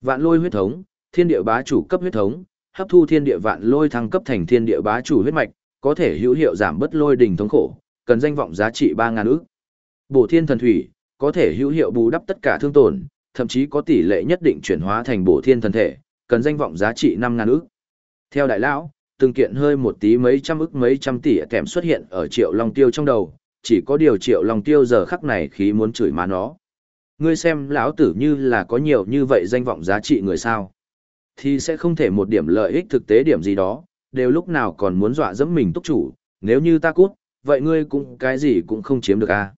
Vạn lôi huyết thống, thiên địa bá chủ cấp huyết thống, hấp thu thiên địa vạn lôi thăng cấp thành thiên địa bá chủ huyết mạch, có thể hữu hiệu giảm bớt lôi đỉnh thống khổ, cần danh vọng giá trị 3000 ức. Bổ thiên thần thủy, có thể hữu hiệu bù đắp tất cả thương tổn, thậm chí có tỷ lệ nhất định chuyển hóa thành bổ thiên thần thể, cần danh vọng giá trị 5000 ức. Theo đại lão, từng kiện hơi một tí mấy trăm ức mấy trăm tỷ kèm xuất hiện ở Triệu Long Tiêu trong đầu, chỉ có điều Triệu Long Tiêu giờ khắc này khí muốn chửi má nó. Ngươi xem lão tử như là có nhiều như vậy danh vọng giá trị người sao? Thì sẽ không thể một điểm lợi ích thực tế điểm gì đó, đều lúc nào còn muốn dọa dẫm mình túc chủ, nếu như ta cút, vậy ngươi cũng cái gì cũng không chiếm được a. À?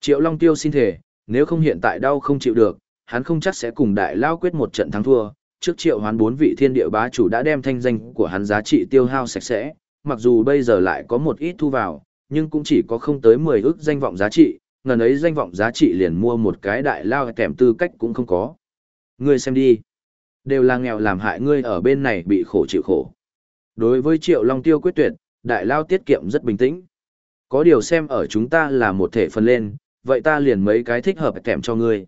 Triệu Long Tiêu xin thể, nếu không hiện tại đau không chịu được, hắn không chắc sẽ cùng đại lao quyết một trận thắng thua. Trước triệu hoán bốn vị thiên địa bá chủ đã đem thanh danh của hắn giá trị tiêu hao sạch sẽ, mặc dù bây giờ lại có một ít thu vào, nhưng cũng chỉ có không tới mười ước danh vọng giá trị, ngần ấy danh vọng giá trị liền mua một cái đại lao kèm tư cách cũng không có. Ngươi xem đi. Đều là nghèo làm hại ngươi ở bên này bị khổ chịu khổ. Đối với Triệu Long Tiêu quyết tuyệt, đại lao tiết kiệm rất bình tĩnh. Có điều xem ở chúng ta là một thể phân lên, vậy ta liền mấy cái thích hợp kèm cho ngươi.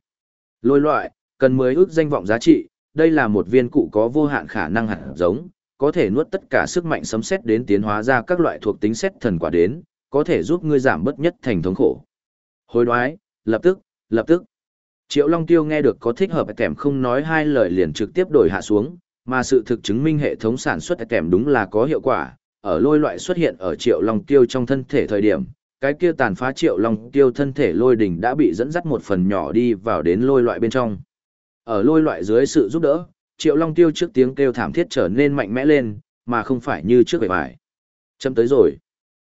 Lôi loại, cần mới ước danh vọng giá trị, đây là một viên cụ có vô hạn khả năng hạt giống, có thể nuốt tất cả sức mạnh sấm xét đến tiến hóa ra các loại thuộc tính xét thần quả đến, có thể giúp ngươi giảm bớt nhất thành thống khổ. Hối đoái, lập tức, lập tức. Triệu Long Tiêu nghe được có thích hợp kèm không nói hai lời liền trực tiếp đổi hạ xuống, mà sự thực chứng minh hệ thống sản xuất kèm đúng là có hiệu quả, ở lôi loại xuất hiện ở Triệu Long Tiêu trong thân thể thời điểm, cái kia tàn phá Triệu Long Tiêu thân thể lôi đỉnh đã bị dẫn dắt một phần nhỏ đi vào đến lôi loại bên trong. Ở lôi loại dưới sự giúp đỡ, Triệu Long Tiêu trước tiếng kêu thảm thiết trở nên mạnh mẽ lên, mà không phải như trước vẻ vải. Chấm tới rồi.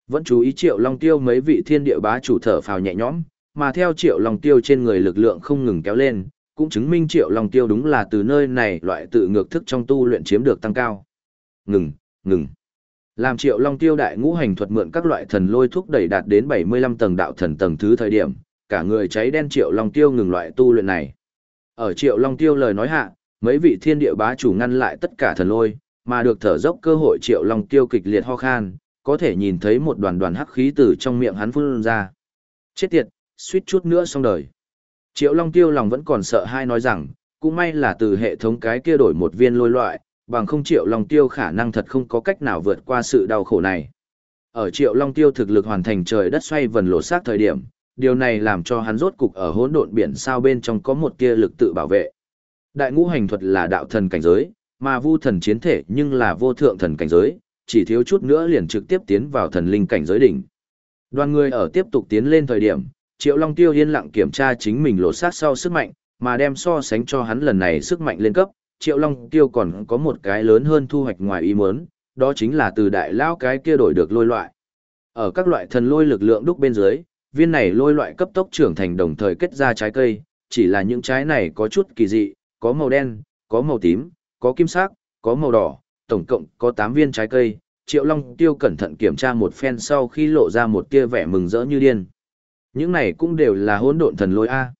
Vẫn chú ý Triệu Long Tiêu mấy vị thiên địa bá chủ thở phào nhẹ nhõm, mà theo Triệu Long Tiêu trên người lực lượng không ngừng kéo lên, cũng chứng minh Triệu Long Tiêu đúng là từ nơi này loại tự ngược thức trong tu luyện chiếm được tăng cao. Ngừng, ngừng. Làm Triệu Long Tiêu đại ngũ hành thuật mượn các loại thần lôi thúc đẩy đạt đến 75 tầng đạo thần tầng thứ thời điểm, cả người cháy đen Triệu Long Tiêu ngừng loại tu luyện này. Ở Triệu Long Tiêu lời nói hạ, mấy vị thiên địa bá chủ ngăn lại tất cả thần lôi, mà được thở dốc cơ hội Triệu Long Tiêu kịch liệt ho khan, có thể nhìn thấy một đoàn đoàn hắc khí từ trong miệng hắn phun ra. Chết tiệt, suýt chút nữa xong đời. Triệu Long Tiêu lòng vẫn còn sợ hai nói rằng, cũng may là từ hệ thống cái kia đổi một viên lôi loại, bằng không Triệu Long Tiêu khả năng thật không có cách nào vượt qua sự đau khổ này. Ở Triệu Long Tiêu thực lực hoàn thành trời đất xoay vần lộ sát thời điểm, điều này làm cho hắn rốt cục ở hỗn độn biển sao bên trong có một kia lực tự bảo vệ. Đại ngũ hành thuật là đạo thần cảnh giới, mà vu thần chiến thể nhưng là vô thượng thần cảnh giới, chỉ thiếu chút nữa liền trực tiếp tiến vào thần linh cảnh giới đỉnh. Đoàn người ở tiếp tục tiến lên thời điểm, Triệu Long Tiêu yên lặng kiểm tra chính mình lột xác sau sức mạnh, mà đem so sánh cho hắn lần này sức mạnh lên cấp, Triệu Long Tiêu còn có một cái lớn hơn thu hoạch ngoài ý muốn, đó chính là từ đại lao cái kia đổi được lôi loại. Ở các loại thần lôi lực lượng đúc bên dưới, viên này lôi loại cấp tốc trưởng thành đồng thời kết ra trái cây, chỉ là những trái này có chút kỳ dị, có màu đen, có màu tím, có kim sắc, có màu đỏ, tổng cộng có 8 viên trái cây. Triệu Long Tiêu cẩn thận kiểm tra một phen sau khi lộ ra một tia vẻ mừng rỡ như điên. Những này cũng đều là hỗn độn thần lôi A.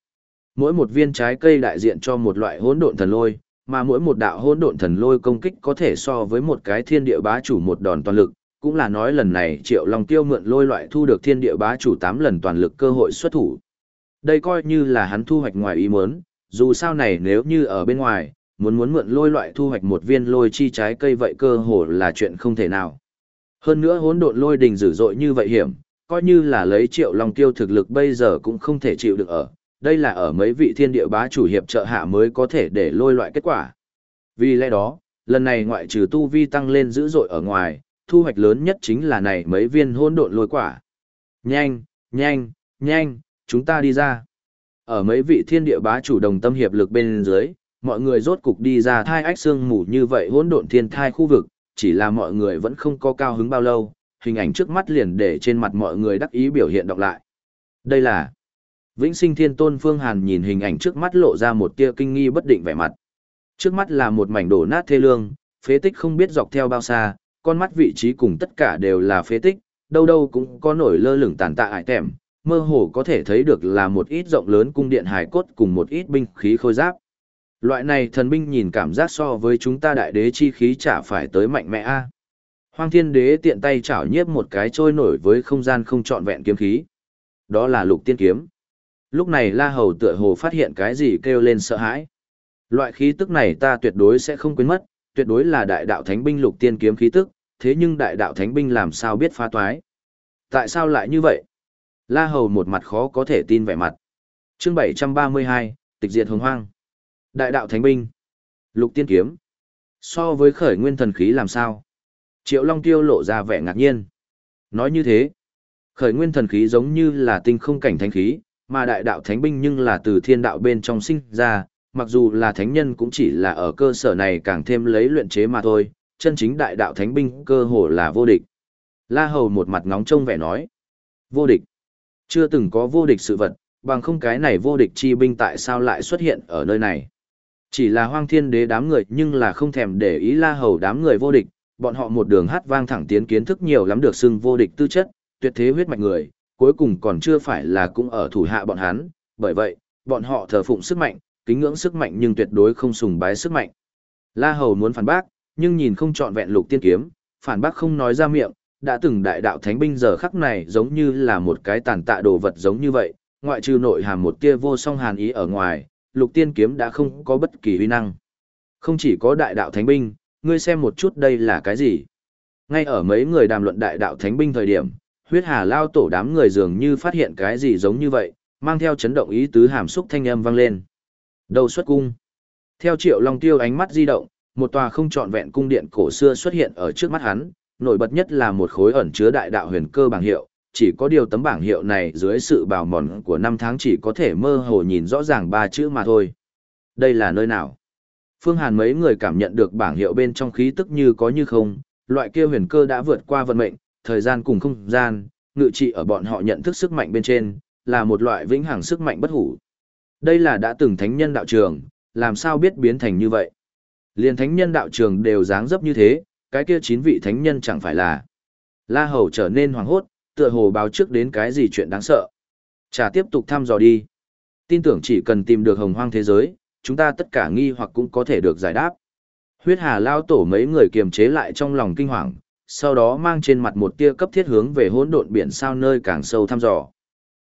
Mỗi một viên trái cây đại diện cho một loại hỗn độn thần lôi, mà mỗi một đạo hỗn độn thần lôi công kích có thể so với một cái thiên địa bá chủ một đòn toàn lực, cũng là nói lần này Triệu Long Tiêu mượn lôi loại thu được thiên địa bá chủ 8 lần toàn lực cơ hội xuất thủ. Đây coi như là hắn thu hoạch ngoài ý muốn, dù sao này nếu như ở bên ngoài, muốn muốn mượn lôi loại thu hoạch một viên lôi chi trái cây vậy cơ hồ là chuyện không thể nào. Hơn nữa hỗn độn lôi đình dữ dội như vậy hiểm, coi như là lấy Triệu Long Tiêu thực lực bây giờ cũng không thể chịu được ở, đây là ở mấy vị thiên địa bá chủ hiệp trợ hạ mới có thể để lôi loại kết quả. Vì lẽ đó, lần này ngoại trừ tu vi tăng lên dữ dội ở ngoài, thu hoạch lớn nhất chính là này mấy viên hỗn độn lôi quả. Nhanh, nhanh, nhanh, chúng ta đi ra. Ở mấy vị thiên địa bá chủ đồng tâm hiệp lực bên dưới, mọi người rốt cục đi ra thai ách xương mù như vậy hỗn độn thiên thai khu vực, chỉ là mọi người vẫn không có cao hứng bao lâu, hình ảnh trước mắt liền để trên mặt mọi người đắc ý biểu hiện đọc lại. Đây là Vĩnh sinh thiên tôn Phương Hàn nhìn hình ảnh trước mắt lộ ra một tia kinh nghi bất định vẻ mặt. Trước mắt là một mảnh đổ nát thê lương, phế tích không biết dọc theo bao xa, con mắt vị trí cùng tất cả đều là phế tích, đâu đâu cũng có nổi lơ lửng tàn tạ ải tèm, mơ hồ có thể thấy được là một ít rộng lớn cung điện hải cốt cùng một ít binh khí khôi giáp. Loại này thần binh nhìn cảm giác so với chúng ta đại đế chi khí chả phải tới mạnh mẽ a. Hoang thiên đế tiện tay chảo nhiếp một cái trôi nổi với không gian không trọn vẹn kiếm khí. Đó là lục tiên kiếm. Lúc này La Hầu tựa hồ phát hiện cái gì kêu lên sợ hãi. Loại khí tức này ta tuyệt đối sẽ không quên mất, tuyệt đối là đại đạo thánh binh lục tiên kiếm khí tức, thế nhưng đại đạo thánh binh làm sao biết phá toái? Tại sao lại như vậy? La Hầu một mặt khó có thể tin vẻ mặt. Chương 732, Tịch diệt hồng hoang. Đại đạo thánh binh. Lục tiên kiếm. So với khởi nguyên thần khí làm sao? Triệu Long Tiêu lộ ra vẻ ngạc nhiên. Nói như thế, khởi nguyên thần khí giống như là tinh không cảnh thánh khí, mà đại đạo thánh binh nhưng là từ thiên đạo bên trong sinh ra, mặc dù là thánh nhân cũng chỉ là ở cơ sở này càng thêm lấy luyện chế mà thôi, chân chính đại đạo thánh binh cơ hồ là vô địch. La Hầu một mặt ngóng trông vẻ nói. Vô địch. Chưa từng có vô địch sự vật, bằng không cái này vô địch chi binh tại sao lại xuất hiện ở nơi này. Chỉ là hoang thiên đế đám người nhưng là không thèm để ý La Hầu đám người vô địch, bọn họ một đường hát vang thẳng tiến kiến thức nhiều lắm được xưng vô địch tư chất, tuyệt thế huyết mạch người, cuối cùng còn chưa phải là cũng ở thủ hạ bọn hắn, bởi vậy, bọn họ thờ phụng sức mạnh, kính ngưỡng sức mạnh nhưng tuyệt đối không sùng bái sức mạnh. La Hầu muốn phản bác, nhưng nhìn không chọn vẹn lục tiên kiếm, phản bác không nói ra miệng, đã từng đại đạo thánh binh giờ khắc này giống như là một cái tàn tạ đồ vật giống như vậy, ngoại trừ nội hàm một tia vô song hàn ý ở ngoài, lục tiên kiếm đã không có bất kỳ huy năng. Không chỉ có đại đạo thánh binh, ngươi xem một chút đây là cái gì. Ngay ở mấy người đàm luận đại đạo thánh binh thời điểm, huyết hà lao tổ đám người dường như phát hiện cái gì giống như vậy, mang theo chấn động ý tứ hàm xúc thanh âm vang lên. Đầu xuất cung. Theo triệu long tiêu ánh mắt di động, một tòa không trọn vẹn cung điện cổ xưa xuất hiện ở trước mắt hắn, nổi bật nhất là một khối ẩn chứa đại đạo huyền cơ bảng hiệu, chỉ có điều tấm bảng hiệu này dưới sự bào mòn của năm tháng chỉ có thể mơ hồ nhìn rõ ràng ba chữ mà thôi. Đây là nơi nào? Phương Hàn mấy người cảm nhận được bảng hiệu bên trong khí tức như có như không, loại kia huyền cơ đã vượt qua vận mệnh, thời gian cùng không gian, ngự trị ở bọn họ nhận thức sức mạnh bên trên, là một loại vĩnh hằng sức mạnh bất hủ. Đây là đã từng thánh nhân đạo trường, làm sao biết biến thành như vậy? Liên thánh nhân đạo trường đều dáng dấp như thế, cái kia chín vị thánh nhân chẳng phải là. La Hầu trở nên hoàng hốt, tựa hồ báo trước đến cái gì chuyện đáng sợ. Chả tiếp tục thăm dò đi. Tin tưởng chỉ cần tìm được hồng hoang thế giới, chúng ta tất cả nghi hoặc cũng có thể được giải đáp. Huyết hà lao tổ mấy người kiềm chế lại trong lòng kinh hoàng, sau đó mang trên mặt một tia cấp thiết hướng về hỗn độn biển sao nơi càng sâu thăm dò.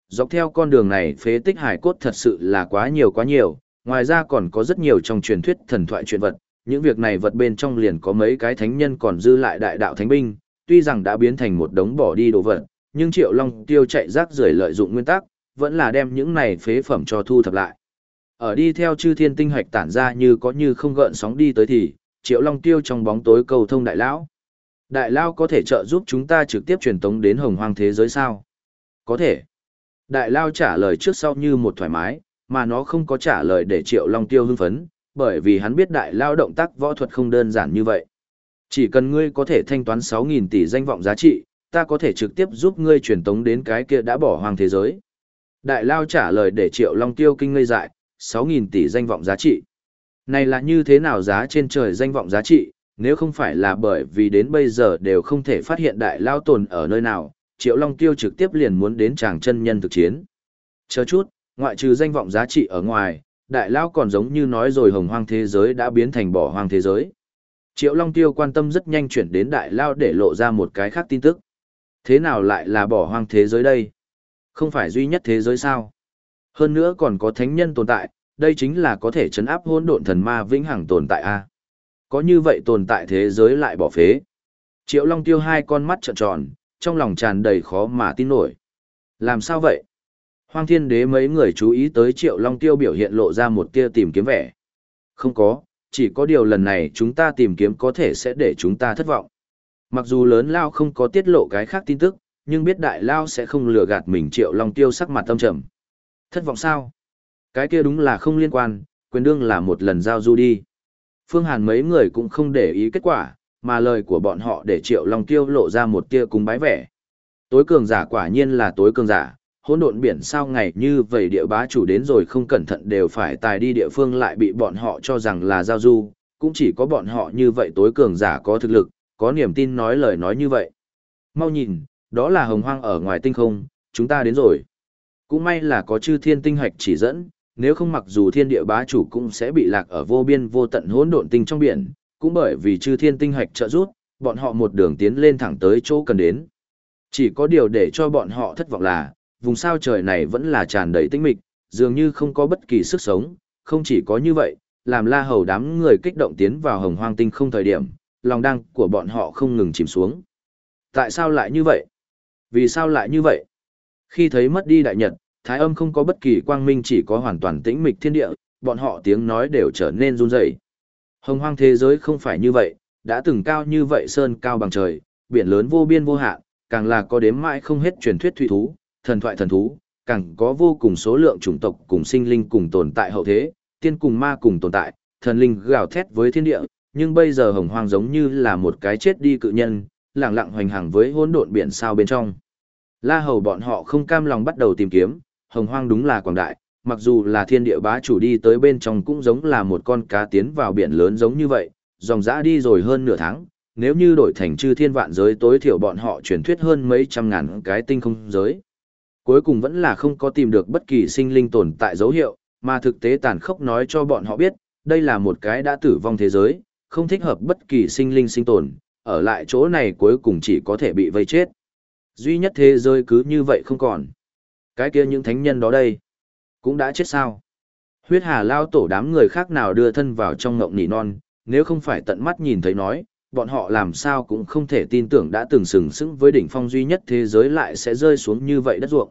Dọc theo con đường này phế tích hải cốt thật sự là quá nhiều quá nhiều, ngoài ra còn có rất nhiều trong truyền thuyết thần thoại chuyện vật, những việc này vật bên trong liền có mấy cái thánh nhân còn dư lại đại đạo thánh binh, tuy rằng đã biến thành một đống bỏ đi đồ vật, nhưng Triệu Long Tiêu chạy rác rưởi lợi dụng nguyên tắc, vẫn là đem những này phế phẩm cho thu thập lại. Ở đi theo chư thiên tinh hạch tản ra như có như không gợn sóng đi tới thì, Triệu Long Tiêu trong bóng tối cầu thông đại lão. Đại lão có thể trợ giúp chúng ta trực tiếp truyền tống đến hồng hoang thế giới sao? Có thể. Đại lao trả lời trước sau như một thoải mái, mà nó không có trả lời để Triệu Long Tiêu hưng phấn, bởi vì hắn biết đại lao động tác võ thuật không đơn giản như vậy. Chỉ cần ngươi có thể thanh toán 6.000 tỷ danh vọng giá trị, ta có thể trực tiếp giúp ngươi truyền tống đến cái kia đã bỏ hoang thế giới. Đại lao trả lời để Triệu Long Tiêu kinh ngây dại, 6.000 tỷ danh vọng giá trị. Này là như thế nào giá trên trời danh vọng giá trị, nếu không phải là bởi vì đến bây giờ đều không thể phát hiện đại lao tồn ở nơi nào, Triệu Long Tiêu trực tiếp liền muốn đến chàng chân nhân thực chiến. Chờ chút, ngoại trừ danh vọng giá trị ở ngoài, đại lao còn giống như nói rồi hồng hoang thế giới đã biến thành bỏ hoang thế giới. Triệu Long Tiêu quan tâm rất nhanh chuyển đến đại lao để lộ ra một cái khác tin tức. Thế nào lại là bỏ hoang thế giới đây? Không phải duy nhất thế giới sao? Hơn nữa còn có thánh nhân tồn tại, đây chính là có thể chấn áp hỗn độn thần ma vĩnh hằng tồn tại a. Có như vậy tồn tại thế giới lại bỏ phế. Triệu Long Tiêu hai con mắt trợn tròn, trong lòng tràn đầy khó mà tin nổi. Làm sao vậy? Hoang Thiên Đế mấy người chú ý tới Triệu Long Tiêu biểu hiện lộ ra một tia tìm kiếm vẻ. Không có, chỉ có điều lần này chúng ta tìm kiếm có thể sẽ để chúng ta thất vọng. Mặc dù lớn lao không có tiết lộ cái khác tin tức, nhưng biết đại lao sẽ không lừa gạt mình Triệu Long Tiêu sắc mặt tâm trầm. Thất vọng sao? Cái kia đúng là không liên quan, quyền đương là một lần giao du đi. Phương Hàn mấy người cũng không để ý kết quả, mà lời của bọn họ để Triệu Long Tiêu lộ ra một tia cúng bái vẻ. Tối cường giả quả nhiên là tối cường giả, hỗn độn biển sao ngày như vậy địa bá chủ đến rồi không cẩn thận đều phải tài đi địa phương lại bị bọn họ cho rằng là giao du, cũng chỉ có bọn họ như vậy tối cường giả có thực lực, có niềm tin nói lời nói như vậy. Mau nhìn, đó là hồng hoang ở ngoài tinh không, chúng ta đến rồi. Cũng may là có chư thiên tinh hạch chỉ dẫn, nếu không mặc dù thiên địa bá chủ cũng sẽ bị lạc ở vô biên vô tận hỗn độn tinh trong biển, cũng bởi vì chư thiên tinh hạch trợ giúp, bọn họ một đường tiến lên thẳng tới chỗ cần đến. Chỉ có điều để cho bọn họ thất vọng là, vùng sao trời này vẫn là tràn đầy tinh mịch, dường như không có bất kỳ sức sống, không chỉ có như vậy, làm la hầu đám người kích động tiến vào hồng hoang tinh không thời điểm, lòng đăng của bọn họ không ngừng chìm xuống. Tại sao lại như vậy? Vì sao lại như vậy? Khi thấy mất đi đại nhật, thái âm không có bất kỳ quang minh chỉ có hoàn toàn tĩnh mịch thiên địa, bọn họ tiếng nói đều trở nên run rẩy. Hồng hoang thế giới không phải như vậy, đã từng cao như vậy sơn cao bằng trời, biển lớn vô biên vô hạn, càng là có đếm mãi không hết truyền thuyết thủy thú, thần thoại thần thú, càng có vô cùng số lượng chủng tộc cùng sinh linh cùng tồn tại hậu thế, tiên cùng ma cùng tồn tại, thần linh gào thét với thiên địa, nhưng bây giờ hồng hoang giống như là một cái chết đi cự nhân, lẳng lặng hoành hành với hỗn độn biển sao bên trong. La hầu bọn họ không cam lòng bắt đầu tìm kiếm, hồng hoang đúng là quảng đại, mặc dù là thiên địa bá chủ đi tới bên trong cũng giống là một con cá tiến vào biển lớn giống như vậy, dòng dã đi rồi hơn nửa tháng, nếu như đổi thành chư thiên vạn giới tối thiểu bọn họ truyền thuyết hơn mấy trăm ngàn cái tinh không giới. Cuối cùng vẫn là không có tìm được bất kỳ sinh linh tồn tại dấu hiệu, mà thực tế tàn khốc nói cho bọn họ biết, đây là một cái đã tử vong thế giới, không thích hợp bất kỳ sinh linh sinh tồn, ở lại chỗ này cuối cùng chỉ có thể bị vây chết. Duy nhất thế giới cứ như vậy không còn. Cái kia những thánh nhân đó đây, cũng đã chết sao? Huyết hà lao tổ đám người khác nào đưa thân vào trong ngộng nỉ non, nếu không phải tận mắt nhìn thấy nói, bọn họ làm sao cũng không thể tin tưởng đã từng sừng sững với đỉnh phong duy nhất thế giới lại sẽ rơi xuống như vậy đất ruộng.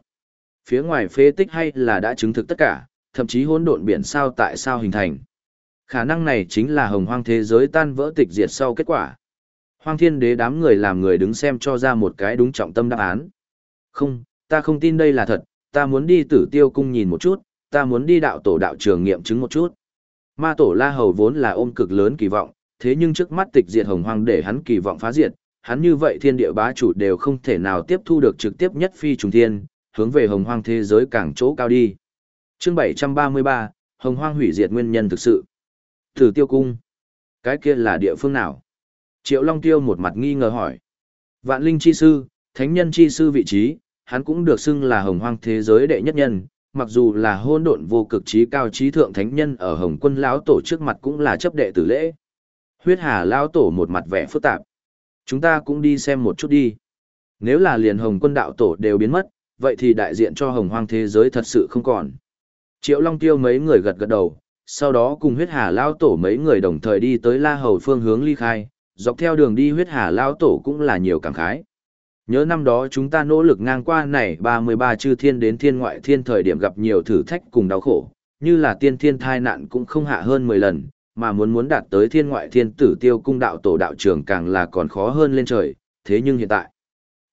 Phía ngoài phế tích hay là đã chứng thực tất cả, thậm chí hỗn độn biển sao tại sao hình thành. Khả năng này chính là hồng hoang thế giới tan vỡ tịch diệt sau kết quả. Hoang thiên đế đám người làm người đứng xem cho ra một cái đúng trọng tâm đáp án. Không, ta không tin đây là thật, ta muốn đi tử tiêu cung nhìn một chút, ta muốn đi đạo tổ đạo trường nghiệm chứng một chút. Ma tổ La Hầu vốn là ôm cực lớn kỳ vọng, thế nhưng trước mắt tịch diệt hồng hoang để hắn kỳ vọng phá diệt, hắn như vậy thiên địa bá chủ đều không thể nào tiếp thu được trực tiếp nhất phi trùng thiên, hướng về hồng hoang thế giới càng chỗ cao đi. Chương 733, Hồng hoang hủy diệt nguyên nhân thực sự. Thử tiêu cung. Cái kia là địa phương nào? Triệu Long Tiêu một mặt nghi ngờ hỏi. Vạn linh chi sư, thánh nhân chi sư vị trí, hắn cũng được xưng là hồng hoang thế giới đệ nhất nhân, mặc dù là hôn độn vô cực trí cao trí thượng thánh nhân ở hồng quân lão tổ trước mặt cũng là chấp đệ tử lễ. Huyết hà lão tổ một mặt vẻ phức tạp. Chúng ta cũng đi xem một chút đi. Nếu là liền hồng quân đạo tổ đều biến mất, vậy thì đại diện cho hồng hoang thế giới thật sự không còn. Triệu Long Tiêu mấy người gật gật đầu, sau đó cùng huyết hà lao tổ mấy người đồng thời đi tới la hầu phương hướng ly khai, dọc theo đường đi huyết hà lao tổ cũng là nhiều cảm khái. Nhớ năm đó chúng ta nỗ lực ngang qua này 33 chư thiên đến thiên ngoại thiên thời điểm gặp nhiều thử thách cùng đau khổ, như là tiên thiên thai nạn cũng không hạ hơn 10 lần, mà muốn muốn đạt tới thiên ngoại thiên tử tiêu cung đạo tổ đạo trường càng là còn khó hơn lên trời, thế nhưng hiện tại,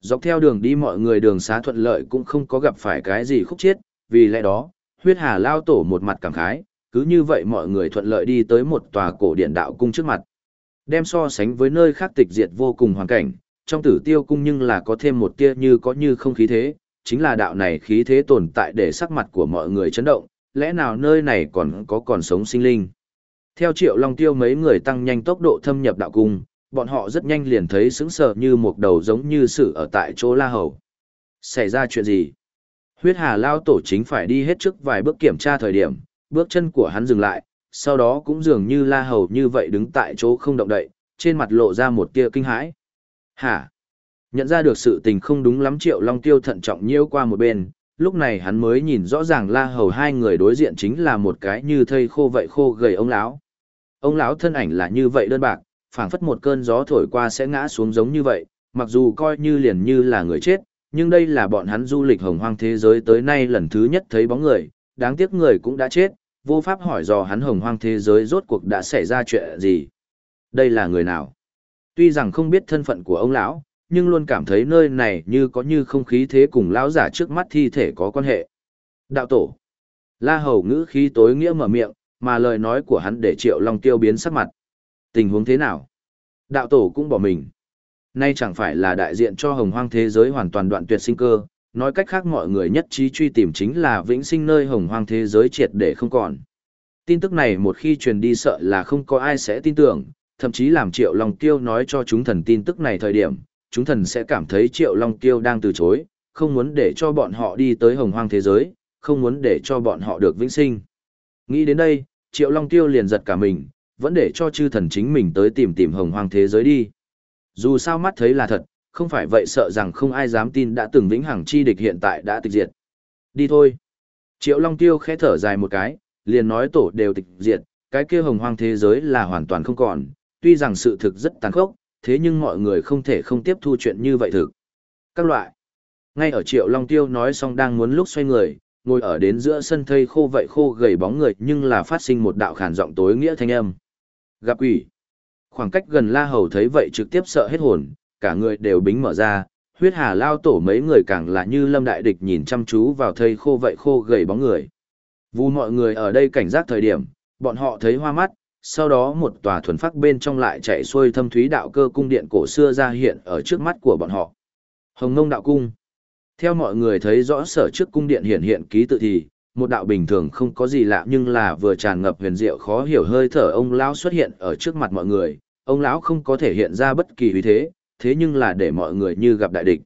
dọc theo đường đi mọi người đường xá thuận lợi cũng không có gặp phải cái gì khúc chiết, vì lẽ đó, huyết hà lao tổ một mặt cảm khái, cứ như vậy mọi người thuận lợi đi tới một tòa cổ điện đạo cung trước mặt. Đem so sánh với nơi khác tịch diệt vô cùng hoàn cảnh, trong tử tiêu cung nhưng là có thêm một tia như có như không khí thế, chính là đạo này khí thế tồn tại để sắc mặt của mọi người chấn động, lẽ nào nơi này còn có còn sống sinh linh. Theo triệu long tiêu mấy người tăng nhanh tốc độ thâm nhập đạo cung, bọn họ rất nhanh liền thấy sững sờ như một đầu giống như sự ở tại chỗ la hầu. Xảy ra chuyện gì? Huyết hà lao tổ chính phải đi hết trước vài bước kiểm tra thời điểm, bước chân của hắn dừng lại, sau đó cũng dường như la hầu như vậy đứng tại chỗ không động đậy, trên mặt lộ ra một tia kinh hãi. Hả? Nhận ra được sự tình không đúng lắm Triệu Long Tiêu thận trọng nhiêu qua một bên, lúc này hắn mới nhìn rõ ràng La Hầu hai người đối diện chính là một cái như thây khô vậy khô gầy ông lão. Ông lão thân ảnh là như vậy đơn bạc, phảng phất một cơn gió thổi qua sẽ ngã xuống giống như vậy, mặc dù coi như liền như là người chết, nhưng đây là bọn hắn du lịch hồng hoang thế giới tới nay lần thứ nhất thấy bóng người, đáng tiếc người cũng đã chết, vô pháp hỏi dò hắn hồng hoang thế giới rốt cuộc đã xảy ra chuyện gì. Đây là người nào? Tuy rằng không biết thân phận của ông lão, nhưng luôn cảm thấy nơi này như có như không khí thế cùng lão giả trước mắt thi thể có quan hệ. Đạo tổ. La Hầu ngữ khí tối nghĩa mở miệng, mà lời nói của hắn để Triệu Long Tiêu biến sắc mặt. Tình huống thế nào? Đạo tổ cũng bỏ mình. Nay chẳng phải là đại diện cho hồng hoang thế giới hoàn toàn đoạn tuyệt sinh cơ, nói cách khác mọi người nhất trí truy tìm chính là vĩnh sinh nơi hồng hoang thế giới triệt để không còn. Tin tức này một khi truyền đi sợ là không có ai sẽ tin tưởng, thậm chí làm Triệu Long Tiêu nói cho chúng thần tin tức này thời điểm, chúng thần sẽ cảm thấy Triệu Long Tiêu đang từ chối, không muốn để cho bọn họ đi tới hồng hoang thế giới, không muốn để cho bọn họ được vĩnh sinh. Nghĩ đến đây, Triệu Long Tiêu liền giật cả mình, vẫn để cho chư thần chính mình tới tìm tìm hồng hoang thế giới đi. Dù sao mắt thấy là thật, không phải vậy sợ rằng không ai dám tin đã từng vĩnh hằng chi địch hiện tại đã tịch diệt. Đi thôi. Triệu Long Tiêu khẽ thở dài một cái, liền nói tổ đều tịch diệt, cái kia hồng hoang thế giới là hoàn toàn không còn, tuy rằng sự thực rất tàn khốc, thế nhưng mọi người không thể không tiếp thu chuyện như vậy thực. Các loại. Ngay ở Triệu Long Tiêu nói xong đang muốn lúc xoay người, ngồi ở đến giữa sân thây khô vậy khô gầy bóng người nhưng là phát sinh một đạo khản giọng tối nghĩa thanh âm. Gặp quỷ. Khoảng cách gần La Hầu thấy vậy trực tiếp sợ hết hồn, cả người đều bính mở ra, huyết hà lao tổ mấy người càng là như lâm đại địch nhìn chăm chú vào thây khô vậy khô gầy bóng người. Vu mọi người ở đây cảnh giác thời điểm, bọn họ thấy hoa mắt, sau đó một tòa thuần phát bên trong lại chạy xuôi thâm thúy đạo cơ cung điện cổ xưa ra hiện ở trước mắt của bọn họ. Hồng Ngông đạo cung. Theo mọi người thấy rõ sở trước cung điện hiện hiện ký tự thì, một đạo bình thường không có gì lạ nhưng là vừa tràn ngập huyền diệu khó hiểu hơi thở ông lão xuất hiện ở trước mặt mọi người, ông lão không có thể hiện ra bất kỳ uy thế, thế nhưng là để mọi người như gặp đại địch.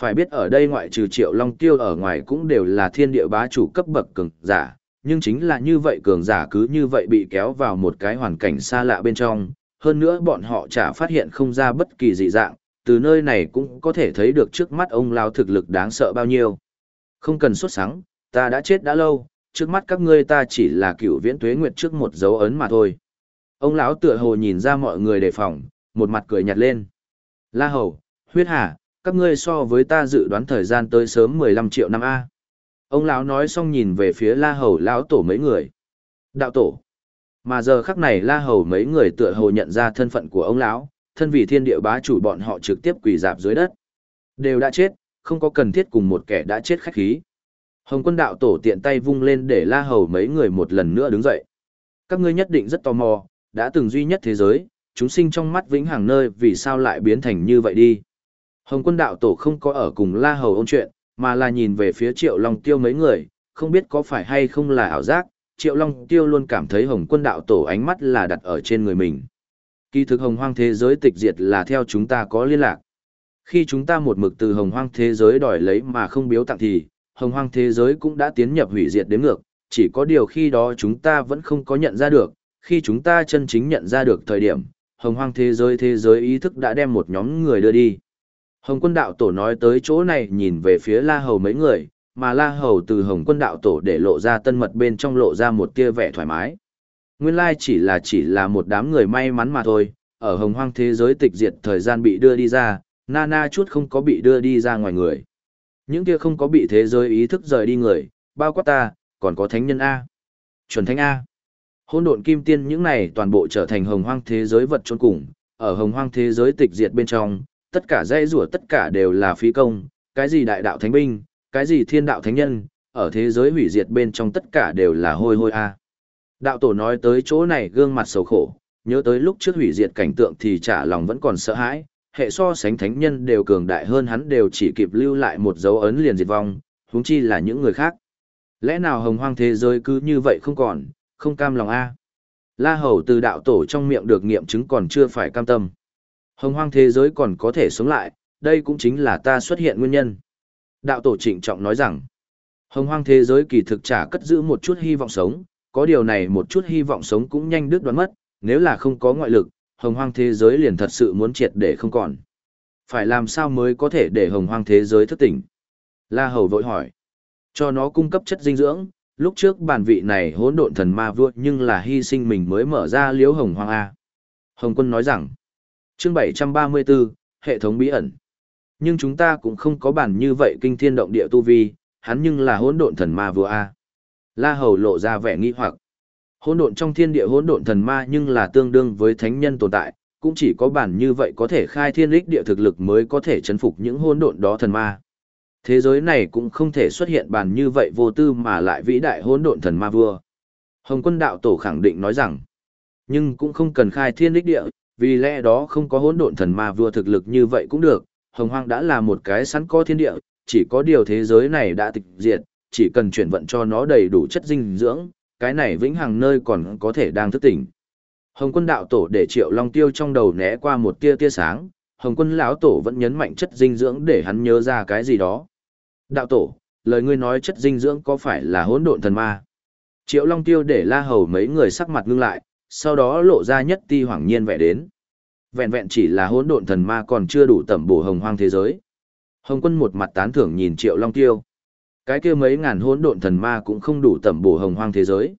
Phải biết ở đây ngoại trừ Triệu Long Tiêu ở ngoài cũng đều là thiên địa bá chủ cấp bậc cường giả, nhưng chính là như vậy cường giả cứ như vậy bị kéo vào một cái hoàn cảnh xa lạ bên trong, hơn nữa bọn họ chả phát hiện không ra bất kỳ dị dạng, từ nơi này cũng có thể thấy được trước mắt ông lão thực lực đáng sợ bao nhiêu. Không cần xuất sáng, ta đã chết đã lâu, trước mắt các ngươi ta chỉ là cựu viễn tuế nguyệt trước một dấu ấn mà thôi. Ông lão tựa hồ nhìn ra mọi người đề phòng, một mặt cười nhạt lên. La Hầu, huyết hà, các ngươi so với ta dự đoán thời gian tới sớm 15 triệu năm A. Ông lão nói xong nhìn về phía La Hầu lão tổ mấy người. Đạo tổ. Mà giờ khắc này La Hầu mấy người tựa hồ nhận ra thân phận của ông lão, thân vị thiên địa bá chủ bọn họ trực tiếp quỳ dạp dưới đất. Đều đã chết, không có cần thiết cùng một kẻ đã chết khách khí. Hồng quân đạo tổ tiện tay vung lên để La Hầu mấy người một lần nữa đứng dậy. Các ngươi nhất định rất tò mò, đã từng duy nhất thế giới, chúng sinh trong mắt vĩnh hằng nơi vì sao lại biến thành như vậy đi. Hồng quân đạo tổ không có ở cùng La Hầu ôn chuyện, mà là nhìn về phía Triệu Long Tiêu mấy người, không biết có phải hay không là ảo giác, Triệu Long Tiêu luôn cảm thấy Hồng quân đạo tổ ánh mắt là đặt ở trên người mình. Kỳ thực hồng hoang thế giới tịch diệt là theo chúng ta có liên lạc. Khi chúng ta một mực từ hồng hoang thế giới đòi lấy mà không biếu tặng thì, hồng hoang thế giới cũng đã tiến nhập hủy diệt đến ngược, chỉ có điều khi đó chúng ta vẫn không có nhận ra được, khi chúng ta chân chính nhận ra được thời điểm, hồng hoang thế giới thế giới ý thức đã đem một nhóm người đưa đi. Hồng quân đạo tổ nói tới chỗ này nhìn về phía La Hầu mấy người, mà La Hầu từ Hồng quân đạo tổ để lộ ra tân mật bên trong lộ ra một tia vẻ thoải mái. Nguyên lai chỉ là chỉ là một đám người may mắn mà thôi, ở hồng hoang thế giới tịch diệt thời gian bị đưa đi ra, Nana chút không có bị đưa đi ra ngoài người. Những kia không có bị thế giới ý thức rời đi người, bao quát ta, còn có thánh nhân A. Chuẩn thánh A. Hôn độn kim tiên những này toàn bộ trở thành hồng hoang thế giới vật trôn cùng, ở hồng hoang thế giới tịch diệt bên trong, tất cả dây rủa tất cả đều là phí công, cái gì đại đạo thánh binh, cái gì thiên đạo thánh nhân, ở thế giới hủy diệt bên trong tất cả đều là hôi hôi A. Đạo tổ nói tới chỗ này gương mặt sầu khổ, nhớ tới lúc trước hủy diệt cảnh tượng thì trả lòng vẫn còn sợ hãi, hệ so sánh thánh nhân đều cường đại hơn hắn đều chỉ kịp lưu lại một dấu ấn liền diệt vong, huống chi là những người khác. Lẽ nào hồng hoang thế giới cứ như vậy không còn, không cam lòng a? La Hầu từ đạo tổ trong miệng được nghiệm chứng còn chưa phải cam tâm. Hồng hoang thế giới còn có thể sống lại, đây cũng chính là ta xuất hiện nguyên nhân. Đạo tổ trịnh trọng nói rằng, hồng hoang thế giới kỳ thực trả cất giữ một chút hy vọng sống, có điều này một chút hy vọng sống cũng nhanh đứt đoán mất, nếu là không có ngoại lực, hồng hoang thế giới liền thật sự muốn triệt để không còn. Phải làm sao mới có thể để hồng hoang thế giới thức tỉnh? La Hầu vội hỏi. Cho nó cung cấp chất dinh dưỡng, lúc trước bản vị này hỗn độn thần ma vua nhưng là hy sinh mình mới mở ra liễu hồng hoang A. Hồng quân nói rằng, chương 734, hệ thống bí ẩn. Nhưng chúng ta cũng không có bản như vậy kinh thiên động địa tu vi, hắn nhưng là hỗn độn thần ma vua A. La Hầu lộ ra vẻ nghi hoặc. Hỗn độn trong thiên địa hỗn độn thần ma nhưng là tương đương với thánh nhân tồn tại, cũng chỉ có bản như vậy có thể khai thiên lích địa thực lực mới có thể chấn phục những hỗn độn đó thần ma. Thế giới này cũng không thể xuất hiện bàn như vậy vô tư mà lại vĩ đại hỗn độn thần ma vua. Hồng quân đạo tổ khẳng định nói rằng, nhưng cũng không cần khai thiên lích địa, vì lẽ đó không có hỗn độn thần ma vua thực lực như vậy cũng được. Hồng hoang đã là một cái sẵn có thiên địa, chỉ có điều thế giới này đã tịch diệt, chỉ cần chuyển vận cho nó đầy đủ chất dinh dưỡng, cái này vĩnh hằng nơi còn có thể đang thức tỉnh. Hồng quân đạo tổ để triệu long tiêu trong đầu né qua một tia tia sáng, hồng quân lão tổ vẫn nhấn mạnh chất dinh dưỡng để hắn nhớ ra cái gì đó. Đạo tổ, lời ngươi nói chất dinh dưỡng có phải là hỗn độn thần ma? Triệu long tiêu để la hầu mấy người sắc mặt ngưng lại, sau đó lộ ra nhất ti hoảng nhiên vẻ đến. Vẹn vẹn chỉ là hỗn độn thần ma còn chưa đủ tẩm bổ hồng hoang thế giới. Hồng quân một mặt tán thưởng nhìn triệu long tiêu cái kia mấy ngàn hỗn độn thần ma cũng không đủ tẩm bổ hồng hoang thế giới.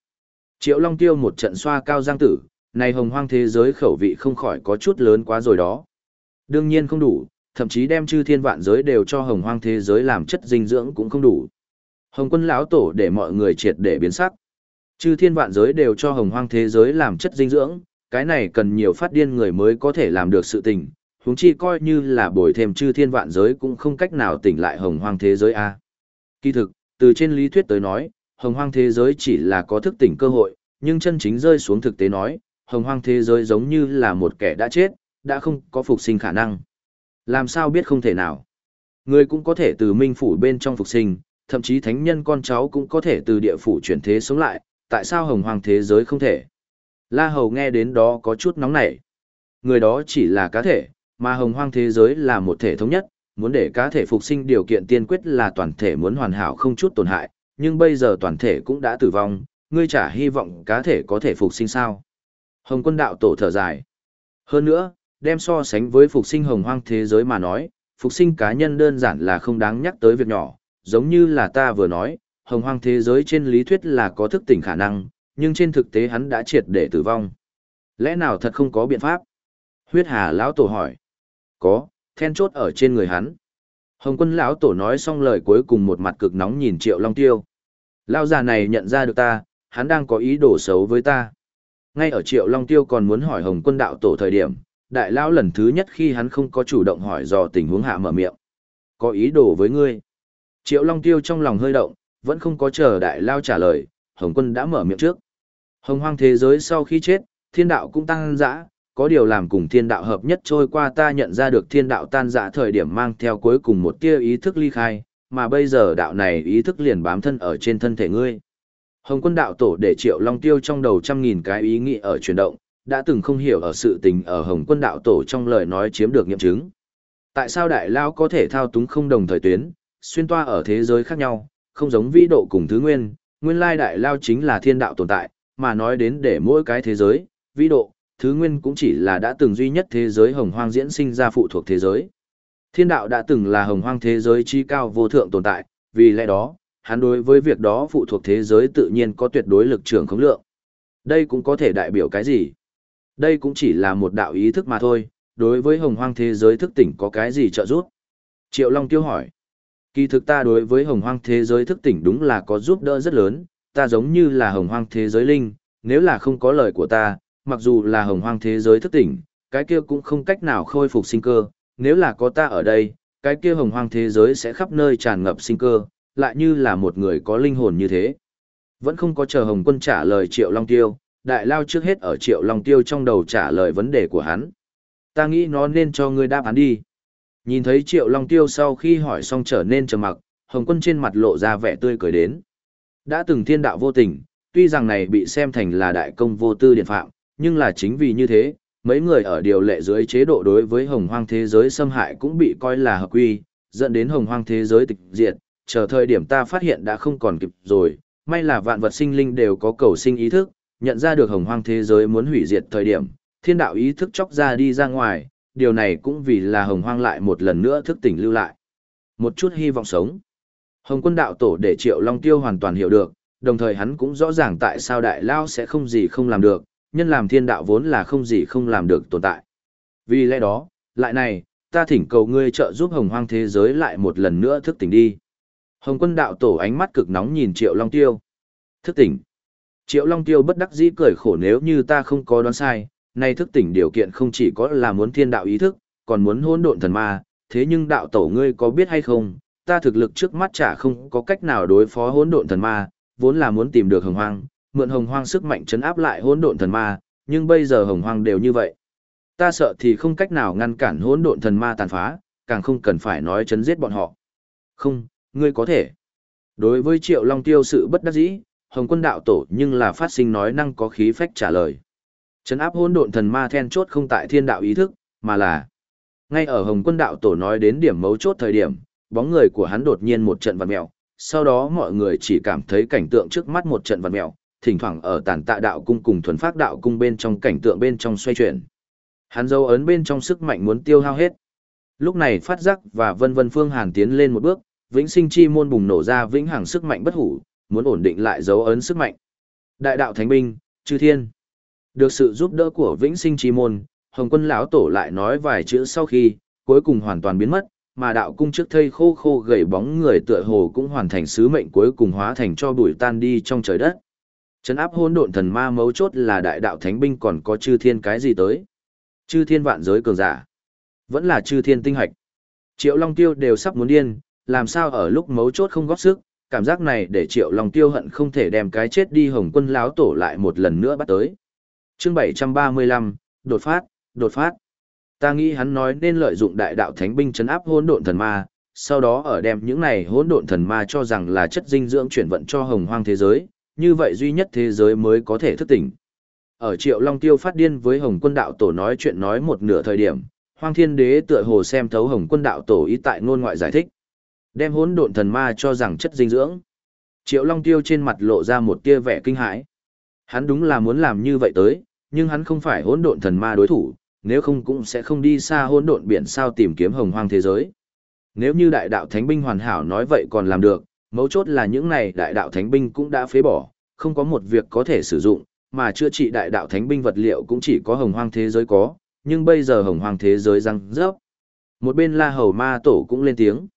Triệu Long Tiêu một trận xoa cao giang tử, này hồng hoang thế giới khẩu vị không khỏi có chút lớn quá rồi đó. Đương nhiên không đủ, thậm chí đem chư thiên vạn giới đều cho hồng hoang thế giới làm chất dinh dưỡng cũng không đủ. Hồng quân lão tổ để mọi người triệt để biến sắc. Chư thiên vạn giới đều cho hồng hoang thế giới làm chất dinh dưỡng, cái này cần nhiều phát điên người mới có thể làm được sự tình, huống chi coi như là bồi thêm chư thiên vạn giới cũng không cách nào tỉnh lại hồng hoang thế giới a. Kỳ thực, từ trên lý thuyết tới nói, hồng hoang thế giới chỉ là có thức tỉnh cơ hội, nhưng chân chính rơi xuống thực tế nói, hồng hoang thế giới giống như là một kẻ đã chết, đã không có phục sinh khả năng. Làm sao biết không thể nào? Người cũng có thể từ minh phủ bên trong phục sinh, thậm chí thánh nhân con cháu cũng có thể từ địa phủ chuyển thế sống lại, tại sao hồng hoàng thế giới không thể? La Hầu nghe đến đó có chút nóng nảy. Người đó chỉ là cá thể, mà hồng hoang thế giới là một thể thống nhất, muốn để cá thể phục sinh điều kiện tiên quyết là toàn thể muốn hoàn hảo không chút tổn hại, nhưng bây giờ toàn thể cũng đã tử vong, ngươi chả hy vọng cá thể có thể phục sinh sao. Hồng quân đạo tổ thở dài. Hơn nữa, đem so sánh với phục sinh hồng hoang thế giới mà nói, phục sinh cá nhân đơn giản là không đáng nhắc tới việc nhỏ, giống như là ta vừa nói, hồng hoang thế giới trên lý thuyết là có thức tỉnh khả năng, nhưng trên thực tế hắn đã triệt để tử vong. Lẽ nào thật không có biện pháp? Huyết Hà lão tổ hỏi. Có, then chốt ở trên người hắn. Hồng quân lão tổ nói xong lời cuối cùng một mặt cực nóng nhìn Triệu Long Tiêu. Lão già này nhận ra được ta, hắn đang có ý đồ xấu với ta. Ngay ở Triệu Long Tiêu còn muốn hỏi Hồng quân đạo tổ thời điểm, đại lão lần thứ nhất khi hắn không có chủ động hỏi dò tình huống hạ mở miệng. Có ý đồ với ngươi. Triệu Long Tiêu trong lòng hơi động, vẫn không có chờ đại lao trả lời, Hồng quân đã mở miệng trước. Hồng hoang thế giới sau khi chết, thiên đạo cũng tăng dã, có điều làm cùng thiên đạo hợp nhất trôi qua ta nhận ra được thiên đạo tan dã thời điểm mang theo cuối cùng một tia ý thức ly khai, mà bây giờ đạo này ý thức liền bám thân ở trên thân thể ngươi. Hồng quân đạo tổ để triệu long tiêu trong đầu trăm nghìn cái ý nghĩ ở chuyển động, đã từng không hiểu ở sự tình ở Hồng quân đạo tổ trong lời nói chiếm được nghiệm chứng. Tại sao đại lao có thể thao túng không đồng thời tuyến, xuyên toa ở thế giới khác nhau, không giống vĩ độ cùng thứ nguyên, nguyên lai đại lao chính là thiên đạo tồn tại, mà nói đến để mỗi cái thế giới, vĩ độ, thứ nguyên cũng chỉ là đã từng duy nhất thế giới hồng hoang diễn sinh ra phụ thuộc thế giới. Thiên đạo đã từng là hồng hoang thế giới chi cao vô thượng tồn tại, vì lẽ đó, hắn đối với việc đó phụ thuộc thế giới tự nhiên có tuyệt đối lực trường khống lượng. Đây cũng có thể đại biểu cái gì? Đây cũng chỉ là một đạo ý thức mà thôi, đối với hồng hoang thế giới thức tỉnh có cái gì trợ giúp? Triệu Long tiêu hỏi. Kỳ thực ta đối với hồng hoang thế giới thức tỉnh đúng là có giúp đỡ rất lớn, ta giống như là hồng hoang thế giới linh, nếu là không có lời của ta, mặc dù là hồng hoang thế giới thức tỉnh, cái kia cũng không cách nào khôi phục sinh cơ, nếu là có ta ở đây, cái kia hồng hoang thế giới sẽ khắp nơi tràn ngập sinh cơ, lại như là một người có linh hồn như thế. Vẫn không có chờ Hồng Quân trả lời Triệu Long Tiêu, đại lao trước hết ở Triệu Long Tiêu trong đầu trả lời vấn đề của hắn. Ta nghĩ nó nên cho ngươi đáp án đi. Nhìn thấy Triệu Long Tiêu sau khi hỏi xong trở nên trầm mặc, Hồng Quân trên mặt lộ ra vẻ tươi cười đến. Đã từng thiên đạo vô tình, tuy rằng này bị xem thành là đại công vô tư điện phạm, nhưng là chính vì như thế, mấy người ở điều lệ dưới chế độ đối với hồng hoang thế giới xâm hại cũng bị coi là hợp quy, dẫn đến hồng hoang thế giới tịch diệt, chờ thời điểm ta phát hiện đã không còn kịp rồi, may là vạn vật sinh linh đều có cầu sinh ý thức, nhận ra được hồng hoang thế giới muốn hủy diệt thời điểm, thiên đạo ý thức chóc ra đi ra ngoài, điều này cũng vì là hồng hoang lại một lần nữa thức tỉnh lưu lại. Một chút hy vọng sống. Hồng quân đạo tổ để Triệu Long Tiêu hoàn toàn hiểu được, đồng thời hắn cũng rõ ràng tại sao đại lao sẽ không gì không làm được, nhân làm thiên đạo vốn là không gì không làm được tồn tại. Vì lẽ đó, lại này, ta thỉnh cầu ngươi trợ giúp hồng hoang thế giới lại một lần nữa thức tỉnh đi. Hồng quân đạo tổ ánh mắt cực nóng nhìn Triệu Long Tiêu. Thức tỉnh. Triệu Long Tiêu bất đắc dĩ cười khổ nếu như ta không có đoán sai, nay thức tỉnh điều kiện không chỉ có là muốn thiên đạo ý thức, còn muốn hỗn độn thần ma, thế nhưng đạo tổ ngươi có biết hay không, ta thực lực trước mắt chả không có cách nào đối phó hỗn độn thần ma, vốn là muốn tìm được hồng hoang, mượn hồng hoang sức mạnh chấn áp lại hỗn độn thần ma, nhưng bây giờ hồng hoang đều như vậy. Ta sợ thì không cách nào ngăn cản hỗn độn thần ma tàn phá, càng không cần phải nói chấn giết bọn họ. Không, ngươi có thể. Đối với Triệu Long Tiêu sự bất đắc dĩ, Hồng Quân đạo tổ nhưng là phát sinh nói năng có khí phách trả lời. Chấn áp hỗn độn thần ma then chốt không tại thiên đạo ý thức, mà là ngay ở Hồng Quân đạo tổ nói đến điểm mấu chốt thời điểm, bóng người của hắn đột nhiên một trận vặn mèo, sau đó mọi người chỉ cảm thấy cảnh tượng trước mắt một trận vặn mèo, thỉnh thoảng ở tàn tạ đạo cung cùng thuần phát đạo cung bên trong cảnh tượng bên trong xoay chuyển. Hắn dấu ấn bên trong sức mạnh muốn tiêu hao hết. Lúc này phát giác và vân vân phương hàn tiến lên một bước, vĩnh sinh chi môn bùng nổ ra vĩnh hằng sức mạnh bất hủ, muốn ổn định lại dấu ấn sức mạnh. Đại đạo thánh binh, chư thiên. Được sự giúp đỡ của Vĩnh Sinh Chi môn, Hồng Quân lão tổ lại nói vài chữ sau khi, cuối cùng hoàn toàn biến mất, mà đạo cung trước thây khô khô gầy bóng người tựa hồ cũng hoàn thành sứ mệnh cuối cùng hóa thành cho bụi tan đi trong trời đất. Trấn áp hỗn độn thần ma mấu chốt là đại đạo thánh binh còn có chư thiên cái gì tới? Chư thiên vạn giới cường giả, vẫn là chư thiên tinh hạch. Triệu Long Tiêu đều sắp muốn điên, làm sao ở lúc mấu chốt không góp sức, cảm giác này để Triệu Long Tiêu hận không thể đem cái chết đi Hồng Quân lão tổ lại một lần nữa bắt tới. Chương 735, đột phát, đột phát. Ta nghĩ hắn nói nên lợi dụng đại đạo thánh binh chấn áp hỗn độn thần ma, sau đó ở đem những này hỗn độn thần ma cho rằng là chất dinh dưỡng chuyển vận cho hồng hoang thế giới, như vậy duy nhất thế giới mới có thể thức tỉnh. Ở Triệu Long Tiêu phát điên với Hồng Quân đạo tổ nói chuyện nói một nửa thời điểm, Hoang Thiên Đế tựa hồ xem thấu Hồng Quân đạo tổ ý tại ngôn ngoại giải thích, đem hỗn độn thần ma cho rằng chất dinh dưỡng. Triệu Long Tiêu trên mặt lộ ra một tia vẻ kinh hãi. Hắn đúng là muốn làm như vậy tới, nhưng hắn không phải hỗn độn thần ma đối thủ, nếu không cũng sẽ không đi xa hỗn độn biển sao tìm kiếm hồng hoang thế giới. Nếu như đại đạo thánh binh hoàn hảo nói vậy còn làm được, mấu chốt là những này đại đạo thánh binh cũng đã phế bỏ, không có một việc có thể sử dụng, mà chữa trị đại đạo thánh binh vật liệu cũng chỉ có hồng hoang thế giới có, nhưng bây giờ hồng hoang thế giới răng rớp. Một bên la hầu ma tổ cũng lên tiếng.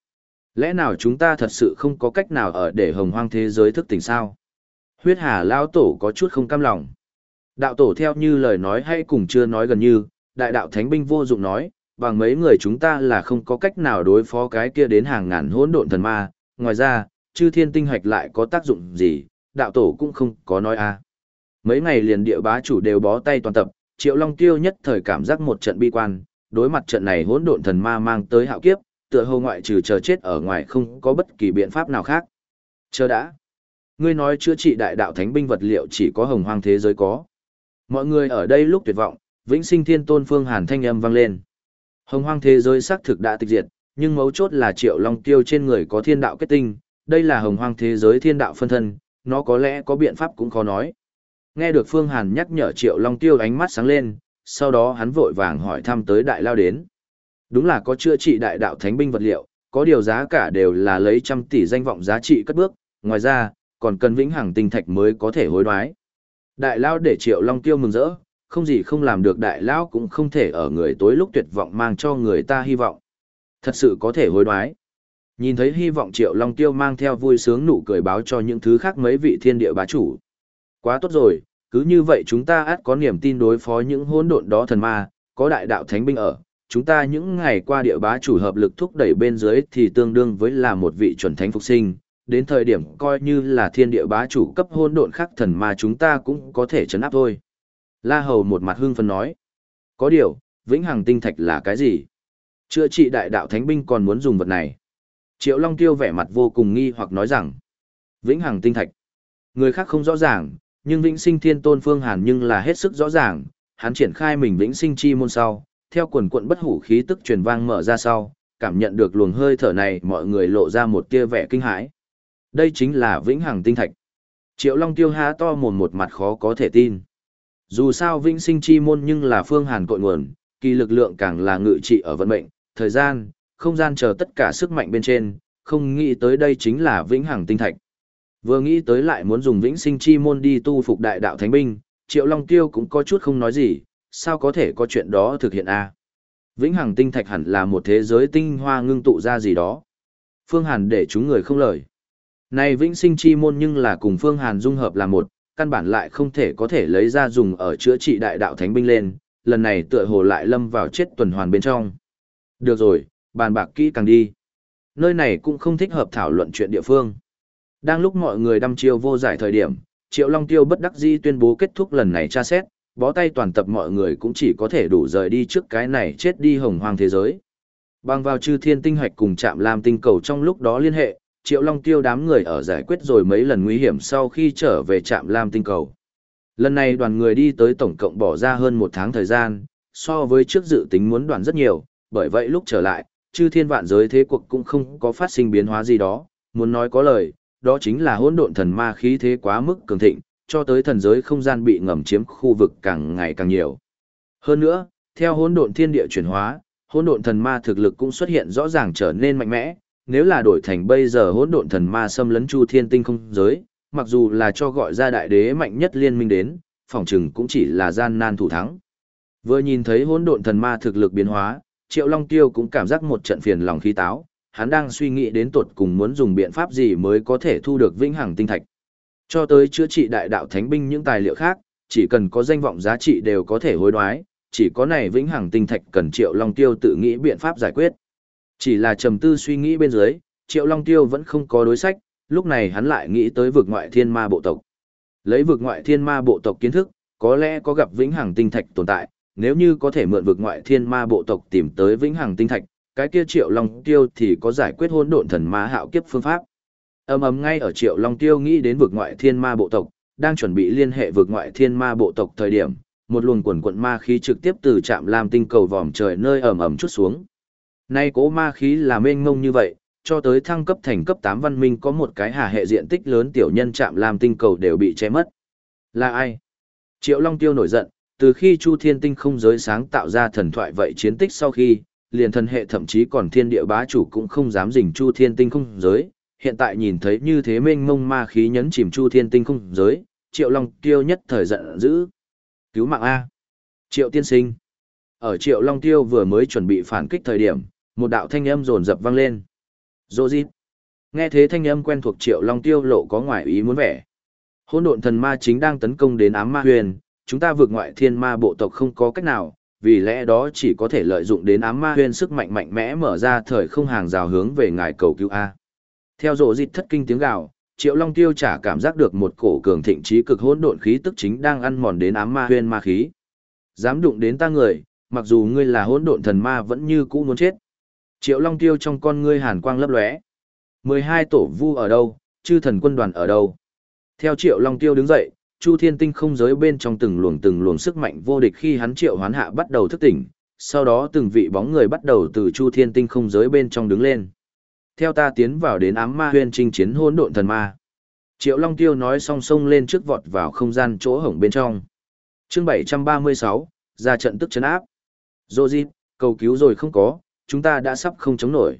Lẽ nào chúng ta thật sự không có cách nào ở để hồng hoang thế giới thức tỉnh sao? Huyết hà lao tổ có chút không cam lòng. Đạo tổ theo như lời nói hay cùng chưa nói gần như, đại đạo thánh binh vô dụng nói, bằng mấy người chúng ta là không có cách nào đối phó cái kia đến hàng ngàn hỗn độn thần ma, ngoài ra, chư thiên tinh hoạch lại có tác dụng gì, đạo tổ cũng không có nói a. Mấy ngày liền địa bá chủ đều bó tay toàn tập, Triệu Long Tiêu nhất thời cảm giác một trận bi quan, đối mặt trận này hỗn độn thần ma mang tới hạo kiếp, tựa hồ ngoại trừ chờ chết ở ngoài không có bất kỳ biện pháp nào khác. Chờ đã. Ngươi nói chữa trị đại đạo thánh binh vật liệu chỉ có hồng hoang thế giới có. Mọi người ở đây lúc tuyệt vọng, vĩnh sinh thiên tôn phương hàn thanh âm vang lên. Hồng hoang thế giới xác thực đã tịch diệt, nhưng mấu chốt là triệu long tiêu trên người có thiên đạo kết tinh, đây là hồng hoang thế giới thiên đạo phân thân, nó có lẽ có biện pháp cũng khó nói. Nghe được phương hàn nhắc nhở triệu long tiêu ánh mắt sáng lên, sau đó hắn vội vàng hỏi thăm tới đại lao đến. Đúng là có chữa trị đại đạo thánh binh vật liệu, có điều giá cả đều là lấy trăm tỷ danh vọng giá trị cất bước, ngoài ra, còn cần vĩnh hằng tinh thạch mới có thể hối đoái. Đại lao để triệu long tiêu mừng rỡ, không gì không làm được đại lão cũng không thể ở người tối lúc tuyệt vọng mang cho người ta hy vọng. Thật sự có thể hối đoái. Nhìn thấy hy vọng Triệu Long Tiêu mang theo vui sướng nụ cười báo cho những thứ khác mấy vị thiên địa bá chủ. Quá tốt rồi, cứ như vậy chúng ta át có niềm tin đối phó những hỗn độn đó thần ma, có đại đạo thánh binh ở. Chúng ta những ngày qua địa bá chủ hợp lực thúc đẩy bên dưới thì tương đương với là một vị chuẩn thánh phục sinh, đến thời điểm coi như là thiên địa bá chủ cấp hôn độn khắc thần mà chúng ta cũng có thể chấn áp thôi. La Hầu một mặt hưng phấn nói. Có điều, vĩnh hằng tinh thạch là cái gì? Chữa trị đại đạo thánh binh còn muốn dùng vật này. Triệu Long Tiêu vẻ mặt vô cùng nghi hoặc nói rằng. Vĩnh hằng tinh thạch. Người khác không rõ ràng, nhưng vĩnh sinh thiên tôn phương hàn nhưng là hết sức rõ ràng. Hắn triển khai mình vĩnh sinh chi môn sau, theo quần quận bất hủ khí tức truyền vang mở ra sau, cảm nhận được luồng hơi thở này mọi người lộ ra một tia vẻ kinh hãi. Đây chính là vĩnh hằng tinh thạch. Triệu Long Tiêu há to mồm một mặt khó có thể tin. Dù sao vĩnh sinh chi môn nhưng là phương hàn cội nguồn, kỳ lực lượng càng là ngự trị ở vận mệnh, thời gian, không gian chờ tất cả sức mạnh bên trên, không nghĩ tới đây chính là vĩnh hằng tinh thạch. Vừa nghĩ tới lại muốn dùng vĩnh sinh chi môn đi tu phục đại đạo thánh binh, Triệu Long Tiêu cũng có chút không nói gì, sao có thể có chuyện đó thực hiện a? Vĩnh hằng tinh thạch hẳn là một thế giới tinh hoa ngưng tụ ra gì đó. Phương Hàn để chúng người không lời. Này vĩnh sinh chi môn nhưng là cùng Phương Hàn dung hợp là một, căn bản lại không thể có thể lấy ra dùng ở chữa trị đại đạo thánh binh lên, lần này tựa hồ lại lâm vào chết tuần hoàn bên trong. Được rồi, bàn bạc kỹ càng đi. Nơi này cũng không thích hợp thảo luận chuyện địa phương. Đang lúc mọi người đăm chiêu vô giải thời điểm, Triệu Long Tiêu bất đắc dĩ tuyên bố kết thúc lần này tra xét, bó tay toàn tập mọi người cũng chỉ có thể đủ rời đi trước cái này chết đi hồng hoang thế giới. Bằng vào chư thiên tinh hoạch cùng chạm làm tinh cầu trong lúc đó liên hệ, Triệu Long Tiêu đám người ở giải quyết rồi mấy lần nguy hiểm sau khi trở về trạm Lam Tinh Cầu. Lần này đoàn người đi tới tổng cộng bỏ ra hơn một tháng thời gian, so với trước dự tính muốn đoàn rất nhiều, bởi vậy lúc trở lại, chư thiên vạn giới thế cuộc cũng không có phát sinh biến hóa gì đó, muốn nói có lời, đó chính là hỗn độn thần ma khí thế quá mức cường thịnh, cho tới thần giới không gian bị ngầm chiếm khu vực càng ngày càng nhiều. Hơn nữa, theo hỗn độn thiên địa chuyển hóa, hỗn độn thần ma thực lực cũng xuất hiện rõ ràng trở nên mạnh mẽ, nếu là đổi thành bây giờ hỗn độn thần ma xâm lấn chu thiên tinh không giới, mặc dù là cho gọi ra đại đế mạnh nhất liên minh đến, phỏng chừng cũng chỉ là gian nan thủ thắng. Vừa nhìn thấy hỗn độn thần ma thực lực biến hóa, Triệu Long Tiêu cũng cảm giác một trận phiền lòng khí táo, hắn đang suy nghĩ đến tuột cùng muốn dùng biện pháp gì mới có thể thu được vĩnh hằng tinh thạch. Cho tới chữa trị đại đạo thánh binh những tài liệu khác, chỉ cần có danh vọng giá trị đều có thể hối đoái, chỉ có này vĩnh hằng tinh thạch cần Triệu Long Tiêu tự nghĩ biện pháp giải quyết. Chỉ là trầm tư suy nghĩ bên dưới, Triệu Long Tiêu vẫn không có đối sách, lúc này hắn lại nghĩ tới vực ngoại thiên ma bộ tộc. Lấy vực ngoại thiên ma bộ tộc kiến thức, có lẽ có gặp vĩnh hằng tinh thạch tồn tại, nếu như có thể mượn vực ngoại thiên ma bộ tộc tìm tới vĩnh hằng tinh thạch, cái kia Triệu Long Tiêu thì có giải quyết hỗn độn thần ma hạo kiếp phương pháp. Ầm ầm ngay ở Triệu Long Tiêu nghĩ đến vực ngoại thiên ma bộ tộc, đang chuẩn bị liên hệ vực ngoại thiên ma bộ tộc thời điểm, một luồng quần quận ma khí trực tiếp từ trạm lam tinh cầu vòm trời nơi ẩm ẩm chút xuống. Nay cố ma khí là mênh mông như vậy, cho tới thăng cấp thành cấp 8 văn minh có một cái hà hệ diện tích lớn tiểu nhân chạm làm tinh cầu đều bị che mất. Là ai? Triệu Long Tiêu nổi giận, từ khi Chu Thiên Tinh không giới sáng tạo ra thần thoại vậy chiến tích sau khi, liền thần hệ thậm chí còn thiên địa bá chủ cũng không dám dình Chu Thiên Tinh không giới, hiện tại nhìn thấy như thế mênh mông ma khí nhấn chìm Chu Thiên Tinh không giới, Triệu Long Tiêu nhất thời giận dữ. Cứu mạng A. Triệu Tiên Sinh. Ở Triệu Long Tiêu vừa mới chuẩn bị phản kích thời điểm, một đạo thanh âm rồn rập vang lên. Dô dịp. Nghe thế thanh âm quen thuộc Triệu Long Tiêu lộ có ngoại ý muốn vẻ. Hỗn độn thần ma chính đang tấn công đến ám ma huyền, chúng ta vượt ngoại thiên ma bộ tộc không có cách nào, vì lẽ đó chỉ có thể lợi dụng đến ám ma huyền sức mạnh mạnh mẽ mở ra thời không hàng rào hướng về ngài cầu cứu A. Theo rộ dịt thất kinh tiếng gào, Triệu Long Tiêu chả cảm giác được một cổ cường thịnh trí cực hỗn độn khí tức chính đang ăn mòn đến ám ma huyên ma khí. Dám đụng đến ta người, mặc dù ngươi là hỗn độn thần ma vẫn như cũ muốn chết. Triệu Long Tiêu trong con ngươi hàn quang lấp lóe. 12 tổ vu ở đâu, chư thần quân đoàn ở đâu? Theo Triệu Long Tiêu đứng dậy, Chu Thiên Tinh không giới bên trong từng luồng từng luồng sức mạnh vô địch khi hắn Triệu Hoán Hạ bắt đầu thức tỉnh, sau đó từng vị bóng người bắt đầu từ Chu Thiên Tinh không giới bên trong đứng lên. Theo ta tiến vào đến ám ma huyên trinh chiến hỗn độn thần ma. Triệu Long Tiêu nói song song lên trước vọt vào không gian chỗ hổng bên trong. Chương 736, ra trận tức chấn áp. Dô dịp, cầu cứu rồi không có, chúng ta đã sắp không chống nổi.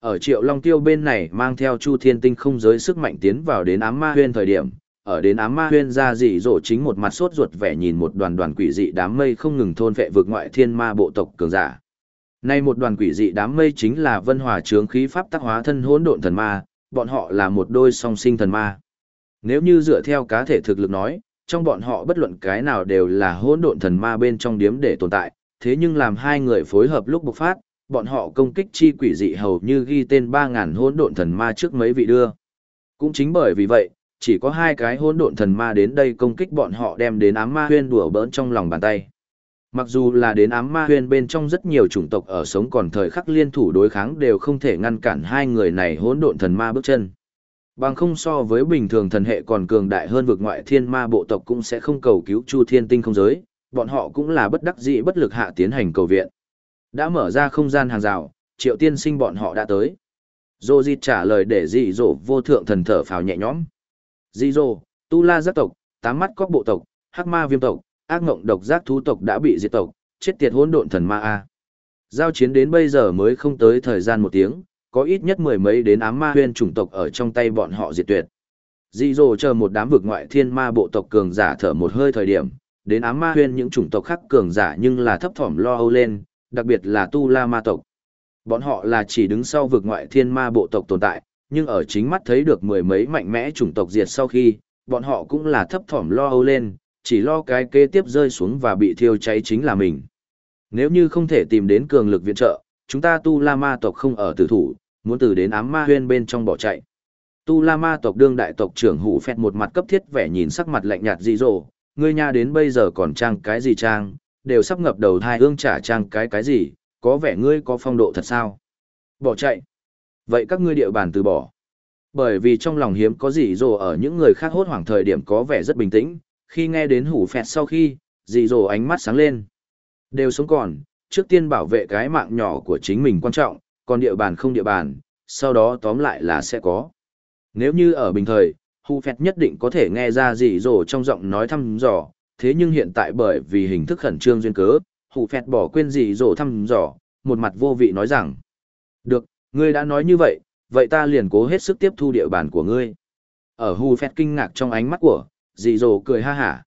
Ở triệu long tiêu bên này mang theo chu thiên tinh không giới sức mạnh tiến vào đến ám ma huyên thời điểm, ở đến ám ma huyên ra dị dỗ chính một mặt sốt ruột vẻ nhìn một đoàn đoàn quỷ dị đám mây không ngừng thôn vệ vực ngoại thiên ma bộ tộc cường giả. Nay một đoàn quỷ dị đám mây chính là vân hòa trướng khí pháp tác hóa thân hỗn độn thần ma, bọn họ là một đôi song sinh thần ma. Nếu như dựa theo cá thể thực lực nói, trong bọn họ bất luận cái nào đều là hỗn độn thần ma bên trong điếm để tồn tại, thế nhưng làm hai người phối hợp lúc bộc phát, bọn họ công kích chi quỷ dị hầu như ghi tên 3000 hỗn độn thần ma trước mấy vị đưa. Cũng chính bởi vì vậy, chỉ có hai cái hỗn độn thần ma đến đây công kích bọn họ đem đến ám ma huyên đùa bỡn trong lòng bàn tay. Mặc dù là đến ám ma huyền bên trong rất nhiều chủng tộc ở sống còn thời khắc liên thủ đối kháng đều không thể ngăn cản hai người này hỗn độn thần ma bước chân. Bằng không so với bình thường thần hệ còn cường đại hơn vực ngoại thiên ma bộ tộc cũng sẽ không cầu cứu Chu Thiên Tinh không giới, bọn họ cũng là bất đắc dĩ bất lực hạ tiến hành cầu viện. Đã mở ra không gian hàng rào, triệu tiên sinh bọn họ đã tới. Dô di trả lời để dị dỗ vô thượng thần thở phào nhẹ nhõm. Dị dỗ, tu la giác tộc, tám mắt cóc bộ tộc, hắc ma viêm tộc, ác ngộng độc giác thú tộc đã bị diệt tộc, chết tiệt hỗn độn thần ma A. Giao chiến đến bây giờ mới không tới thời gian một tiếng, có ít nhất mười mấy đến ám ma huyên chủng tộc ở trong tay bọn họ diệt tuyệt. Dị dỗ chờ một đám vực ngoại thiên ma bộ tộc cường giả thở một hơi thời điểm, đến ám ma huyên những chủng tộc khác cường giả nhưng là thấp thỏm lo âu lên, đặc biệt là tu la ma tộc. Bọn họ là chỉ đứng sau vực ngoại thiên ma bộ tộc tồn tại, nhưng ở chính mắt thấy được mười mấy mạnh mẽ chủng tộc diệt sau khi, bọn họ cũng là thấp thỏm lo âu lên, chỉ lo cái kế tiếp rơi xuống và bị thiêu cháy chính là mình. Nếu như không thể tìm đến cường lực viện trợ, chúng ta tu la ma tộc không ở tử thủ, muốn từ đến ám ma huyên bên trong bỏ chạy. Tu la ma tộc đương đại tộc trưởng hủ phẹt một mặt cấp thiết vẻ nhìn sắc mặt lạnh nhạt dị dỗ, ngươi nha đến bây giờ còn trang cái gì trang, đều sắp ngập đầu thai ương trả trang cái cái gì, có vẻ ngươi có phong độ thật sao? Bỏ chạy. Vậy các ngươi địa bàn từ bỏ. Bởi vì trong lòng hiếm có gì rồ ở những người khác hốt hoảng thời điểm có vẻ rất bình tĩnh, khi nghe đến hủ phẹt sau khi, dì dồ ánh mắt sáng lên. Đều sống còn, trước tiên bảo vệ cái mạng nhỏ của chính mình quan trọng, còn địa bàn không địa bàn, sau đó tóm lại là sẽ có. Nếu như ở bình thời, hủ phẹt nhất định có thể nghe ra dì dồ trong giọng nói thăm dò, thế nhưng hiện tại bởi vì hình thức khẩn trương duyên cớ, hủ phẹt bỏ quên dì dồ thăm dò, một mặt vô vị nói rằng. Được, ngươi đã nói như vậy, vậy ta liền cố hết sức tiếp thu địa bàn của ngươi. Ở hù phét kinh ngạc trong ánh mắt của, dị dồ cười ha hả.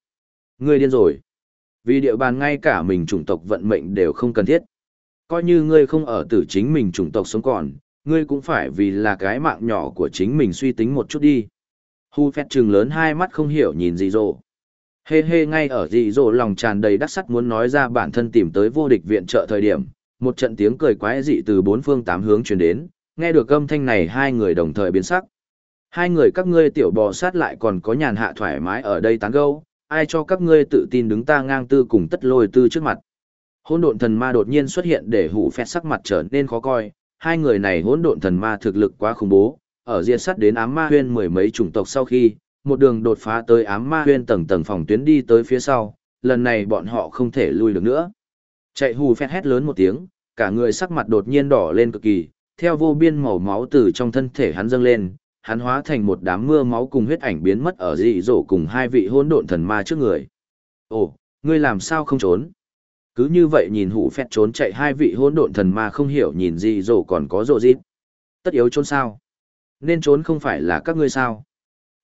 Ngươi điên rồi. Vì địa bàn ngay cả mình chủng tộc vận mệnh đều không cần thiết. Coi như ngươi không ở tử chính mình chủng tộc sống còn, ngươi cũng phải vì là cái mạng nhỏ của chính mình suy tính một chút đi. Hu phét trừng lớn hai mắt không hiểu nhìn dị dồ. Hê hê ngay ở dị dồ lòng tràn đầy đắc sắt muốn nói ra bản thân tìm tới vô địch viện trợ thời điểm, một trận tiếng cười quái dị từ bốn phương tám hướng truyền đến, nghe được âm thanh này hai người đồng thời biến sắc. Hai người các ngươi tiểu bò sát lại còn có nhàn hạ thoải mái ở đây tán gẫu, ai cho các ngươi tự tin đứng ta ngang tư cùng tất lôi tư trước mặt. Hỗn độn thần ma đột nhiên xuất hiện để hủ phét sắc mặt trở nên khó coi, hai người này hỗn độn thần ma thực lực quá khủng bố, ở diệt sắt đến ám ma huyên mười mấy chủng tộc sau khi, một đường đột phá tới ám ma huyên tầng tầng phòng tuyến đi tới phía sau, lần này bọn họ không thể lui được nữa. Chạy hù phét hét lớn một tiếng, cả người sắc mặt đột nhiên đỏ lên cực kỳ, theo vô biên màu máu từ trong thân thể hắn dâng lên, hắn hóa thành một đám mưa máu cùng huyết ảnh biến mất ở dị dỗ cùng hai vị hỗn độn thần ma trước người. Ồ, ngươi làm sao không trốn? Cứ như vậy nhìn hủ phét trốn chạy hai vị hỗn độn thần ma không hiểu nhìn dị dỗ còn có rộ rít. Tất yếu trốn sao? Nên trốn không phải là các ngươi sao?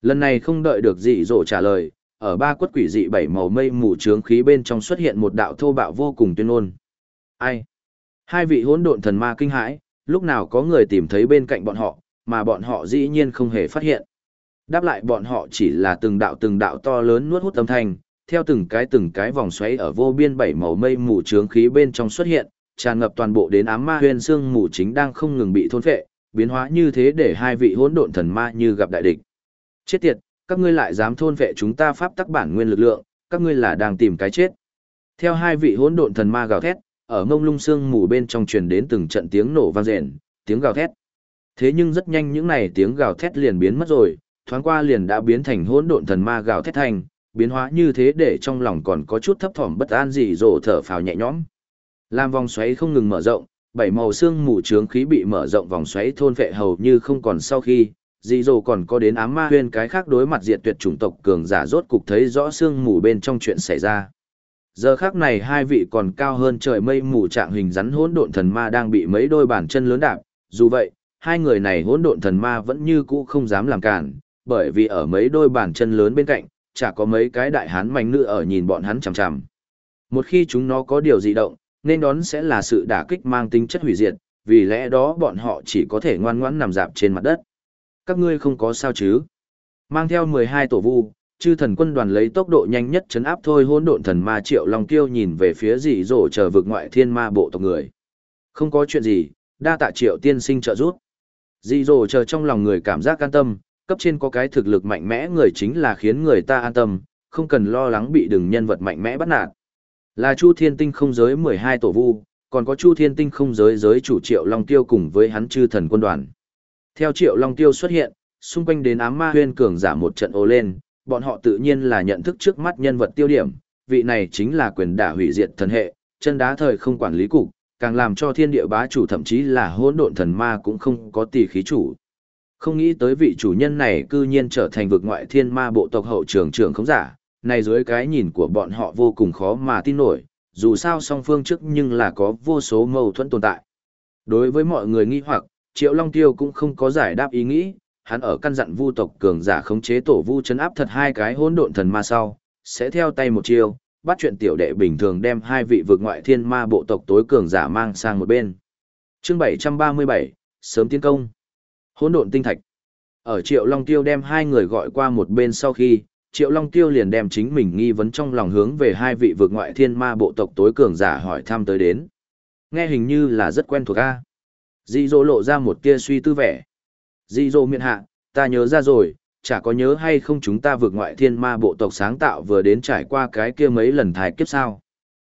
Lần này không đợi được dị dỗ trả lời, ở ba quất quỷ dị bảy màu mây mù trướng khí bên trong xuất hiện một đạo thô bạo vô cùng tuyên ôn. Ai? Hai vị hỗn độn thần ma kinh hãi, lúc nào có người tìm thấy bên cạnh bọn họ, mà bọn họ dĩ nhiên không hề phát hiện. Đáp lại bọn họ chỉ là từng đạo từng đạo to lớn nuốt hút âm thanh, theo từng cái từng cái vòng xoáy ở vô biên bảy màu mây mù trướng khí bên trong xuất hiện, tràn ngập toàn bộ đến ám ma huyền xương mù chính đang không ngừng bị thôn phệ, biến hóa như thế để hai vị hỗn độn thần ma như gặp đại địch. Chết tiệt, các ngươi lại dám thôn phệ chúng ta pháp tắc bản nguyên lực lượng, các ngươi là đang tìm cái chết. Theo hai vị hỗn độn thần ma gào thét, ở ngông lung xương mù bên trong truyền đến từng trận tiếng nổ vang rền, tiếng gào thét. Thế nhưng rất nhanh những này tiếng gào thét liền biến mất rồi, thoáng qua liền đã biến thành hỗn độn thần ma gào thét thành, biến hóa như thế để trong lòng còn có chút thấp thỏm bất an gì rồ thở phào nhẹ nhõm. Làm vòng xoáy không ngừng mở rộng, bảy màu xương mù trướng khí bị mở rộng vòng xoáy thôn vệ hầu như không còn sau khi, dị dồ còn có đến ám ma huyên cái khác đối mặt diệt tuyệt chủng tộc cường giả rốt cục thấy rõ xương mù bên trong chuyện xảy ra. Giờ khác này hai vị còn cao hơn trời mây mù trạng hình rắn hỗn độn thần ma đang bị mấy đôi bàn chân lớn đạp, dù vậy, hai người này hỗn độn thần ma vẫn như cũ không dám làm cản, bởi vì ở mấy đôi bàn chân lớn bên cạnh, chả có mấy cái đại hán mạnh nữ ở nhìn bọn hắn chằm chằm. Một khi chúng nó có điều gì động, nên đón sẽ là sự đả kích mang tính chất hủy diệt, vì lẽ đó bọn họ chỉ có thể ngoan ngoãn nằm dạp trên mặt đất. Các ngươi không có sao chứ? Mang theo 12 tổ vu, chư thần quân đoàn lấy tốc độ nhanh nhất chấn áp thôi hỗn độn thần ma triệu long tiêu nhìn về phía dị rổ chờ vực ngoại thiên ma bộ tộc người. Không có chuyện gì, đa tạ triệu tiên sinh trợ giúp. Dị dỗ chờ trong lòng người cảm giác an tâm, cấp trên có cái thực lực mạnh mẽ người chính là khiến người ta an tâm, không cần lo lắng bị đừng nhân vật mạnh mẽ bắt nạt. Là Chu Thiên Tinh không giới 12 tổ vu, còn có Chu Thiên Tinh không giới giới chủ Triệu Long Tiêu cùng với hắn chư thần quân đoàn. Theo Triệu Long Tiêu xuất hiện, xung quanh đến ám ma huyên cường giả một trận ô lên, bọn họ tự nhiên là nhận thức trước mắt nhân vật tiêu điểm, vị này chính là quyền đả hủy diệt thần hệ, chân đá thời không quản lý cục, càng làm cho thiên địa bá chủ thậm chí là hỗn độn thần ma cũng không có tỷ khí chủ. Không nghĩ tới vị chủ nhân này cư nhiên trở thành vực ngoại thiên ma bộ tộc hậu trường trưởng không giả, này dưới cái nhìn của bọn họ vô cùng khó mà tin nổi, dù sao song phương trước nhưng là có vô số mâu thuẫn tồn tại. Đối với mọi người nghi hoặc, Triệu Long Tiêu cũng không có giải đáp ý nghĩ, hắn ở căn dặn vu tộc cường giả khống chế tổ vu chấn áp thật hai cái hỗn độn thần ma sau, sẽ theo tay một chiều bắt chuyện tiểu đệ bình thường đem hai vị vực ngoại thiên ma bộ tộc tối cường giả mang sang một bên. Chương 737, sớm tiến công. Hỗn độn tinh thạch. Ở Triệu Long Tiêu đem hai người gọi qua một bên sau khi, Triệu Long Tiêu liền đem chính mình nghi vấn trong lòng hướng về hai vị vực ngoại thiên ma bộ tộc tối cường giả hỏi thăm tới đến. Nghe hình như là rất quen thuộc a. Dị Dỗ lộ ra một tia suy tư vẻ. Dị Dỗ miệng hạ, ta nhớ ra rồi, chả có nhớ hay không chúng ta vượt ngoại thiên ma bộ tộc sáng tạo vừa đến trải qua cái kia mấy lần thái kiếp sao.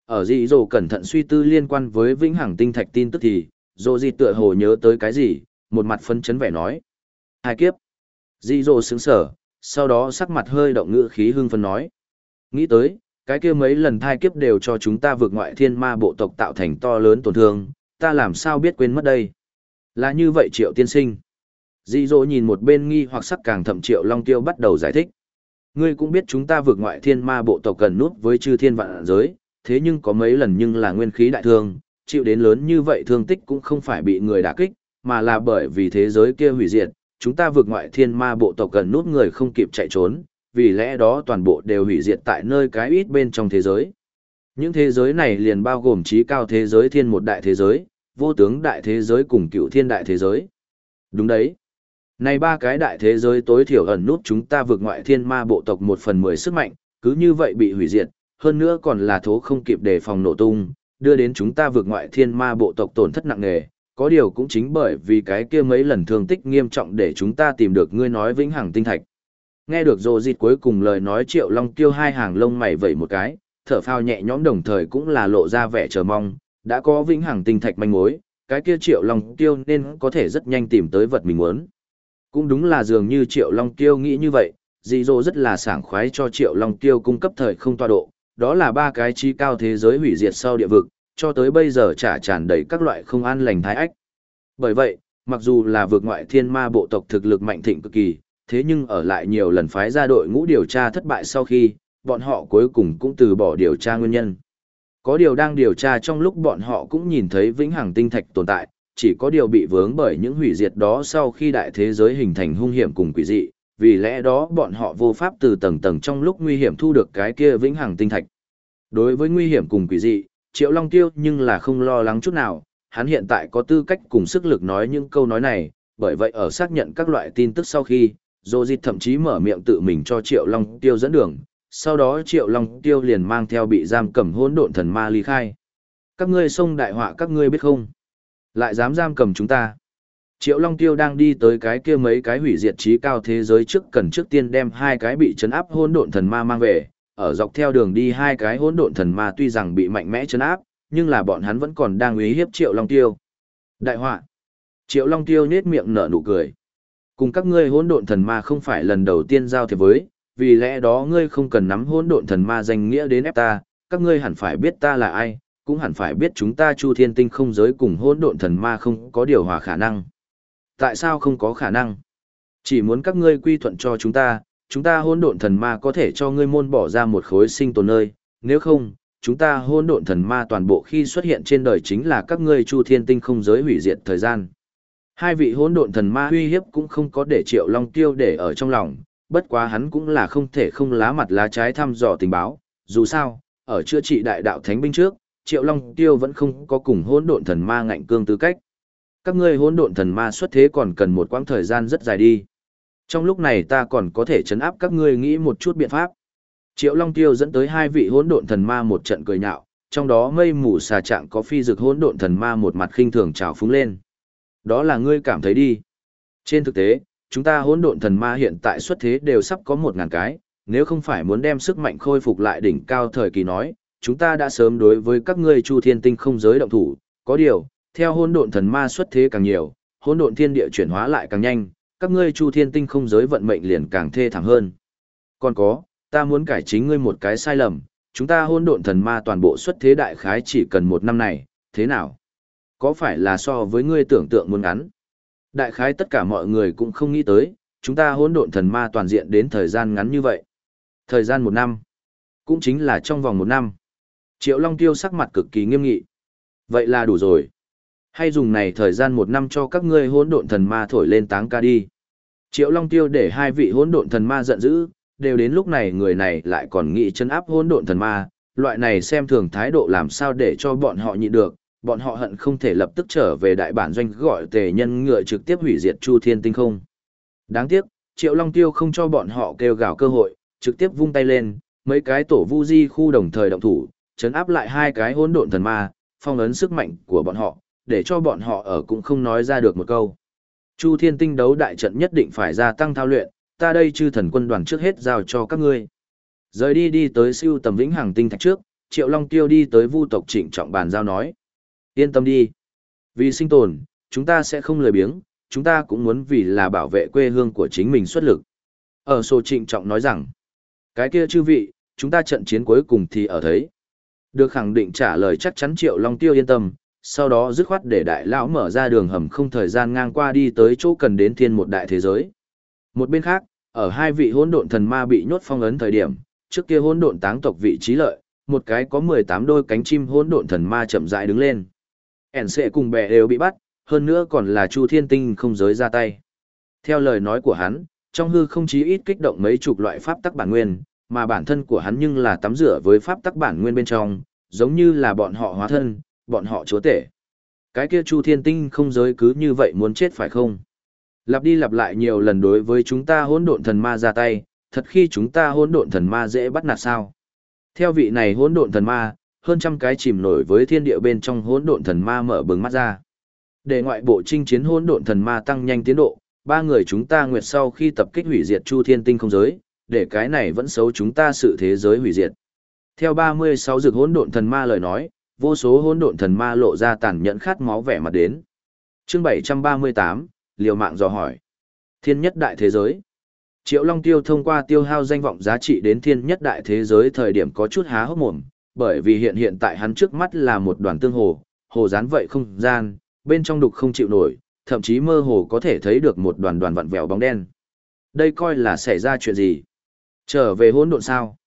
Ở dị dồ cẩn thận suy tư liên quan với vĩnh hằng tinh thạch tin tức thì, dồ dị tựa hồ nhớ tới cái gì, một mặt phân chấn vẻ nói. Hai kiếp. Dị dồ sướng sở, sau đó sắc mặt hơi động ngữ khí hưng phân nói. Nghĩ tới, cái kia mấy lần thai kiếp đều cho chúng ta vượt ngoại thiên ma bộ tộc tạo thành to lớn tổn thương, ta làm sao biết quên mất đây. Là như vậy triệu tiên sinh. Di dỗ nhìn một bên nghi hoặc sắc càng thậm triệu long tiêu bắt đầu giải thích. Ngươi cũng biết chúng ta vượt ngoại thiên ma bộ tộc gần nút với chư thiên vạn giới, thế nhưng có mấy lần nhưng là nguyên khí đại thương, chịu đến lớn như vậy thương tích cũng không phải bị người đả kích, mà là bởi vì thế giới kia hủy diệt, chúng ta vượt ngoại thiên ma bộ tộc gần nút người không kịp chạy trốn, vì lẽ đó toàn bộ đều hủy diệt tại nơi cái ít bên trong thế giới. Những thế giới này liền bao gồm trí cao thế giới thiên một đại thế giới, vô tướng đại thế giới cùng cựu thiên đại thế giới. Đúng đấy. Này ba cái đại thế giới tối thiểu ẩn nút chúng ta vượt ngoại thiên ma bộ tộc một phần mười sức mạnh, cứ như vậy bị hủy diệt, hơn nữa còn là thố không kịp đề phòng nổ tung, đưa đến chúng ta vượt ngoại thiên ma bộ tộc tổn thất nặng nề. Có điều cũng chính bởi vì cái kia mấy lần thương tích nghiêm trọng để chúng ta tìm được ngươi nói vĩnh hằng tinh thạch. Nghe được rồ dịt cuối cùng lời nói triệu long tiêu hai hàng lông mày vẩy một cái, thở phao nhẹ nhõm đồng thời cũng là lộ ra vẻ chờ mong, đã có vĩnh hằng tinh thạch manh mối, cái kia triệu long tiêu nên có thể rất nhanh tìm tới vật mình muốn. Cũng đúng là dường như triệu long tiêu nghĩ như vậy, dị dỗ rất là sảng khoái cho triệu long tiêu cung cấp thời không toa độ, đó là ba cái chi cao thế giới hủy diệt sau địa vực, cho tới bây giờ trả tràn đầy các loại không an lành thái ách. Bởi vậy, mặc dù là vượt ngoại thiên ma bộ tộc thực lực mạnh thịnh cực kỳ, thế nhưng ở lại nhiều lần phái ra đội ngũ điều tra thất bại sau khi, bọn họ cuối cùng cũng từ bỏ điều tra nguyên nhân. Có điều đang điều tra trong lúc bọn họ cũng nhìn thấy vĩnh hằng tinh thạch tồn tại, chỉ có điều bị vướng bởi những hủy diệt đó sau khi đại thế giới hình thành hung hiểm cùng quỷ dị, vì lẽ đó bọn họ vô pháp từ tầng tầng trong lúc nguy hiểm thu được cái kia vĩnh hằng tinh thạch. Đối với nguy hiểm cùng quỷ dị, Triệu Long Tiêu nhưng là không lo lắng chút nào, hắn hiện tại có tư cách cùng sức lực nói những câu nói này, bởi vậy ở xác nhận các loại tin tức sau khi, Dô Dịch thậm chí mở miệng tự mình cho Triệu Long Tiêu dẫn đường, sau đó Triệu Long Tiêu liền mang theo bị giam cầm hỗn độn thần ma ly khai. Các ngươi xông đại họa các ngươi biết không? Lại dám giam cầm chúng ta. Triệu Long Tiêu đang đi tới cái kia mấy cái hủy diệt trí cao thế giới trước cần trước tiên đem hai cái bị chấn áp hỗn độn thần ma mang về, ở dọc theo đường đi hai cái hỗn độn thần ma tuy rằng bị mạnh mẽ chấn áp, nhưng là bọn hắn vẫn còn đang uy hiếp Triệu Long Tiêu. Đại họa. Triệu Long Tiêu nhếch miệng nở nụ cười. Cùng các ngươi hỗn độn thần ma không phải lần đầu tiên giao thiệp với, vì lẽ đó ngươi không cần nắm hỗn độn thần ma danh nghĩa đến ép ta, các ngươi hẳn phải biết ta là ai, cũng hẳn phải biết chúng ta Chu Thiên Tinh không giới cùng hỗn độn thần ma không có điều hòa khả năng. Tại sao không có khả năng? Chỉ muốn các ngươi quy thuận cho chúng ta, chúng ta hỗn độn thần ma có thể cho ngươi môn bỏ ra một khối sinh tồn nơi, nếu không, chúng ta hỗn độn thần ma toàn bộ khi xuất hiện trên đời chính là các ngươi Chu Thiên Tinh không giới hủy diệt thời gian. Hai vị hỗn độn thần ma uy hiếp cũng không có để Triệu Long Tiêu để ở trong lòng, bất quá hắn cũng là không thể không lá mặt lá trái thăm dò tình báo, dù sao, ở chữa trị đại đạo thánh binh trước, Triệu Long Tiêu vẫn không có cùng hỗn độn thần ma ngạnh cương tư cách. Các ngươi hỗn độn thần ma xuất thế còn cần một quãng thời gian rất dài đi. Trong lúc này ta còn có thể chấn áp các ngươi nghĩ một chút biện pháp. Triệu Long Tiêu dẫn tới hai vị hỗn độn thần ma một trận cười nhạo, trong đó mây mù xà trạng có phi dược hỗn độn thần ma một mặt khinh thường trào phúng lên. Đó là ngươi cảm thấy đi. Trên thực tế, chúng ta hỗn độn thần ma hiện tại xuất thế đều sắp có một ngàn cái, nếu không phải muốn đem sức mạnh khôi phục lại đỉnh cao thời kỳ nói, chúng ta đã sớm đối với các ngươi Chu Thiên Tinh không giới động thủ, có điều, theo hôn độn thần ma xuất thế càng nhiều, hôn độn thiên địa chuyển hóa lại càng nhanh, các ngươi Chu Thiên Tinh không giới vận mệnh liền càng thê thảm hơn. Còn có, ta muốn cải chính ngươi một cái sai lầm, chúng ta hôn độn thần ma toàn bộ xuất thế đại khái chỉ cần một năm này, thế nào? Có phải là so với ngươi tưởng tượng muốn ngắn? Đại khái tất cả mọi người cũng không nghĩ tới, chúng ta hỗn độn thần ma toàn diện đến thời gian ngắn như vậy. Thời gian một năm, cũng chính là trong vòng một năm. Triệu Long Tiêu sắc mặt cực kỳ nghiêm nghị. Vậy là đủ rồi. Hay dùng này thời gian một năm cho các ngươi hỗn độn thần ma thổi lên táng ca đi. Triệu Long Tiêu để hai vị hỗn độn thần ma giận dữ, đều đến lúc này người này lại còn nghĩ chân áp hỗn độn thần ma, loại này xem thường thái độ làm sao để cho bọn họ nhịn được, bọn họ hận không thể lập tức trở về đại bản doanh gọi tề nhân ngựa trực tiếp hủy diệt Chu Thiên Tinh không. Đáng tiếc, Triệu Long Tiêu không cho bọn họ kêu gào cơ hội, trực tiếp vung tay lên, mấy cái tổ vu di khu đồng thời động thủ, chấn áp lại hai cái hỗn độn thần ma, phong ấn sức mạnh của bọn họ, để cho bọn họ ở cũng không nói ra được một câu. Chu Thiên Tinh đấu đại trận nhất định phải gia tăng thao luyện, ta đây chư thần quân đoàn trước hết giao cho các ngươi. Rời đi đi tới siêu tầm vĩnh hằng tinh thạch trước, Triệu Long Tiêu đi tới vu tộc trịnh trọng bàn giao nói. Yên tâm đi. Vì sinh tồn, chúng ta sẽ không lười biếng, chúng ta cũng muốn vì là bảo vệ quê hương của chính mình xuất lực. Ở sổ trịnh trọng nói rằng, cái kia chư vị, chúng ta trận chiến cuối cùng thì ở thấy. Được khẳng định trả lời chắc chắn Triệu Long Tiêu yên tâm, sau đó dứt khoát để đại lão mở ra đường hầm không thời gian ngang qua đi tới chỗ cần đến thiên một đại thế giới. Một bên khác, ở hai vị hỗn độn thần ma bị nhốt phong ấn thời điểm, trước kia hỗn độn táng tộc vị trí lợi, một cái có 18 đôi cánh chim hỗn độn thần ma chậm rãi đứng lên. ẻn sẽ cùng bè đều bị bắt, hơn nữa còn là Chu Thiên Tinh không giới ra tay. Theo lời nói của hắn, trong hư không chí ít kích động mấy chục loại pháp tắc bản nguyên, mà bản thân của hắn nhưng là tắm rửa với pháp tắc bản nguyên bên trong, giống như là bọn họ hóa thân, bọn họ chúa tể. Cái kia Chu Thiên Tinh không giới cứ như vậy muốn chết phải không? Lặp đi lặp lại nhiều lần đối với chúng ta hỗn độn thần ma ra tay, thật khi chúng ta hỗn độn thần ma dễ bắt nạt sao? Theo vị này hỗn độn thần ma, hơn trăm cái chìm nổi với thiên địa bên trong hỗn độn thần ma mở bừng mắt ra. Để ngoại bộ chinh chiến hỗn độn thần ma tăng nhanh tiến độ, ba người chúng ta nguyệt sau khi tập kích hủy diệt Chu Thiên Tinh không giới, để cái này vẫn xấu chúng ta sự thế giới hủy diệt. Theo 36 dược hỗn độn thần ma lời nói, vô số hỗn độn thần ma lộ ra tàn nhẫn khát máu vẻ mặt đến. Chương 738, liều mạng dò hỏi. Thiên nhất đại thế giới. Triệu Long Tiêu thông qua tiêu hao danh vọng giá trị đến thiên nhất đại thế giới thời điểm có chút há hốc mồm, bởi vì hiện hiện tại hắn trước mắt là một đoàn tương hồ, hồ dán vậy không gian, bên trong đục không chịu nổi, thậm chí mơ hồ có thể thấy được một đoàn đoàn vặn vẹo bóng đen. Đây coi là xảy ra chuyện gì? Trở về hỗn độn sao?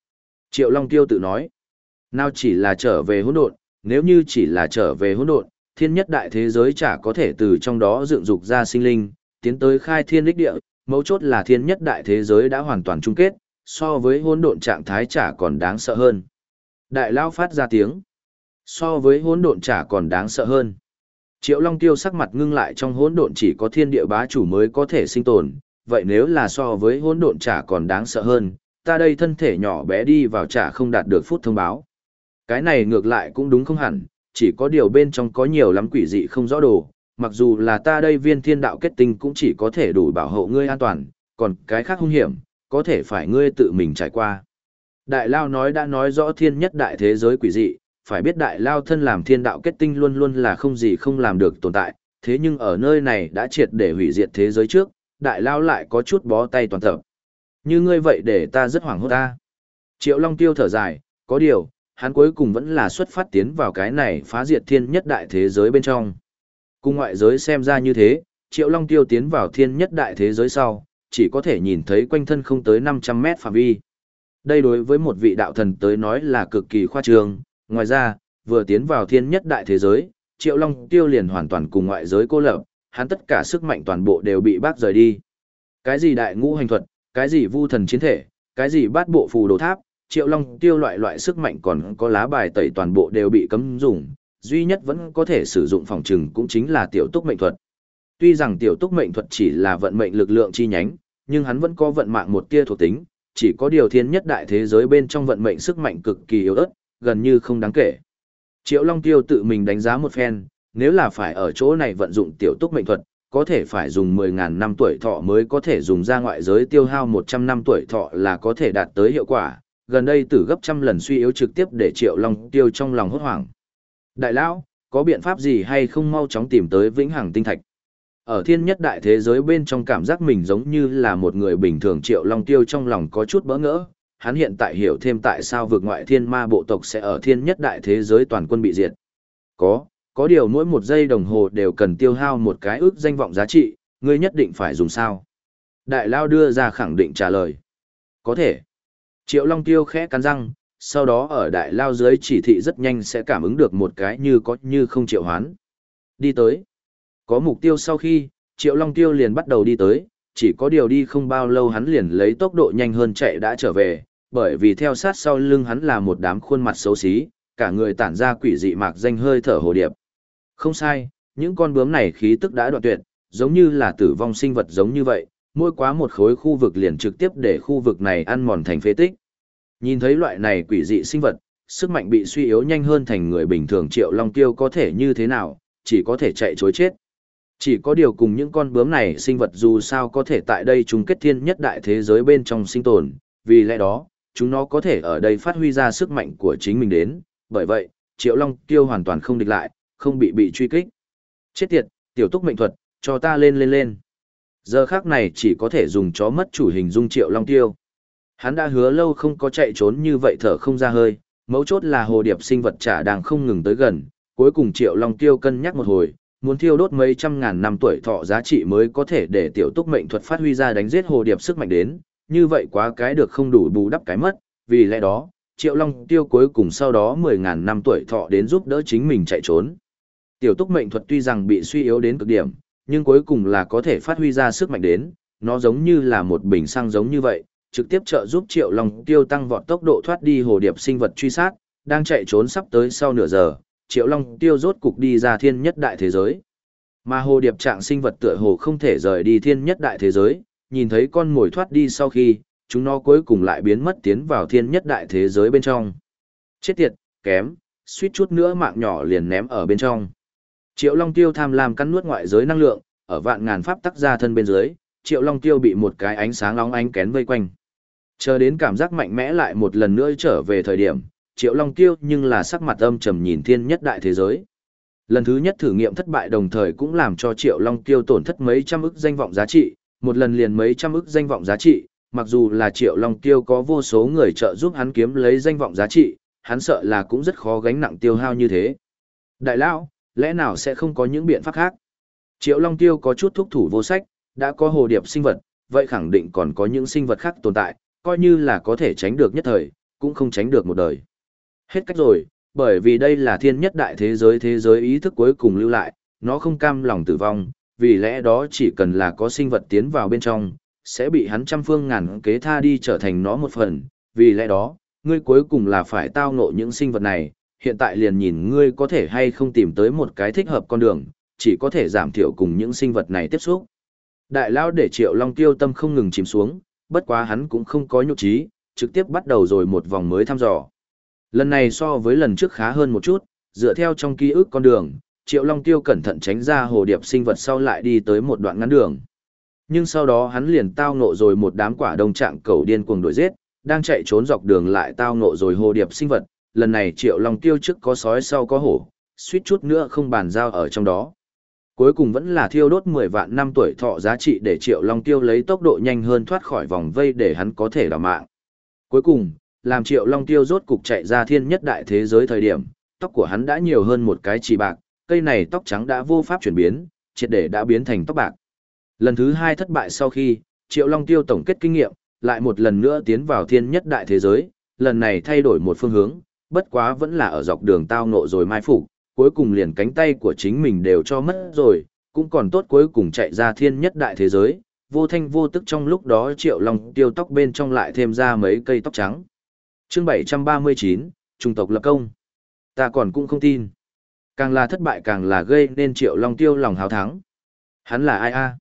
Triệu Long Tiêu tự nói. Nào chỉ là trở về hỗn độn, nếu như chỉ là trở về hỗn độn, thiên nhất đại thế giới chả có thể từ trong đó dựng dục ra sinh linh, tiến tới khai thiên lích địa, mấu chốt là thiên nhất đại thế giới đã hoàn toàn chung kết, so với hỗn độn trạng thái chả còn đáng sợ hơn. Đại Lao phát ra tiếng. So với hỗn độn chả còn đáng sợ hơn. Triệu Long Tiêu sắc mặt ngưng lại trong hỗn độn chỉ có thiên địa bá chủ mới có thể sinh tồn, vậy nếu là so với hỗn độn chả còn đáng sợ hơn, ta đây thân thể nhỏ bé đi vào chả không đạt được phút thông báo. Cái này ngược lại cũng đúng không hẳn, chỉ có điều bên trong có nhiều lắm quỷ dị không rõ đồ, mặc dù là ta đây viên thiên đạo kết tinh cũng chỉ có thể đủ bảo hộ ngươi an toàn, còn cái khác hung hiểm, có thể phải ngươi tự mình trải qua. Đại Lao nói đã nói rõ thiên nhất đại thế giới quỷ dị, phải biết Đại Lao thân làm thiên đạo kết tinh luôn luôn là không gì không làm được tồn tại, thế nhưng ở nơi này đã triệt để hủy diệt thế giới trước, Đại Lao lại có chút bó tay toàn tập. Như ngươi vậy để ta rất hoảng hốt ta. Triệu Long Tiêu thở dài, có điều, hắn cuối cùng vẫn là xuất phát tiến vào cái này phá diệt thiên nhất đại thế giới bên trong. Cùng ngoại giới xem ra như thế, Triệu Long Tiêu tiến vào thiên nhất đại thế giới sau, chỉ có thể nhìn thấy quanh thân không tới 500 mét phạm vi. Đây đối với một vị đạo thần tới nói là cực kỳ khoa trương, ngoài ra, vừa tiến vào thiên nhất đại thế giới, Triệu Long Tiêu liền hoàn toàn cùng ngoại giới cô lập, hắn tất cả sức mạnh toàn bộ đều bị bác rời đi. Cái gì đại ngũ hành thuật, cái gì vu thần chiến thể, cái gì bát bộ phù đồ tháp, triệu long tiêu loại loại sức mạnh còn có lá bài tẩy toàn bộ đều bị cấm dùng, duy nhất vẫn có thể sử dụng phòng trừng cũng chính là tiểu túc mệnh thuật. Tuy rằng tiểu túc mệnh thuật chỉ là vận mệnh lực lượng chi nhánh, nhưng hắn vẫn có vận mạng một tia thuộc tính, chỉ có điều thiên nhất đại thế giới bên trong vận mệnh sức mạnh cực kỳ yếu ớt, gần như không đáng kể. Triệu Long Tiêu tự mình đánh giá một phen, nếu là phải ở chỗ này vận dụng tiểu túc mệnh thuật, có thể phải dùng 10.000 năm tuổi thọ mới có thể dùng ra ngoại giới tiêu hao 100 năm tuổi thọ là có thể đạt tới hiệu quả, gần đây tử gấp trăm lần suy yếu trực tiếp để Triệu Long tiêu trong lòng hốt hoảng. Đại lão, có biện pháp gì hay không mau chóng tìm tới vĩnh hằng tinh thạch? Ở thiên nhất đại thế giới bên trong cảm giác mình giống như là một người bình thường Triệu Long tiêu trong lòng có chút bỡ ngỡ, hắn hiện tại hiểu thêm tại sao vượt ngoại thiên ma bộ tộc sẽ ở thiên nhất đại thế giới toàn quân bị diệt. Có, có điều mỗi một giây đồng hồ đều cần tiêu hao một cái ước danh vọng giá trị, ngươi nhất định phải dùng sao. Đại Lao đưa ra khẳng định trả lời. Có thể. Triệu Long Tiêu khẽ cắn răng, sau đó ở Đại Lao dưới chỉ thị rất nhanh sẽ cảm ứng được một cái như có như không triệu hoán. Đi tới. Có mục tiêu sau khi, Triệu Long Tiêu liền bắt đầu đi tới, chỉ có điều đi không bao lâu hắn liền lấy tốc độ nhanh hơn chạy đã trở về, bởi vì theo sát sau lưng hắn là một đám khuôn mặt xấu xí, cả người tản ra quỷ dị mạc danh hơi thở hồ điệp. Không sai, những con bướm này khí tức đã đoạn tuyệt, giống như là tử vong sinh vật giống như vậy, mỗi quá một khối khu vực liền trực tiếp để khu vực này ăn mòn thành phế tích. Nhìn thấy loại này quỷ dị sinh vật, sức mạnh bị suy yếu nhanh hơn thành người bình thường triệu long tiêu có thể như thế nào, chỉ có thể chạy chối chết. Chỉ có điều cùng những con bướm này sinh vật dù sao có thể tại đây chúng kết thiên nhất đại thế giới bên trong sinh tồn, vì lẽ đó, chúng nó có thể ở đây phát huy ra sức mạnh của chính mình đến, bởi vậy, triệu long tiêu hoàn toàn không địch lại, không bị bị truy kích. Chết tiệt, tiểu túc mệnh thuật, cho ta lên lên lên. Giờ khác này chỉ có thể dùng chó mất chủ hình dung triệu long tiêu. Hắn đã hứa lâu không có chạy trốn như vậy thở không ra hơi, mấu chốt là hồ điệp sinh vật trả đang không ngừng tới gần, cuối cùng triệu long tiêu cân nhắc một hồi, muốn thiêu đốt mấy trăm ngàn năm tuổi thọ giá trị mới có thể để tiểu túc mệnh thuật phát huy ra đánh giết hồ điệp sức mạnh đến, như vậy quá cái được không đủ bù đắp cái mất, vì lẽ đó, triệu long tiêu cuối cùng sau đó mười ngàn năm tuổi thọ đến giúp đỡ chính mình chạy trốn. Tiểu túc mệnh thuật tuy rằng bị suy yếu đến cực điểm, nhưng cuối cùng là có thể phát huy ra sức mạnh đến, nó giống như là một bình xăng giống như vậy, trực tiếp trợ giúp Triệu Long Tiêu tăng vọt tốc độ thoát đi hồ điệp sinh vật truy sát, đang chạy trốn sắp tới sau nửa giờ, Triệu Long Tiêu rốt cục đi ra thiên nhất đại thế giới. Mà hồ điệp trạng sinh vật tựa hồ không thể rời đi thiên nhất đại thế giới, nhìn thấy con mồi thoát đi sau khi, chúng nó cuối cùng lại biến mất tiến vào thiên nhất đại thế giới bên trong. Chết tiệt, kém, suýt chút nữa mạng nhỏ liền ném ở bên trong. Triệu Long Tiêu tham lam cắn nuốt ngoại giới năng lượng, ở vạn ngàn pháp tắc ra thân bên dưới, Triệu Long Tiêu bị một cái ánh sáng long ánh kén vây quanh. Chờ đến cảm giác mạnh mẽ lại một lần nữa trở về thời điểm, Triệu Long Tiêu nhưng là sắc mặt âm trầm nhìn thiên nhất đại thế giới. Lần thứ nhất thử nghiệm thất bại đồng thời cũng làm cho Triệu Long Tiêu tổn thất mấy trăm ức danh vọng giá trị, một lần liền mấy trăm ức danh vọng giá trị, mặc dù là Triệu Long Tiêu có vô số người trợ giúp hắn kiếm lấy danh vọng giá trị, hắn sợ là cũng rất khó gánh nặng tiêu hao như thế. Đại lão, lẽ nào sẽ không có những biện pháp khác? Triệu Long Tiêu có chút thúc thủ vô sách, đã có hồ điệp sinh vật, vậy khẳng định còn có những sinh vật khác tồn tại, coi như là có thể tránh được nhất thời, cũng không tránh được một đời. Hết cách rồi, bởi vì đây là thiên nhất đại thế giới thế giới ý thức cuối cùng lưu lại, nó không cam lòng tử vong, vì lẽ đó chỉ cần là có sinh vật tiến vào bên trong, sẽ bị hắn trăm phương ngàn kế tha đi trở thành nó một phần, vì lẽ đó, ngươi cuối cùng là phải tao ngộ những sinh vật này, hiện tại liền nhìn ngươi có thể hay không tìm tới một cái thích hợp con đường, chỉ có thể giảm thiểu cùng những sinh vật này tiếp xúc. Đại lao để Triệu Long tiêu tâm không ngừng chìm xuống, bất quá hắn cũng không có nhục trí, trực tiếp bắt đầu rồi một vòng mới thăm dò. Lần này so với lần trước khá hơn một chút, dựa theo trong ký ức con đường, Triệu Long Tiêu cẩn thận tránh ra hồ điệp sinh vật sau lại đi tới một đoạn ngắn đường. Nhưng sau đó hắn liền tao ngộ rồi một đám quả đông trạng cầu điên cuồng đuổi giết, đang chạy trốn dọc đường lại tao ngộ rồi hồ điệp sinh vật, lần này Triệu Long Tiêu trước có sói sau có hổ, suýt chút nữa không bàn giao ở trong đó. Cuối cùng vẫn là thiêu đốt 10 vạn năm tuổi thọ giá trị để Triệu Long Tiêu lấy tốc độ nhanh hơn thoát khỏi vòng vây để hắn có thể đào mạng. Cuối cùng, làm Triệu Long Tiêu rốt cục chạy ra thiên nhất đại thế giới thời điểm, tóc của hắn đã nhiều hơn một cái chỉ bạc, cây này tóc trắng đã vô pháp chuyển biến, triệt để đã biến thành tóc bạc. Lần thứ hai thất bại sau khi, Triệu Long Tiêu tổng kết kinh nghiệm, lại một lần nữa tiến vào thiên nhất đại thế giới, lần này thay đổi một phương hướng, bất quá vẫn là ở dọc đường tao nộ rồi mai phục, cuối cùng liền cánh tay của chính mình đều cho mất rồi, cũng còn tốt cuối cùng chạy ra thiên nhất đại thế giới, vô thanh vô tức trong lúc đó Triệu Long Tiêu tóc bên trong lại thêm ra mấy cây tóc trắng. Chương 739, Trung tộc lập công. Ta còn cũng không tin. Càng là thất bại càng là gây nên Triệu Long Tiêu lòng hào thắng. Hắn là ai a?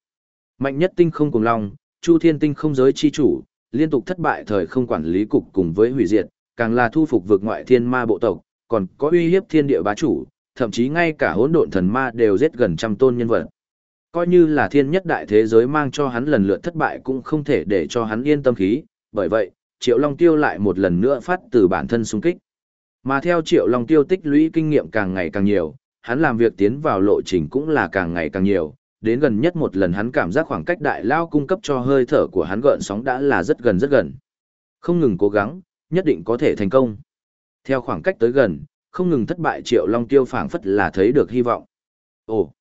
Mạnh nhất tinh không cùng long, Chu Thiên tinh không giới chi chủ, liên tục thất bại thời không quản lý cục cùng với hủy diệt, càng là thu phục vực ngoại thiên ma bộ tộc, còn có uy hiếp thiên địa bá chủ, thậm chí ngay cả hỗn độn thần ma đều giết gần trăm tôn nhân vật. Coi như là thiên nhất đại thế giới mang cho hắn lần lượt thất bại cũng không thể để cho hắn yên tâm khí, bởi vậy, Triệu Long Tiêu lại một lần nữa phát từ bản thân xung kích. Mà theo Triệu Long Tiêu tích lũy kinh nghiệm càng ngày càng nhiều, hắn làm việc tiến vào lộ trình cũng là càng ngày càng nhiều, đến gần nhất một lần hắn cảm giác khoảng cách đại lao cung cấp cho hơi thở của hắn gợn sóng đã là rất gần rất gần. Không ngừng cố gắng, nhất định có thể thành công. Theo khoảng cách tới gần, không ngừng thất bại Triệu Long Tiêu phảng phất là thấy được hy vọng. Ồ,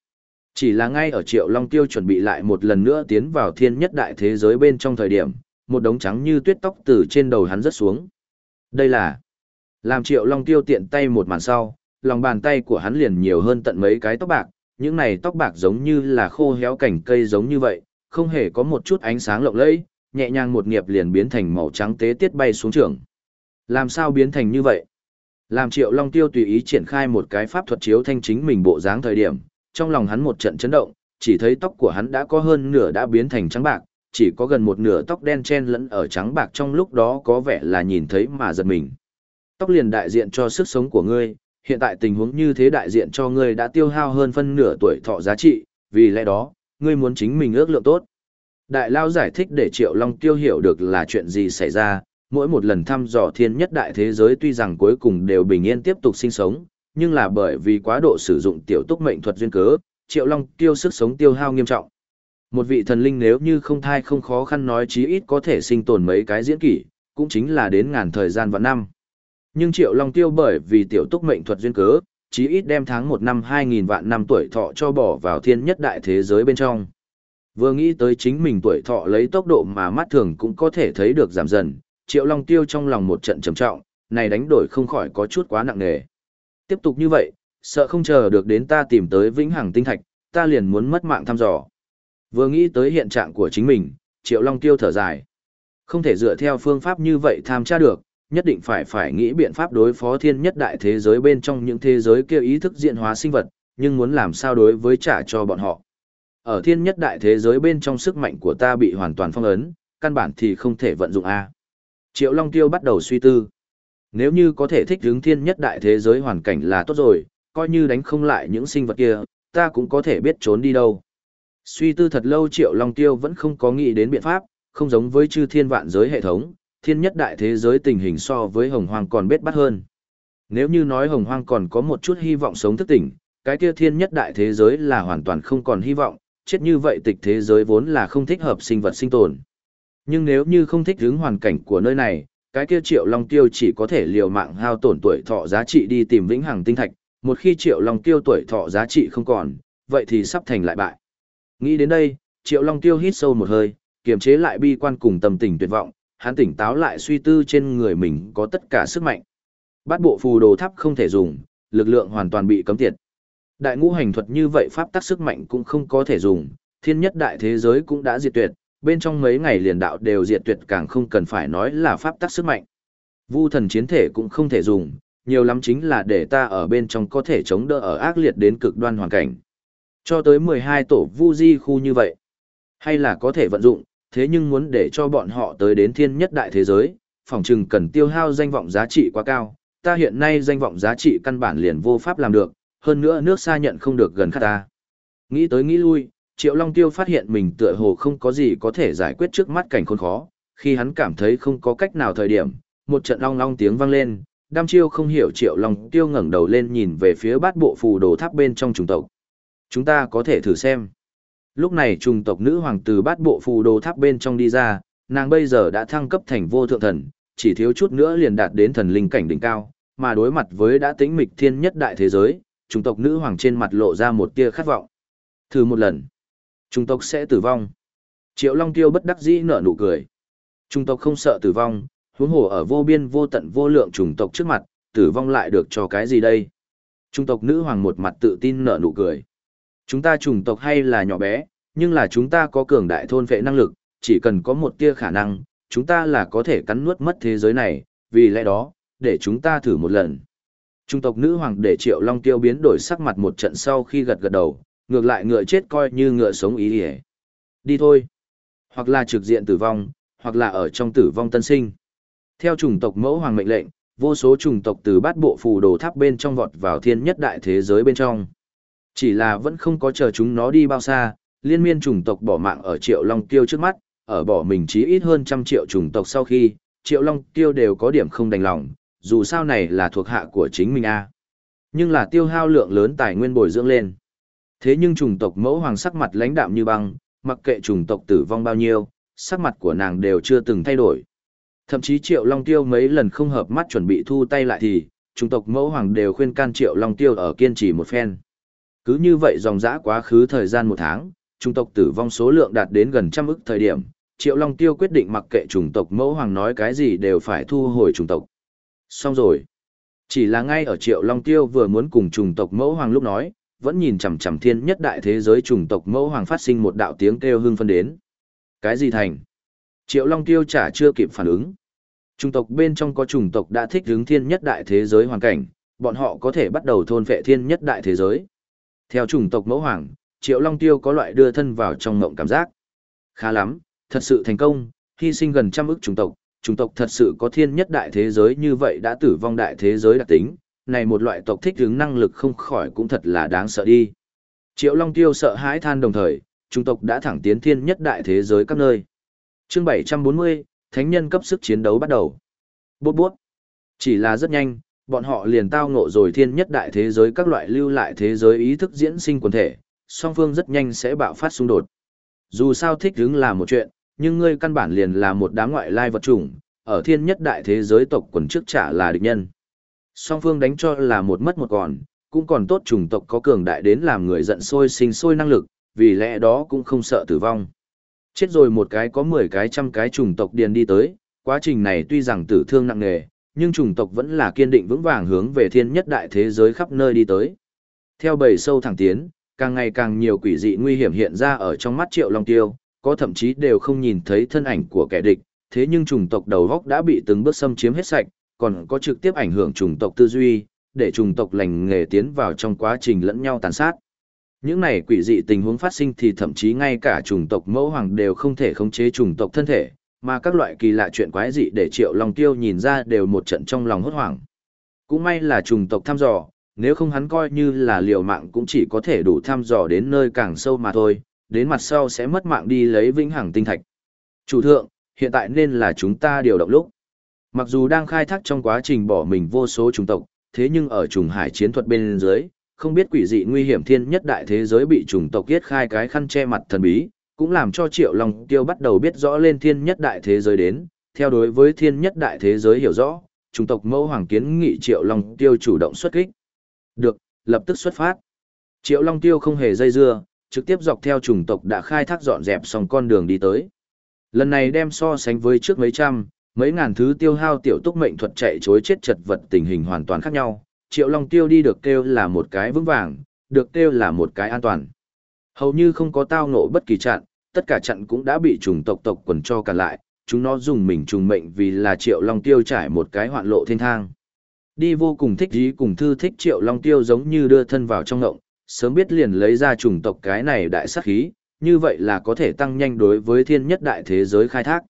chỉ là ngay ở Triệu Long Tiêu chuẩn bị lại một lần nữa tiến vào thiên nhất đại thế giới bên trong thời điểm, một đống trắng như tuyết tóc từ trên đầu hắn rớt xuống. Đây là làm Triệu Long Tiêu tiện tay một màn sau, lòng bàn tay của hắn liền nhiều hơn tận mấy cái tóc bạc, những này tóc bạc giống như là khô héo cảnh cây giống như vậy, không hề có một chút ánh sáng lộng lẫy, nhẹ nhàng một nghiệp liền biến thành màu trắng tế tiết bay xuống trường. Làm sao biến thành như vậy? Làm Triệu Long Tiêu tùy ý triển khai một cái pháp thuật chiếu thanh chính mình bộ dáng thời điểm, trong lòng hắn một trận chấn động, chỉ thấy tóc của hắn đã có hơn nửa đã biến thành trắng bạc, chỉ có gần một nửa tóc đen chen lẫn ở trắng bạc trong lúc đó có vẻ là nhìn thấy mà giật mình. Tóc liền đại diện cho sức sống của ngươi, hiện tại tình huống như thế đại diện cho ngươi đã tiêu hao hơn phân nửa tuổi thọ giá trị, vì lẽ đó, ngươi muốn chính mình ước lượng tốt. Đại Lao giải thích để Triệu Long tiêu hiểu được là chuyện gì xảy ra, mỗi một lần thăm dò thiên nhất đại thế giới tuy rằng cuối cùng đều bình yên tiếp tục sinh sống, nhưng là bởi vì quá độ sử dụng tiểu túc mệnh thuật duyên cớ, Triệu Long tiêu sức sống tiêu hao nghiêm trọng. Một vị thần linh nếu như không thai không khó khăn nói chí ít có thể sinh tồn mấy cái diễn kỷ, cũng chính là đến ngàn thời gian và năm. Nhưng Triệu Long Tiêu bởi vì tiểu túc mệnh thuật duyên cớ, chí ít đem tháng một năm 2000 vạn năm tuổi thọ cho bỏ vào thiên nhất đại thế giới bên trong. Vừa nghĩ tới chính mình tuổi thọ lấy tốc độ mà mắt thường cũng có thể thấy được giảm dần, Triệu Long Tiêu trong lòng một trận trầm trọng, này đánh đổi không khỏi có chút quá nặng nề. Tiếp tục như vậy, sợ không chờ được đến ta tìm tới vĩnh hằng tinh thạch, ta liền muốn mất mạng thăm dò. Vừa nghĩ tới hiện trạng của chính mình, Triệu Long Tiêu thở dài. Không thể dựa theo phương pháp như vậy tham tra được, nhất định phải phải nghĩ biện pháp đối phó thiên nhất đại thế giới bên trong những thế giới kia ý thức diện hóa sinh vật, nhưng muốn làm sao đối với trả cho bọn họ. Ở thiên nhất đại thế giới bên trong sức mạnh của ta bị hoàn toàn phong ấn, căn bản thì không thể vận dụng A. Triệu Long Tiêu bắt đầu suy tư. Nếu như có thể thích hướng thiên nhất đại thế giới hoàn cảnh là tốt rồi, coi như đánh không lại những sinh vật kia, ta cũng có thể biết trốn đi đâu. Suy tư thật lâu Triệu Long Tiêu vẫn không có nghĩ đến biện pháp, không giống với chư thiên vạn giới hệ thống, thiên nhất đại thế giới tình hình so với hồng hoang còn bết bắt hơn. Nếu như nói hồng hoang còn có một chút hy vọng sống thức tỉnh, cái kia thiên nhất đại thế giới là hoàn toàn không còn hy vọng, chết như vậy tịch thế giới vốn là không thích hợp sinh vật sinh tồn. Nhưng nếu như không thích hướng hoàn cảnh của nơi này, cái kia triệu long tiêu chỉ có thể liều mạng hao tổn tuổi thọ giá trị đi tìm vĩnh hằng tinh thạch, một khi triệu long tiêu tuổi thọ giá trị không còn, vậy thì sắp thành lại bại. Nghĩ đến đây, triệu long tiêu hít sâu một hơi, kiềm chế lại bi quan cùng tâm tình tuyệt vọng, hắn tỉnh táo lại suy tư trên người mình có tất cả sức mạnh. Bát bộ phù đồ tháp không thể dùng, lực lượng hoàn toàn bị cấm tiệt. Đại ngũ hành thuật như vậy pháp tắc sức mạnh cũng không có thể dùng, thiên nhất đại thế giới cũng đã diệt tuyệt, bên trong mấy ngày liền đạo đều diệt tuyệt càng không cần phải nói là pháp tắc sức mạnh. Vu thần chiến thể cũng không thể dùng, nhiều lắm chính là để ta ở bên trong có thể chống đỡ ở ác liệt đến cực đoan hoàn cảnh. Cho tới 12 tổ vu di khu như vậy, hay là có thể vận dụng, thế nhưng muốn để cho bọn họ tới đến thiên nhất đại thế giới, phòng trừng cần tiêu hao danh vọng giá trị quá cao, ta hiện nay danh vọng giá trị căn bản liền vô pháp làm được, hơn nữa nước xa nhận không được gần khát ta. Nghĩ tới nghĩ lui, Triệu Long Tiêu phát hiện mình tựa hồ không có gì có thể giải quyết trước mắt cảnh khốn khó, khi hắn cảm thấy không có cách nào thời điểm, một trận long long tiếng vang lên, đam chiêu không hiểu Triệu Long Tiêu ngẩng đầu lên nhìn về phía bát bộ phù đồ tháp bên trong trùng tộc. Chúng ta có thể thử xem. Lúc này trùng tộc nữ hoàng từ bát bộ phù đồ tháp bên trong đi ra, nàng bây giờ đã thăng cấp thành vô thượng thần, chỉ thiếu chút nữa liền đạt đến thần linh cảnh đỉnh cao, mà đối mặt với đã tính mịch thiên nhất đại thế giới, trùng tộc nữ hoàng trên mặt lộ ra một tia khát vọng. Thử một lần, Trung tộc sẽ tử vong. Triệu Long Tiêu bất đắc dĩ nở nụ cười. Trung tộc không sợ tử vong, huống hồ ở vô biên vô tận vô lượng trùng tộc trước mặt, tử vong lại được cho cái gì đây? Trung tộc nữ hoàng một mặt tự tin nở nụ cười. Chúng ta trùng tộc hay là nhỏ bé, nhưng là chúng ta có cường đại thôn vệ năng lực, chỉ cần có một tia khả năng, chúng ta là có thể cắn nuốt mất thế giới này, vì lẽ đó, để chúng ta thử một lần. Trung tộc nữ hoàng để Triệu Long Tiêu biến đổi sắc mặt một trận sau khi gật gật đầu, ngược lại ngựa chết coi như ngựa sống ý ỉa Đi thôi. Hoặc là trực diện tử vong, hoặc là ở trong tử vong tân sinh. Theo chủng tộc mẫu hoàng mệnh lệnh, vô số chủng tộc từ bát bộ phù đồ tháp bên trong vọt vào thiên nhất đại thế giới bên trong. Chỉ là vẫn không có chờ chúng nó đi bao xa, liên miên chủng tộc bỏ mạng ở Triệu Long Tiêu trước mắt, ở bỏ mình chí ít hơn trăm triệu chủng tộc sau khi, Triệu Long Tiêu đều có điểm không đành lòng, dù sao này là thuộc hạ của chính mình a nhưng là tiêu hao lượng lớn tài nguyên bồi dưỡng lên thế nhưng chủng tộc mẫu hoàng sắc mặt lãnh đạm như băng mặc kệ chủng tộc tử vong bao nhiêu sắc mặt của nàng đều chưa từng thay đổi. Thậm chí triệu long tiêu mấy lần không hợp mắt chuẩn bị thu tay lại thì chủng tộc mẫu hoàng đều khuyên can triệu long tiêu ở kiên trì một phen. Cứ như vậy dòng dã quá khứ thời gian một tháng chủng tộc tử vong số lượng đạt đến gần trăm ức thời điểm triệu long tiêu quyết định mặc kệ chủng tộc mẫu hoàng nói cái gì đều phải thu hồi chủng tộc. Xong rồi. Chỉ là ngay ở Triệu Long Tiêu vừa muốn cùng trùng tộc mẫu hoàng lúc nói, vẫn nhìn chằm chằm thiên nhất đại thế giới trùng tộc mẫu hoàng phát sinh một đạo tiếng kêu hưng phân đến. Cái gì thành? Triệu Long Tiêu chả chưa kịp phản ứng. Trùng tộc bên trong có trùng tộc đã thích hướng thiên nhất đại thế giới hoàn cảnh, bọn họ có thể bắt đầu thôn vệ thiên nhất đại thế giới. Theo trùng tộc mẫu hoàng, Triệu Long Tiêu có loại đưa thân vào trong ngộng cảm giác. Khá lắm, thật sự thành công, hy sinh gần trăm ức trùng tộc, chủng tộc thật sự có thiên nhất đại thế giới như vậy đã tử vong đại thế giới đặc tính, này một loại tộc thích ứng năng lực không khỏi cũng thật là đáng sợ đi. Triệu Long Tiêu sợ hãi than đồng thời, trung tộc đã thẳng tiến thiên nhất đại thế giới các nơi. Chương 740, Thánh nhân cấp sức chiến đấu bắt đầu. Bút bút. Chỉ là rất nhanh, bọn họ liền tao ngộ rồi thiên nhất đại thế giới các loại lưu lại thế giới ý thức diễn sinh quần thể, song phương rất nhanh sẽ bạo phát xung đột. Dù sao thích ứng là một chuyện, nhưng ngươi căn bản liền là một đám ngoại lai vật chủng, ở thiên nhất đại thế giới tộc quần trước trả là địch nhân. Song phương đánh cho là một mất một còn, cũng còn tốt chủng tộc có cường đại đến làm người giận sôi sinh sôi năng lực, vì lẽ đó cũng không sợ tử vong. Chết rồi một cái có 10 cái trăm cái chủng tộc điền đi tới, quá trình này tuy rằng tử thương nặng nề, nhưng chủng tộc vẫn là kiên định vững vàng hướng về thiên nhất đại thế giới khắp nơi đi tới. Theo bầy sâu thẳng tiến, càng ngày càng nhiều quỷ dị nguy hiểm hiện ra ở trong mắt Triệu Long Tiêu, có thậm chí đều không nhìn thấy thân ảnh của kẻ địch, thế nhưng chủng tộc đầu góc đã bị từng bước xâm chiếm hết sạch, còn có trực tiếp ảnh hưởng chủng tộc tư duy, để chủng tộc lành nghề tiến vào trong quá trình lẫn nhau tàn sát. Những này quỷ dị tình huống phát sinh thì thậm chí ngay cả chủng tộc mẫu hoàng đều không thể khống chế chủng tộc thân thể, mà các loại kỳ lạ chuyện quái dị để Triệu Long Tiêu nhìn ra đều một trận trong lòng hốt hoảng. Cũng may là chủng tộc thăm dò, nếu không hắn coi như là liều mạng cũng chỉ có thể đủ thăm dò đến nơi càng sâu mà thôi, đến mặt sau sẽ mất mạng đi lấy vĩnh hằng tinh thạch. Chủ thượng, hiện tại nên là chúng ta điều động lúc. Mặc dù đang khai thác trong quá trình bỏ mình vô số chủng tộc, thế nhưng ở trùng hải chiến thuật bên dưới, không biết quỷ dị nguy hiểm thiên nhất đại thế giới bị chủng tộc giết khai cái khăn che mặt thần bí, cũng làm cho Triệu Long Tiêu bắt đầu biết rõ lên thiên nhất đại thế giới đến, theo đối với thiên nhất đại thế giới hiểu rõ, chủng tộc mẫu hoàng kiến nghị Triệu Long Tiêu chủ động xuất kích. Được, lập tức xuất phát. Triệu Long Tiêu không hề dây dưa, trực tiếp dọc theo chủng tộc đã khai thác dọn dẹp xong con đường đi tới. Lần này đem so sánh với trước mấy trăm, mấy ngàn thứ tiêu hao tiểu túc mệnh thuật chạy chối chết chật vật tình hình hoàn toàn khác nhau. Triệu Long Tiêu đi được kêu là một cái vững vàng, được kêu là một cái an toàn. Hầu như không có tao nộ bất kỳ chặn, tất cả chặn cũng đã bị trùng tộc tộc quần cho cả lại, chúng nó dùng mình trùng mệnh vì là Triệu Long Tiêu trải một cái hoạn lộ thiên thang. Đi vô cùng thích ý cùng thư thích Triệu Long Tiêu giống như đưa thân vào trong ngộng, sớm biết liền lấy ra trùng tộc cái này đại sát khí, như vậy là có thể tăng nhanh đối với thiên nhất đại thế giới khai thác.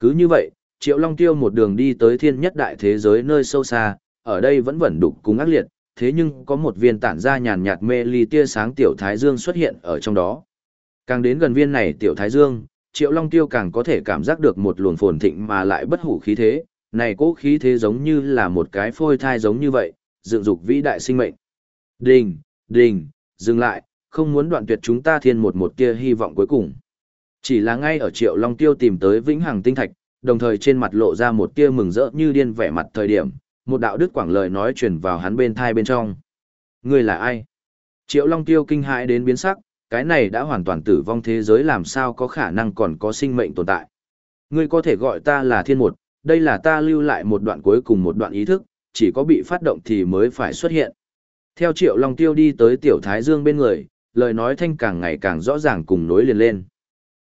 Cứ như vậy, Triệu Long Tiêu một đường đi tới thiên nhất đại thế giới nơi sâu xa, ở đây vẫn vẫn đục cùng ác liệt, thế nhưng có một viên tản ra nhàn nhạt mê ly tia sáng tiểu thái dương xuất hiện ở trong đó. Càng đến gần viên này tiểu thái dương, Triệu Long Tiêu càng có thể cảm giác được một luồng phồn thịnh mà lại bất hủ khí thế, này cố khí thế giống như là một cái phôi thai giống như vậy, dựng dục vĩ đại sinh mệnh. Đình, đình, dừng lại, không muốn đoạn tuyệt chúng ta thiên một một tia hy vọng cuối cùng. Chỉ là ngay ở Triệu Long Tiêu tìm tới vĩnh hằng tinh thạch, đồng thời trên mặt lộ ra một tia mừng rỡ như điên vẻ mặt thời điểm, một đạo đức quảng lời nói truyền vào hắn bên thai bên trong. Người là ai? Triệu Long Tiêu kinh hãi đến biến sắc, cái này đã hoàn toàn tử vong thế giới làm sao có khả năng còn có sinh mệnh tồn tại. Ngươi có thể gọi ta là thiên một, đây là ta lưu lại một đoạn cuối cùng một đoạn ý thức, chỉ có bị phát động thì mới phải xuất hiện. Theo Triệu Long Tiêu đi tới Tiểu Thái Dương bên người, lời nói thanh càng ngày càng rõ ràng cùng nối liền lên.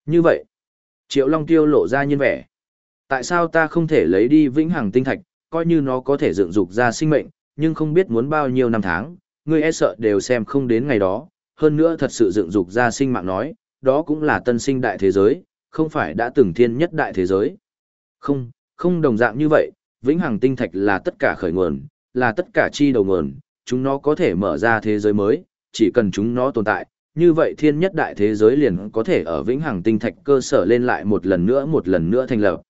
Như vậy, Triệu Long Tiêu lộ ra nhiên vẻ. Tại sao ta không thể lấy đi vĩnh hằng tinh thạch, coi như nó có thể dựng dục ra sinh mệnh, nhưng không biết muốn bao nhiêu năm tháng, ngươi e sợ đều xem không đến ngày đó, hơn nữa thật sự dựng dục ra sinh mạng nói, đó cũng là tân sinh đại thế giới, không phải đã từng thiên nhất đại thế giới. Không, không đồng dạng như vậy, vĩnh hằng tinh thạch là tất cả khởi nguồn, là tất cả chi đầu nguồn, chúng nó có thể mở ra thế giới mới, chỉ cần chúng nó tồn tại, như vậy thiên nhất đại thế giới liền có thể ở vĩnh hằng tinh thạch cơ sở lên lại một lần nữa một lần nữa thành lập.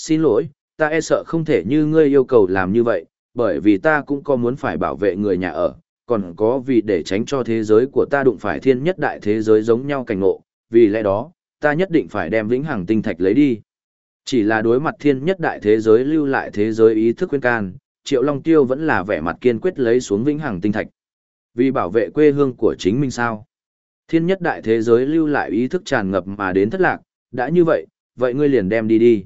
Xin lỗi, ta e sợ không thể như ngươi yêu cầu làm như vậy, bởi vì ta cũng có muốn phải bảo vệ người nhà ở, còn có vì để tránh cho thế giới của ta đụng phải thiên nhất đại thế giới giống nhau cảnh ngộ, vì lẽ đó, ta nhất định phải đem vĩnh hằng tinh thạch lấy đi. Chỉ là đối mặt thiên nhất đại thế giới lưu lại thế giới ý thức khuyên can, Triệu Long Tiêu vẫn là vẻ mặt kiên quyết lấy xuống vĩnh hằng tinh thạch. Vì bảo vệ quê hương của chính mình sao? Thiên nhất đại thế giới lưu lại ý thức tràn ngập mà đến thất lạc, đã như vậy, vậy ngươi liền đem đi đi.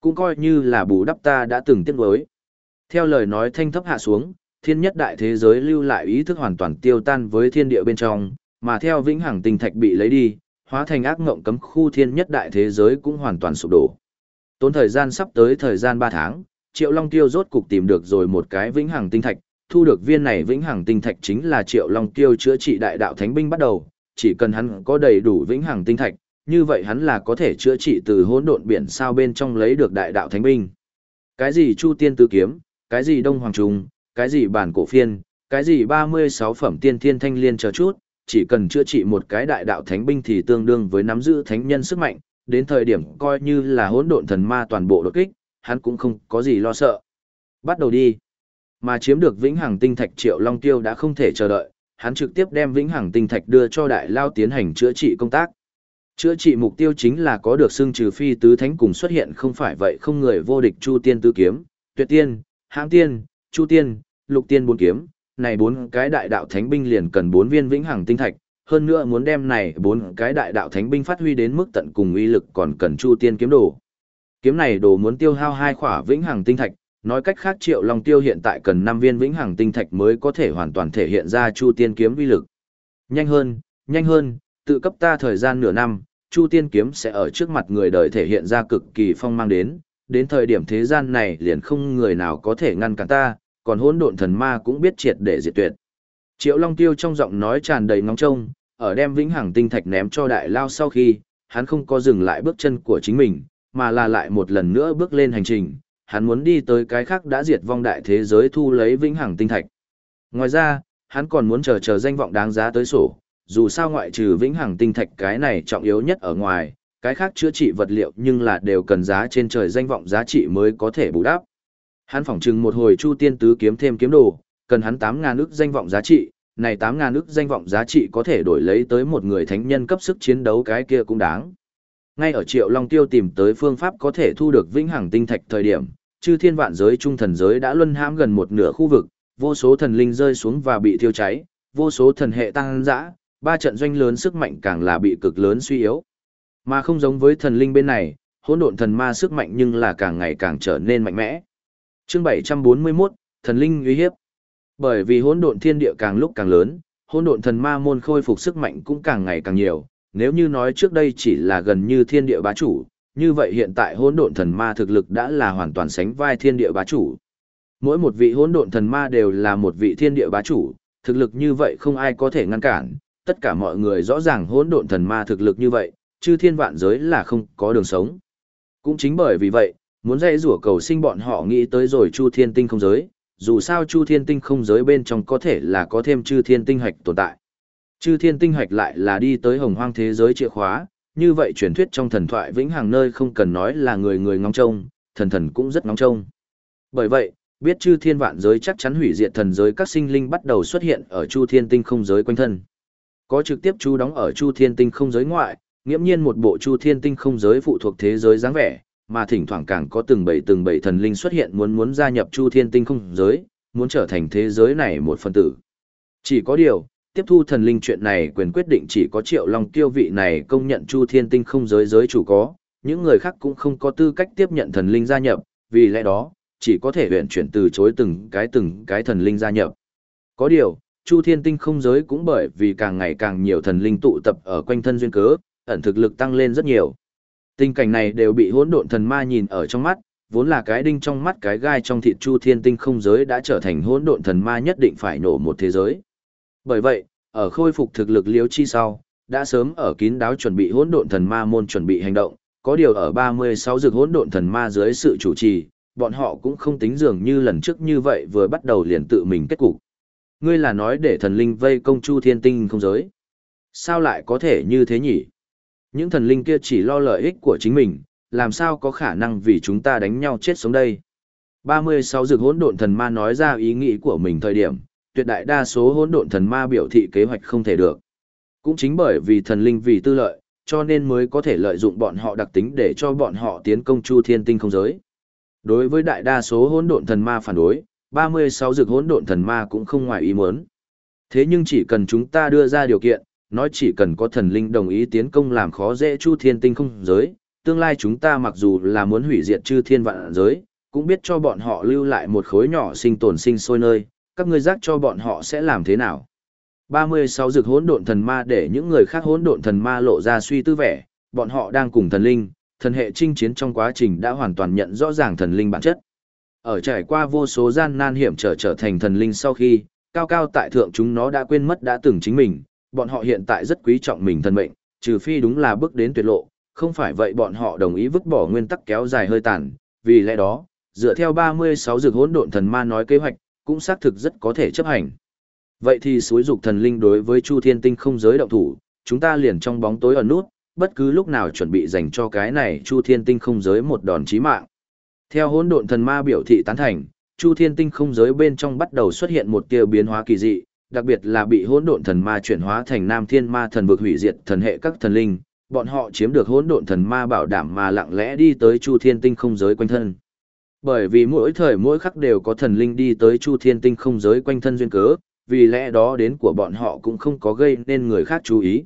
Cũng coi như là bù đắp ta đã từng tiếc nuối. Theo lời nói thanh thấp hạ xuống, thiên nhất đại thế giới lưu lại ý thức hoàn toàn tiêu tan với thiên địa bên trong, mà theo vĩnh hằng tinh thạch bị lấy đi, hóa thành ác ngộng cấm khu thiên nhất đại thế giới cũng hoàn toàn sụp đổ. Tốn thời gian sắp tới thời gian 3 tháng, Triệu Long Tiêu rốt cục tìm được rồi một cái vĩnh hằng tinh thạch, thu được viên này vĩnh hằng tinh thạch chính là Triệu Long Tiêu chữa trị đại đạo thánh binh bắt đầu, chỉ cần hắn có đầy đủ vĩnh hằng tinh thạch, như vậy hắn là có thể chữa trị từ hỗn độn biển sao bên trong lấy được đại đạo thánh binh. Cái gì Chu Tiên Tứ Kiếm, cái gì Đông Hoàng Trung, cái gì bản cổ phiên, cái gì 36 phẩm tiên thiên thanh liên chờ chút, chỉ cần chữa trị một cái đại đạo thánh binh thì tương đương với nắm giữ thánh nhân sức mạnh, đến thời điểm coi như là hỗn độn thần ma toàn bộ đột kích, hắn cũng không có gì lo sợ. Bắt đầu đi. Mà chiếm được vĩnh hằng tinh thạch Triệu Long Tiêu đã không thể chờ đợi, hắn trực tiếp đem vĩnh hằng tinh thạch đưa cho đại lao tiến hành chữa trị công tác. Chữa trị mục tiêu chính là có được xương trừ phi tứ thánh cùng xuất hiện không phải vậy không người vô địch Chu Tiên tứ kiếm, Tuyệt Tiên, Hãng Tiên, Chu Tiên, Lục Tiên bốn kiếm, này bốn cái đại đạo thánh binh liền cần bốn viên vĩnh hằng tinh thạch, hơn nữa muốn đem này bốn cái đại đạo thánh binh phát huy đến mức tận cùng uy lực còn cần Chu Tiên kiếm đồ. Kiếm này đồ muốn tiêu hao hai khỏa vĩnh hằng tinh thạch, nói cách khác Triệu Long Tiêu hiện tại cần 5 viên vĩnh hằng tinh thạch mới có thể hoàn toàn thể hiện ra Chu Tiên kiếm uy lực. Nhanh hơn, nhanh hơn, tự cấp ta thời gian nửa năm, Chu Tiên kiếm sẽ ở trước mặt người đời thể hiện ra cực kỳ phong mang đến, đến thời điểm thế gian này liền không người nào có thể ngăn cản ta, còn hỗn độn thần ma cũng biết triệt để diệt tuyệt. Triệu Long Tiêu trong giọng nói tràn đầy ngóng trông, ở đem vĩnh hằng tinh thạch ném cho đại lao sau khi, hắn không có dừng lại bước chân của chính mình, mà là lại một lần nữa bước lên hành trình, hắn muốn đi tới cái khác đã diệt vong đại thế giới thu lấy vĩnh hằng tinh thạch. Ngoài ra, hắn còn muốn chờ chờ danh vọng đáng giá tới sổ, dù sao ngoại trừ vĩnh hằng tinh thạch cái này trọng yếu nhất ở ngoài, cái khác chữa trị vật liệu nhưng là đều cần giá trên trời danh vọng giá trị mới có thể bù đắp. Hắn phỏng chừng một hồi Chu Tiên tứ kiếm thêm kiếm đồ, cần hắn 8000 ức danh vọng giá trị, này 8000 ức danh vọng giá trị có thể đổi lấy tới một người thánh nhân cấp sức chiến đấu cái kia cũng đáng. Ngay ở Triệu Long Tiêu tìm tới phương pháp có thể thu được vĩnh hằng tinh thạch thời điểm, chư thiên vạn giới trung thần giới đã luân hãm gần một nửa khu vực, vô số thần linh rơi xuống và bị thiêu cháy, vô số thần hệ tăng dã, ba trận doanh lớn sức mạnh càng là bị cực lớn suy yếu. Mà không giống với thần linh bên này, hỗn độn thần ma sức mạnh nhưng là càng ngày càng trở nên mạnh mẽ. Chương 741, thần linh uy hiếp. Bởi vì hỗn độn thiên địa càng lúc càng lớn, hỗn độn thần ma môn khôi phục sức mạnh cũng càng ngày càng nhiều, nếu như nói trước đây chỉ là gần như thiên địa bá chủ, như vậy hiện tại hỗn độn thần ma thực lực đã là hoàn toàn sánh vai thiên địa bá chủ. Mỗi một vị hỗn độn thần ma đều là một vị thiên địa bá chủ, thực lực như vậy không ai có thể ngăn cản, tất cả mọi người rõ ràng hỗn độn thần ma thực lực như vậy, chư thiên vạn giới là không có đường sống. Cũng chính bởi vì vậy, muốn dạy rủa cầu sinh bọn họ nghĩ tới rồi chu thiên tinh không giới, dù sao chu thiên tinh không giới bên trong có thể là có thêm chư thiên tinh hạch tồn tại. Chư thiên tinh hạch lại là đi tới hồng hoang thế giới chìa khóa, như vậy truyền thuyết trong thần thoại vĩnh hằng nơi không cần nói là người người ngóng trông, thần thần cũng rất ngóng trông. Bởi vậy, biết chư thiên vạn giới chắc chắn hủy diệt thần giới các sinh linh bắt đầu xuất hiện ở chu thiên tinh không giới quanh thân. Có trực tiếp chú đóng ở chu thiên tinh không giới ngoại, nghiễm nhiên một bộ chu thiên tinh không giới phụ thuộc thế giới dáng vẻ, mà thỉnh thoảng càng có từng bảy từng bảy thần linh xuất hiện muốn muốn gia nhập chu thiên tinh không giới, muốn trở thành thế giới này một phần tử. Chỉ có điều, tiếp thu thần linh chuyện này quyền quyết định chỉ có triệu long tiêu vị này công nhận chu thiên tinh không giới giới chủ có, những người khác cũng không có tư cách tiếp nhận thần linh gia nhập, vì lẽ đó, chỉ có thể huyện chuyển từ chối từng cái từng cái thần linh gia nhập. Có điều, chu thiên tinh không giới cũng bởi vì càng ngày càng nhiều thần linh tụ tập ở quanh thân duyên cớ, ẩn thực lực tăng lên rất nhiều. Tình cảnh này đều bị hỗn độn thần ma nhìn ở trong mắt, vốn là cái đinh trong mắt cái gai trong thịt chu thiên tinh không giới đã trở thành hỗn độn thần ma nhất định phải nổ một thế giới. Bởi vậy, ở khôi phục thực lực liếu chi sau, đã sớm ở kín đáo chuẩn bị hỗn độn thần ma môn chuẩn bị hành động, có điều ở 36 dược hỗn độn thần ma dưới sự chủ trì, bọn họ cũng không tính dường như lần trước như vậy vừa bắt đầu liền tự mình kết cục. Ngươi là nói để thần linh vây công chu thiên tinh không giới. Sao lại có thể như thế nhỉ? Những thần linh kia chỉ lo lợi ích của chính mình, làm sao có khả năng vì chúng ta đánh nhau chết sống đây? 36 dược hỗn độn thần ma nói ra ý nghĩ của mình thời điểm, tuyệt đại đa số hỗn độn thần ma biểu thị kế hoạch không thể được. Cũng chính bởi vì thần linh vì tư lợi, cho nên mới có thể lợi dụng bọn họ đặc tính để cho bọn họ tiến công chu thiên tinh không giới. Đối với đại đa số hỗn độn thần ma phản đối, 36 dược hỗn độn thần ma cũng không ngoài ý muốn. Thế nhưng chỉ cần chúng ta đưa ra điều kiện, nói chỉ cần có thần linh đồng ý tiến công làm khó dễ chu thiên tinh không giới, tương lai chúng ta mặc dù là muốn hủy diệt chư thiên vạn giới, cũng biết cho bọn họ lưu lại một khối nhỏ sinh tồn sinh sôi nơi, các ngươi giác cho bọn họ sẽ làm thế nào. 36 dược hỗn độn thần ma để những người khác hỗn độn thần ma lộ ra suy tư vẻ, bọn họ đang cùng thần linh, thần hệ chinh chiến trong quá trình đã hoàn toàn nhận rõ ràng thần linh bản chất. Ở trải qua vô số gian nan hiểm trở trở thành thần linh sau khi, cao cao tại thượng chúng nó đã quên mất đã từng chính mình, bọn họ hiện tại rất quý trọng mình thân mệnh, trừ phi đúng là bước đến tuyệt lộ, không phải vậy bọn họ đồng ý vứt bỏ nguyên tắc kéo dài hơi tàn, vì lẽ đó, dựa theo 36 dược hỗn độn thần ma nói kế hoạch, cũng xác thực rất có thể chấp hành. Vậy thì suối dục thần linh đối với Chu Thiên Tinh không giới động thủ, chúng ta liền trong bóng tối ẩn nút, bất cứ lúc nào chuẩn bị dành cho cái này Chu Thiên Tinh không giới một đòn chí mạng. Theo hỗn độn thần ma biểu thị tán thành, Chu Thiên Tinh không giới bên trong bắt đầu xuất hiện một tia biến hóa kỳ dị, đặc biệt là bị hỗn độn thần ma chuyển hóa thành Nam Thiên Ma thần vực hủy diệt thần hệ các thần linh, bọn họ chiếm được hỗn độn thần ma bảo đảm mà lặng lẽ đi tới Chu Thiên Tinh không giới quanh thân. Bởi vì mỗi thời mỗi khắc đều có thần linh đi tới Chu Thiên Tinh không giới quanh thân duyên cớ, vì lẽ đó đến của bọn họ cũng không có gây nên người khác chú ý.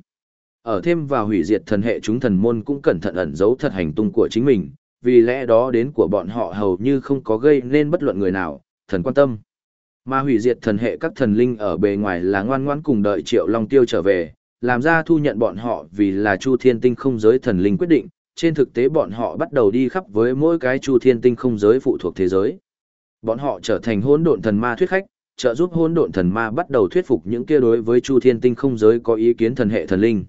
Ở thêm vào hủy diệt thần hệ chúng thần môn cũng cẩn thận ẩn giấu thật hành tung của chính mình, vì lẽ đó đến của bọn họ hầu như không có gây nên bất luận người nào, thần quan tâm. Mà hủy diệt thần hệ các thần linh ở bề ngoài là ngoan ngoãn cùng đợi Triệu Long Tiêu trở về, làm ra thu nhận bọn họ vì là Chu Thiên Tinh không giới thần linh quyết định, trên thực tế bọn họ bắt đầu đi khắp với mỗi cái Chu Thiên Tinh không giới phụ thuộc thế giới. Bọn họ trở thành hỗn độn thần ma thuyết khách, trợ giúp hỗn độn thần ma bắt đầu thuyết phục những kia đối với Chu Thiên Tinh không giới có ý kiến thần hệ thần linh.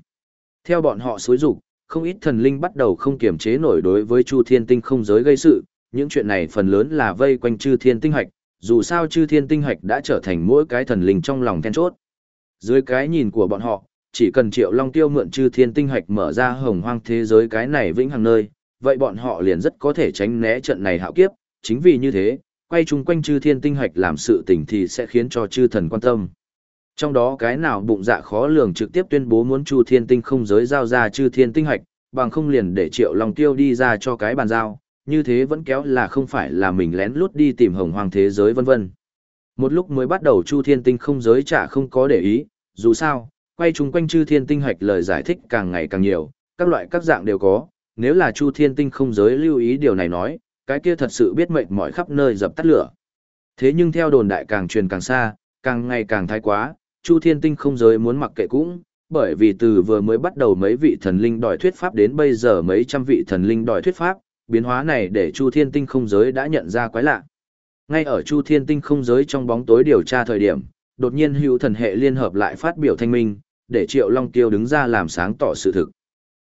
Theo bọn họ xúi dục, không ít thần linh bắt đầu không kiềm chế nổi đối với Chu Thiên Tinh không giới gây sự, những chuyện này phần lớn là vây quanh Chư Thiên Tinh Hạch, dù sao Chư Thiên Tinh Hạch đã trở thành mỗi cái thần linh trong lòng then chốt. Dưới cái nhìn của bọn họ, chỉ cần Triệu Long Tiêu mượn Chư Thiên Tinh Hạch mở ra hồng hoang thế giới cái này vĩnh hằng nơi, vậy bọn họ liền rất có thể tránh né trận này hạo kiếp, chính vì như thế, quay chung quanh chư thiên tinh hạch làm sự tình thì sẽ khiến cho chư thần quan tâm. Trong đó cái nào bụng dạ khó lường trực tiếp tuyên bố muốn chu thiên tinh không giới giao ra chư thiên tinh hạch, bằng không liền để triệu long tiêu đi ra cho cái bàn giao, như thế vẫn kéo là không phải là mình lén lút đi tìm hồng hoàng thế giới vân vân. Một lúc mới bắt đầu chu thiên tinh không giới chả không có để ý, dù sao, quay chung quanh chư thiên tinh hạch lời giải thích càng ngày càng nhiều, các loại các dạng đều có, nếu là chu thiên tinh không giới lưu ý điều này nói, cái kia thật sự biết mệnh mỏi khắp nơi dập tắt lửa. Thế nhưng theo đồn đại càng truyền càng xa, càng ngày càng thái quá, Chu Thiên Tinh không giới muốn mặc kệ cũng, bởi vì từ vừa mới bắt đầu mấy vị thần linh đòi thuyết pháp đến bây giờ mấy trăm vị thần linh đòi thuyết pháp, biến hóa này để Chu Thiên Tinh không giới đã nhận ra quái lạ. Ngay ở Chu Thiên Tinh không giới trong bóng tối điều tra thời điểm, đột nhiên hữu thần hệ liên hợp lại phát biểu thanh minh, để Triệu Long Tiêu đứng ra làm sáng tỏ sự thực.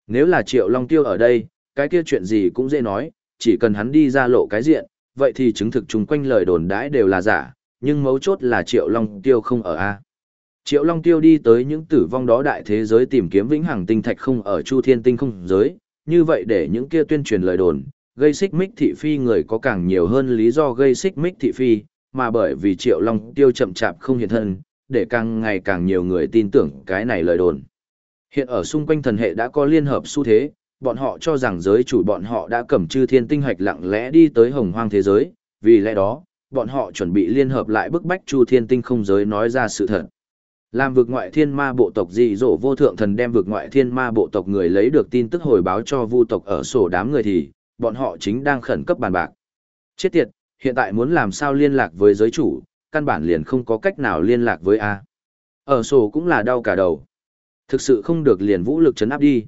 Nếu là Triệu Long Tiêu ở đây, cái kia chuyện gì cũng dễ nói, chỉ cần hắn đi ra lộ cái diện, vậy thì chứng thực chung quanh lời đồn đãi đều là giả, nhưng mấu chốt là Triệu Long Tiêu không ở A. Triệu Long Tiêu đi tới những tử vong đó đại thế giới tìm kiếm vĩnh hằng tinh thạch không ở Chu Thiên Tinh không giới, như vậy để những kia tuyên truyền lời đồn, gây xích mích thị phi người có càng nhiều hơn lý do gây xích mích thị phi, mà bởi vì Triệu Long Tiêu chậm chạp không hiện thân, để càng ngày càng nhiều người tin tưởng cái này lời đồn. Hiện ở xung quanh thần hệ đã có liên hợp xu thế, bọn họ cho rằng giới chủ bọn họ đã cầm chư thiên tinh hạch lặng lẽ đi tới hồng hoang thế giới, vì lẽ đó, bọn họ chuẩn bị liên hợp lại bức bách chu thiên tinh không giới nói ra sự thật. Làm vực ngoại thiên ma bộ tộc dị dỗ vô thượng thần đem vực ngoại thiên ma bộ tộc người lấy được tin tức hồi báo cho vu tộc ở sổ đám người thì, bọn họ chính đang khẩn cấp bàn bạc. Chết tiệt, hiện tại muốn làm sao liên lạc với giới chủ, căn bản liền không có cách nào liên lạc với A. Ở sổ cũng là đau cả đầu. Thực sự không được liền vũ lực chấn áp đi.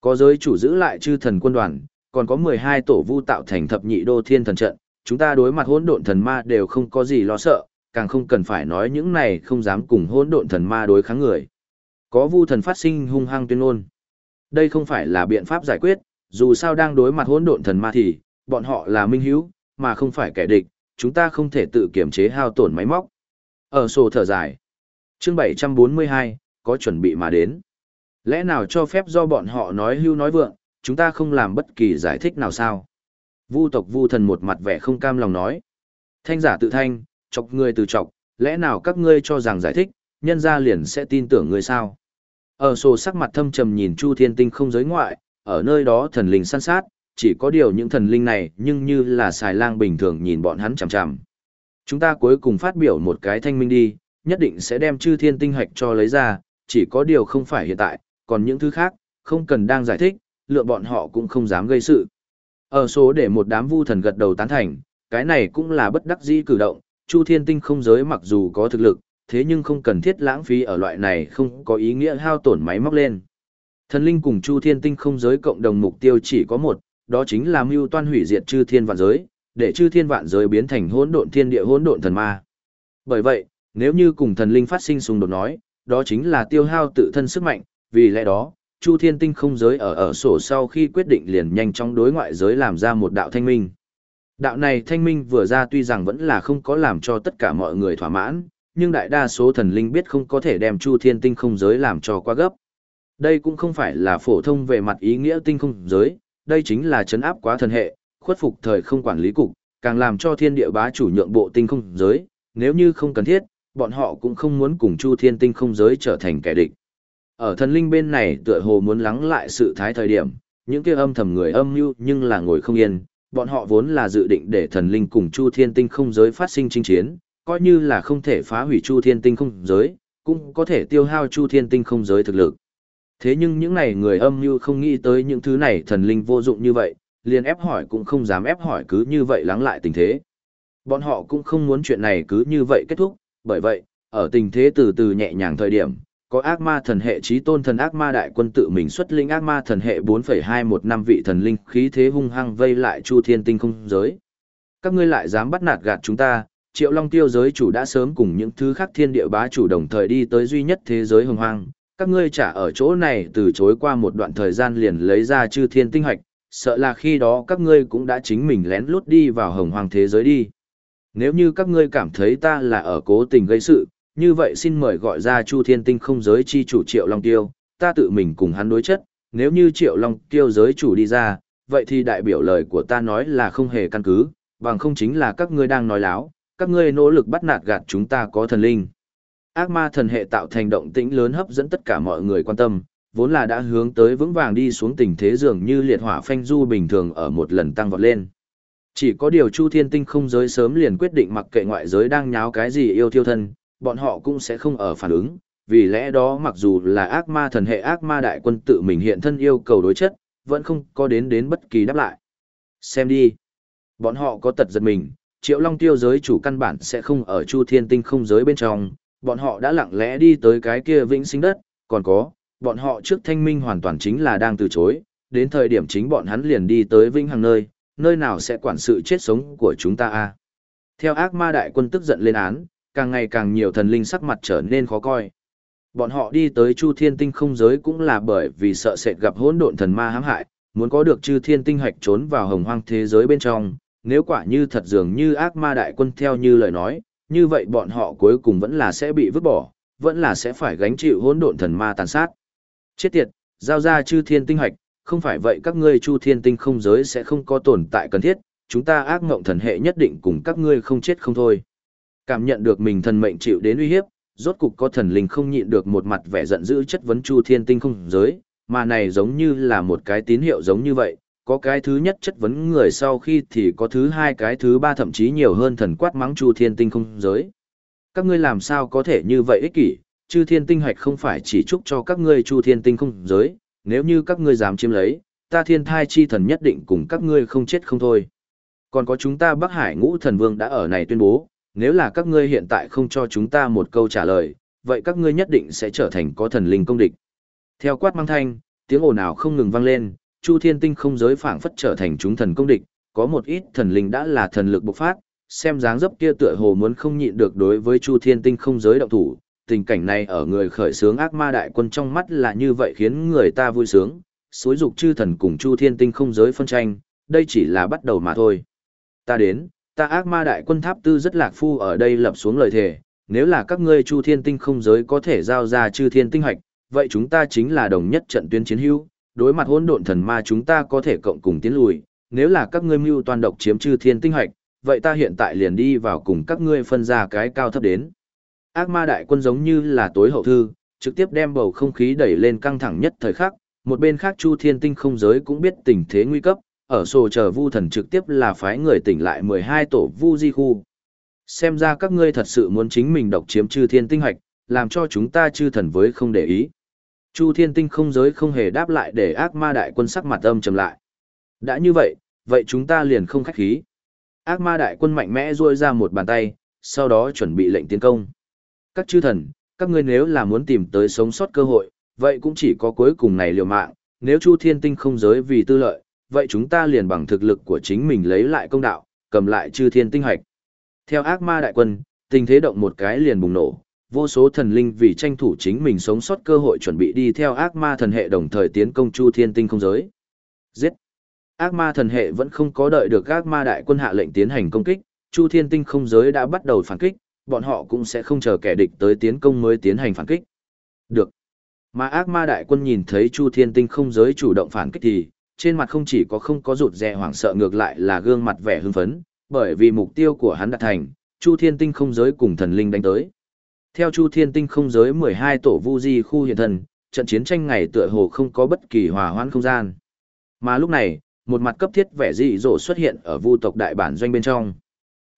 Có giới chủ giữ lại chư thần quân đoàn, còn có 12 tổ vu tạo thành thập nhị đô thiên thần trận, chúng ta đối mặt hỗn độn thần ma đều không có gì lo sợ, càng không cần phải nói những này không dám cùng hỗn độn thần ma đối kháng người. Có vu thần phát sinh hung hăng tuyên ngôn. Đây không phải là biện pháp giải quyết, dù sao đang đối mặt hỗn độn thần ma thì, bọn họ là minh hữu, mà không phải kẻ địch, chúng ta không thể tự kiểm chế hao tổn máy móc. Ở sổ thở dài. Chương 742, có chuẩn bị mà đến. Lẽ nào cho phép do bọn họ nói hưu nói vượng, chúng ta không làm bất kỳ giải thích nào sao? Vu tộc vu thần một mặt vẻ không cam lòng nói. Thanh giả tự thanh, chọc người từ chọc, lẽ nào các ngươi cho rằng giải thích, nhân ra liền sẽ tin tưởng ngươi sao? Ở sổ sắc mặt thâm trầm nhìn Chu Thiên Tinh không giới ngoại, ở nơi đó thần linh săn sát, chỉ có điều những thần linh này nhưng như là xài lang bình thường nhìn bọn hắn chằm chằm. Chúng ta cuối cùng phát biểu một cái thanh minh đi, nhất định sẽ đem chư thiên tinh hạch cho lấy ra, chỉ có điều không phải hiện tại, còn những thứ khác, không cần đang giải thích, lựa bọn họ cũng không dám gây sự. Ở số để một đám vu thần gật đầu tán thành, cái này cũng là bất đắc dĩ cử động, Chu Thiên Tinh không giới mặc dù có thực lực, thế nhưng không cần thiết lãng phí ở loại này không có ý nghĩa hao tổn máy móc lên. Thần linh cùng Chu Thiên Tinh không giới cộng đồng mục tiêu chỉ có một, đó chính là mưu toan hủy diệt chư thiên vạn giới, để chư thiên vạn giới biến thành hỗn độn thiên địa hỗn độn thần ma. Bởi vậy, nếu như cùng thần linh phát sinh xung đột nói, đó chính là tiêu hao tự thân sức mạnh, vì lẽ đó, Chu Thiên Tinh không giới ở ở sổ sau khi quyết định liền nhanh chóng đối ngoại giới làm ra một đạo thanh minh. Đạo này thanh minh vừa ra tuy rằng vẫn là không có làm cho tất cả mọi người thỏa mãn, nhưng đại đa số thần linh biết không có thể đem Chu Thiên Tinh không giới làm cho quá gấp. Đây cũng không phải là phổ thông về mặt ý nghĩa tinh không giới, đây chính là chấn áp quá thần hệ, khuất phục thời không quản lý cục, càng làm cho thiên địa bá chủ nhượng bộ tinh không giới, nếu như không cần thiết, bọn họ cũng không muốn cùng Chu Thiên Tinh không giới trở thành kẻ địch. Ở thần linh bên này tựa hồ muốn lắng lại sự thái thời điểm, những kia âm thầm người âm mưu nhưng là ngồi không yên, bọn họ vốn là dự định để thần linh cùng Chu Thiên Tinh không giới phát sinh chinh chiến, coi như là không thể phá hủy Chu Thiên Tinh không giới, cũng có thể tiêu hao Chu Thiên Tinh không giới thực lực. Thế nhưng những này người âm mưu không nghĩ tới những thứ này thần linh vô dụng như vậy, liền ép hỏi cũng không dám ép hỏi cứ như vậy lắng lại tình thế. Bọn họ cũng không muốn chuyện này cứ như vậy kết thúc, bởi vậy, ở tình thế từ từ nhẹ nhàng thời điểm, có ác ma thần hệ trí tôn thần ác ma đại quân tự mình xuất linh ác ma thần hệ 4,21 năm vị thần linh khí thế hung hăng vây lại chu thiên tinh không giới. Các ngươi lại dám bắt nạt gạt chúng ta, triệu long tiêu giới chủ đã sớm cùng những thứ khác thiên địa bá chủ đồng thời đi tới duy nhất thế giới hồng hoang. Các ngươi trả ở chỗ này từ chối qua một đoạn thời gian liền lấy ra chư thiên tinh hoạch, sợ là khi đó các ngươi cũng đã chính mình lén lút đi vào hồng hoang thế giới đi. Nếu như các ngươi cảm thấy ta là ở cố tình gây sự, như vậy xin mời gọi ra Chu Thiên Tinh không giới chi chủ Triệu Long Tiêu, ta tự mình cùng hắn đối chất, nếu như Triệu Long Tiêu giới chủ đi ra, vậy thì đại biểu lời của ta nói là không hề căn cứ, bằng không chính là các ngươi đang nói láo, các ngươi nỗ lực bắt nạt gạt chúng ta có thần linh. Ác ma thần hệ tạo thành động tĩnh lớn hấp dẫn tất cả mọi người quan tâm, vốn là đã hướng tới vững vàng đi xuống tình thế dường như liệt hỏa phanh du bình thường ở một lần tăng vọt lên. Chỉ có điều Chu Thiên Tinh không giới sớm liền quyết định mặc kệ ngoại giới đang nháo cái gì yêu thiêu thân, bọn họ cũng sẽ không ở phản ứng, vì lẽ đó mặc dù là ác ma thần hệ ác ma đại quân tự mình hiện thân yêu cầu đối chất, vẫn không có đến đến bất kỳ đáp lại. Xem đi. Bọn họ có tật giật mình, triệu long tiêu giới chủ căn bản sẽ không ở chu thiên tinh không giới bên trong, bọn họ đã lặng lẽ đi tới cái kia vĩnh sinh đất, còn có, bọn họ trước thanh minh hoàn toàn chính là đang từ chối, đến thời điểm chính bọn hắn liền đi tới vĩnh hằng nơi, nơi nào sẽ quản sự chết sống của chúng ta a Theo ác ma đại quân tức giận lên án, càng ngày càng nhiều thần linh sắc mặt trở nên khó coi. Bọn họ đi tới Chu Thiên Tinh không giới cũng là bởi vì sợ sệt gặp hỗn độn thần ma hãm hại, muốn có được Chư Thiên Tinh hạch trốn vào hồng hoang thế giới bên trong, nếu quả như thật dường như ác ma đại quân theo như lời nói, như vậy bọn họ cuối cùng vẫn là sẽ bị vứt bỏ, vẫn là sẽ phải gánh chịu hỗn độn thần ma tàn sát. Chết tiệt, giao ra Chư Thiên Tinh hạch, không phải vậy các ngươi Chu Thiên Tinh không giới sẽ không có tồn tại cần thiết, chúng ta ác ngộng thần hệ nhất định cùng các ngươi không chết không thôi. Cảm nhận được mình thần mệnh chịu đến uy hiếp, rốt cục có thần linh không nhịn được một mặt vẻ giận dữ chất vấn Chu Thiên Tinh không giới, mà này giống như là một cái tín hiệu giống như vậy, có cái thứ nhất chất vấn người sau khi thì có thứ hai cái thứ ba thậm chí nhiều hơn thần quát mắng Chu Thiên Tinh không giới. Các ngươi làm sao có thể như vậy ích kỷ, Chư Thiên Tinh hạch không phải chỉ chúc cho các ngươi Chu Thiên Tinh không giới, nếu như các ngươi dám chiếm lấy, ta Thiên Thai chi thần nhất định cùng các ngươi không chết không thôi. Còn có chúng ta Bắc Hải Ngũ Thần Vương đã ở này tuyên bố, nếu là các ngươi hiện tại không cho chúng ta một câu trả lời, vậy các ngươi nhất định sẽ trở thành có thần linh công địch. Theo quát mang thanh, tiếng ồn ào không ngừng vang lên, Chu Thiên Tinh không giới phảng phất trở thành chúng thần công địch, có một ít thần linh đã là thần lực bộc phát, xem dáng dấp kia tựa hồ muốn không nhịn được đối với Chu Thiên Tinh không giới động thủ, tình cảnh này ở người khởi sướng ác ma đại quân trong mắt là như vậy khiến người ta vui sướng, xối dục chư thần cùng Chu Thiên Tinh không giới phân tranh, đây chỉ là bắt đầu mà thôi. Ta đến, ta ác ma đại quân tháp tư rất lạc phu ở đây lập xuống lời thề, nếu là các ngươi chu thiên tinh không giới có thể giao ra chư thiên tinh hoạch, vậy chúng ta chính là đồng nhất trận tuyến chiến hữu, đối mặt hỗn độn thần ma chúng ta có thể cộng cùng tiến lùi, nếu là các ngươi mưu toàn độc chiếm chư thiên tinh hoạch, vậy ta hiện tại liền đi vào cùng các ngươi phân ra cái cao thấp đến. Ác ma đại quân giống như là tối hậu thư, trực tiếp đem bầu không khí đẩy lên căng thẳng nhất thời khắc, một bên khác Chu Thiên Tinh không giới cũng biết tình thế nguy cấp, ở sổ chờ vu thần trực tiếp là phái người tỉnh lại 12 tổ vu di khu. Xem ra các ngươi thật sự muốn chính mình độc chiếm chư thiên tinh hoạch, làm cho chúng ta chư thần với không để ý. Chu thiên tinh không giới không hề đáp lại để ác ma đại quân sắc mặt âm trầm lại. Đã như vậy, vậy chúng ta liền không khách khí. Ác ma đại quân mạnh mẽ ruôi ra một bàn tay, sau đó chuẩn bị lệnh tiến công. Các chư thần, các ngươi nếu là muốn tìm tới sống sót cơ hội, vậy cũng chỉ có cuối cùng này liều mạng, nếu Chu Thiên Tinh không giới vì tư lợi, vậy chúng ta liền bằng thực lực của chính mình lấy lại công đạo, cầm lại chư thiên tinh hoạch. Theo ác ma đại quân, tình thế động một cái liền bùng nổ, vô số thần linh vì tranh thủ chính mình sống sót cơ hội chuẩn bị đi theo ác ma thần hệ đồng thời tiến công chu thiên tinh không giới. Giết! Ác ma thần hệ vẫn không có đợi được ác ma đại quân hạ lệnh tiến hành công kích, chu thiên tinh không giới đã bắt đầu phản kích, bọn họ cũng sẽ không chờ kẻ địch tới tiến công mới tiến hành phản kích. Được. Mà ác ma đại quân nhìn thấy chu thiên tinh không giới chủ động phản kích thì, trên mặt không chỉ có không có rụt rè hoảng sợ ngược lại là gương mặt vẻ hưng phấn, bởi vì mục tiêu của hắn đạt thành, Chu Thiên Tinh không giới cùng thần linh đánh tới. Theo Chu Thiên Tinh không giới 12 tổ vu di khu hiện thần, trận chiến tranh ngày tựa hồ không có bất kỳ hòa hoãn không gian. Mà lúc này, một mặt cấp thiết vẻ dị dỗ xuất hiện ở vu tộc đại bản doanh bên trong.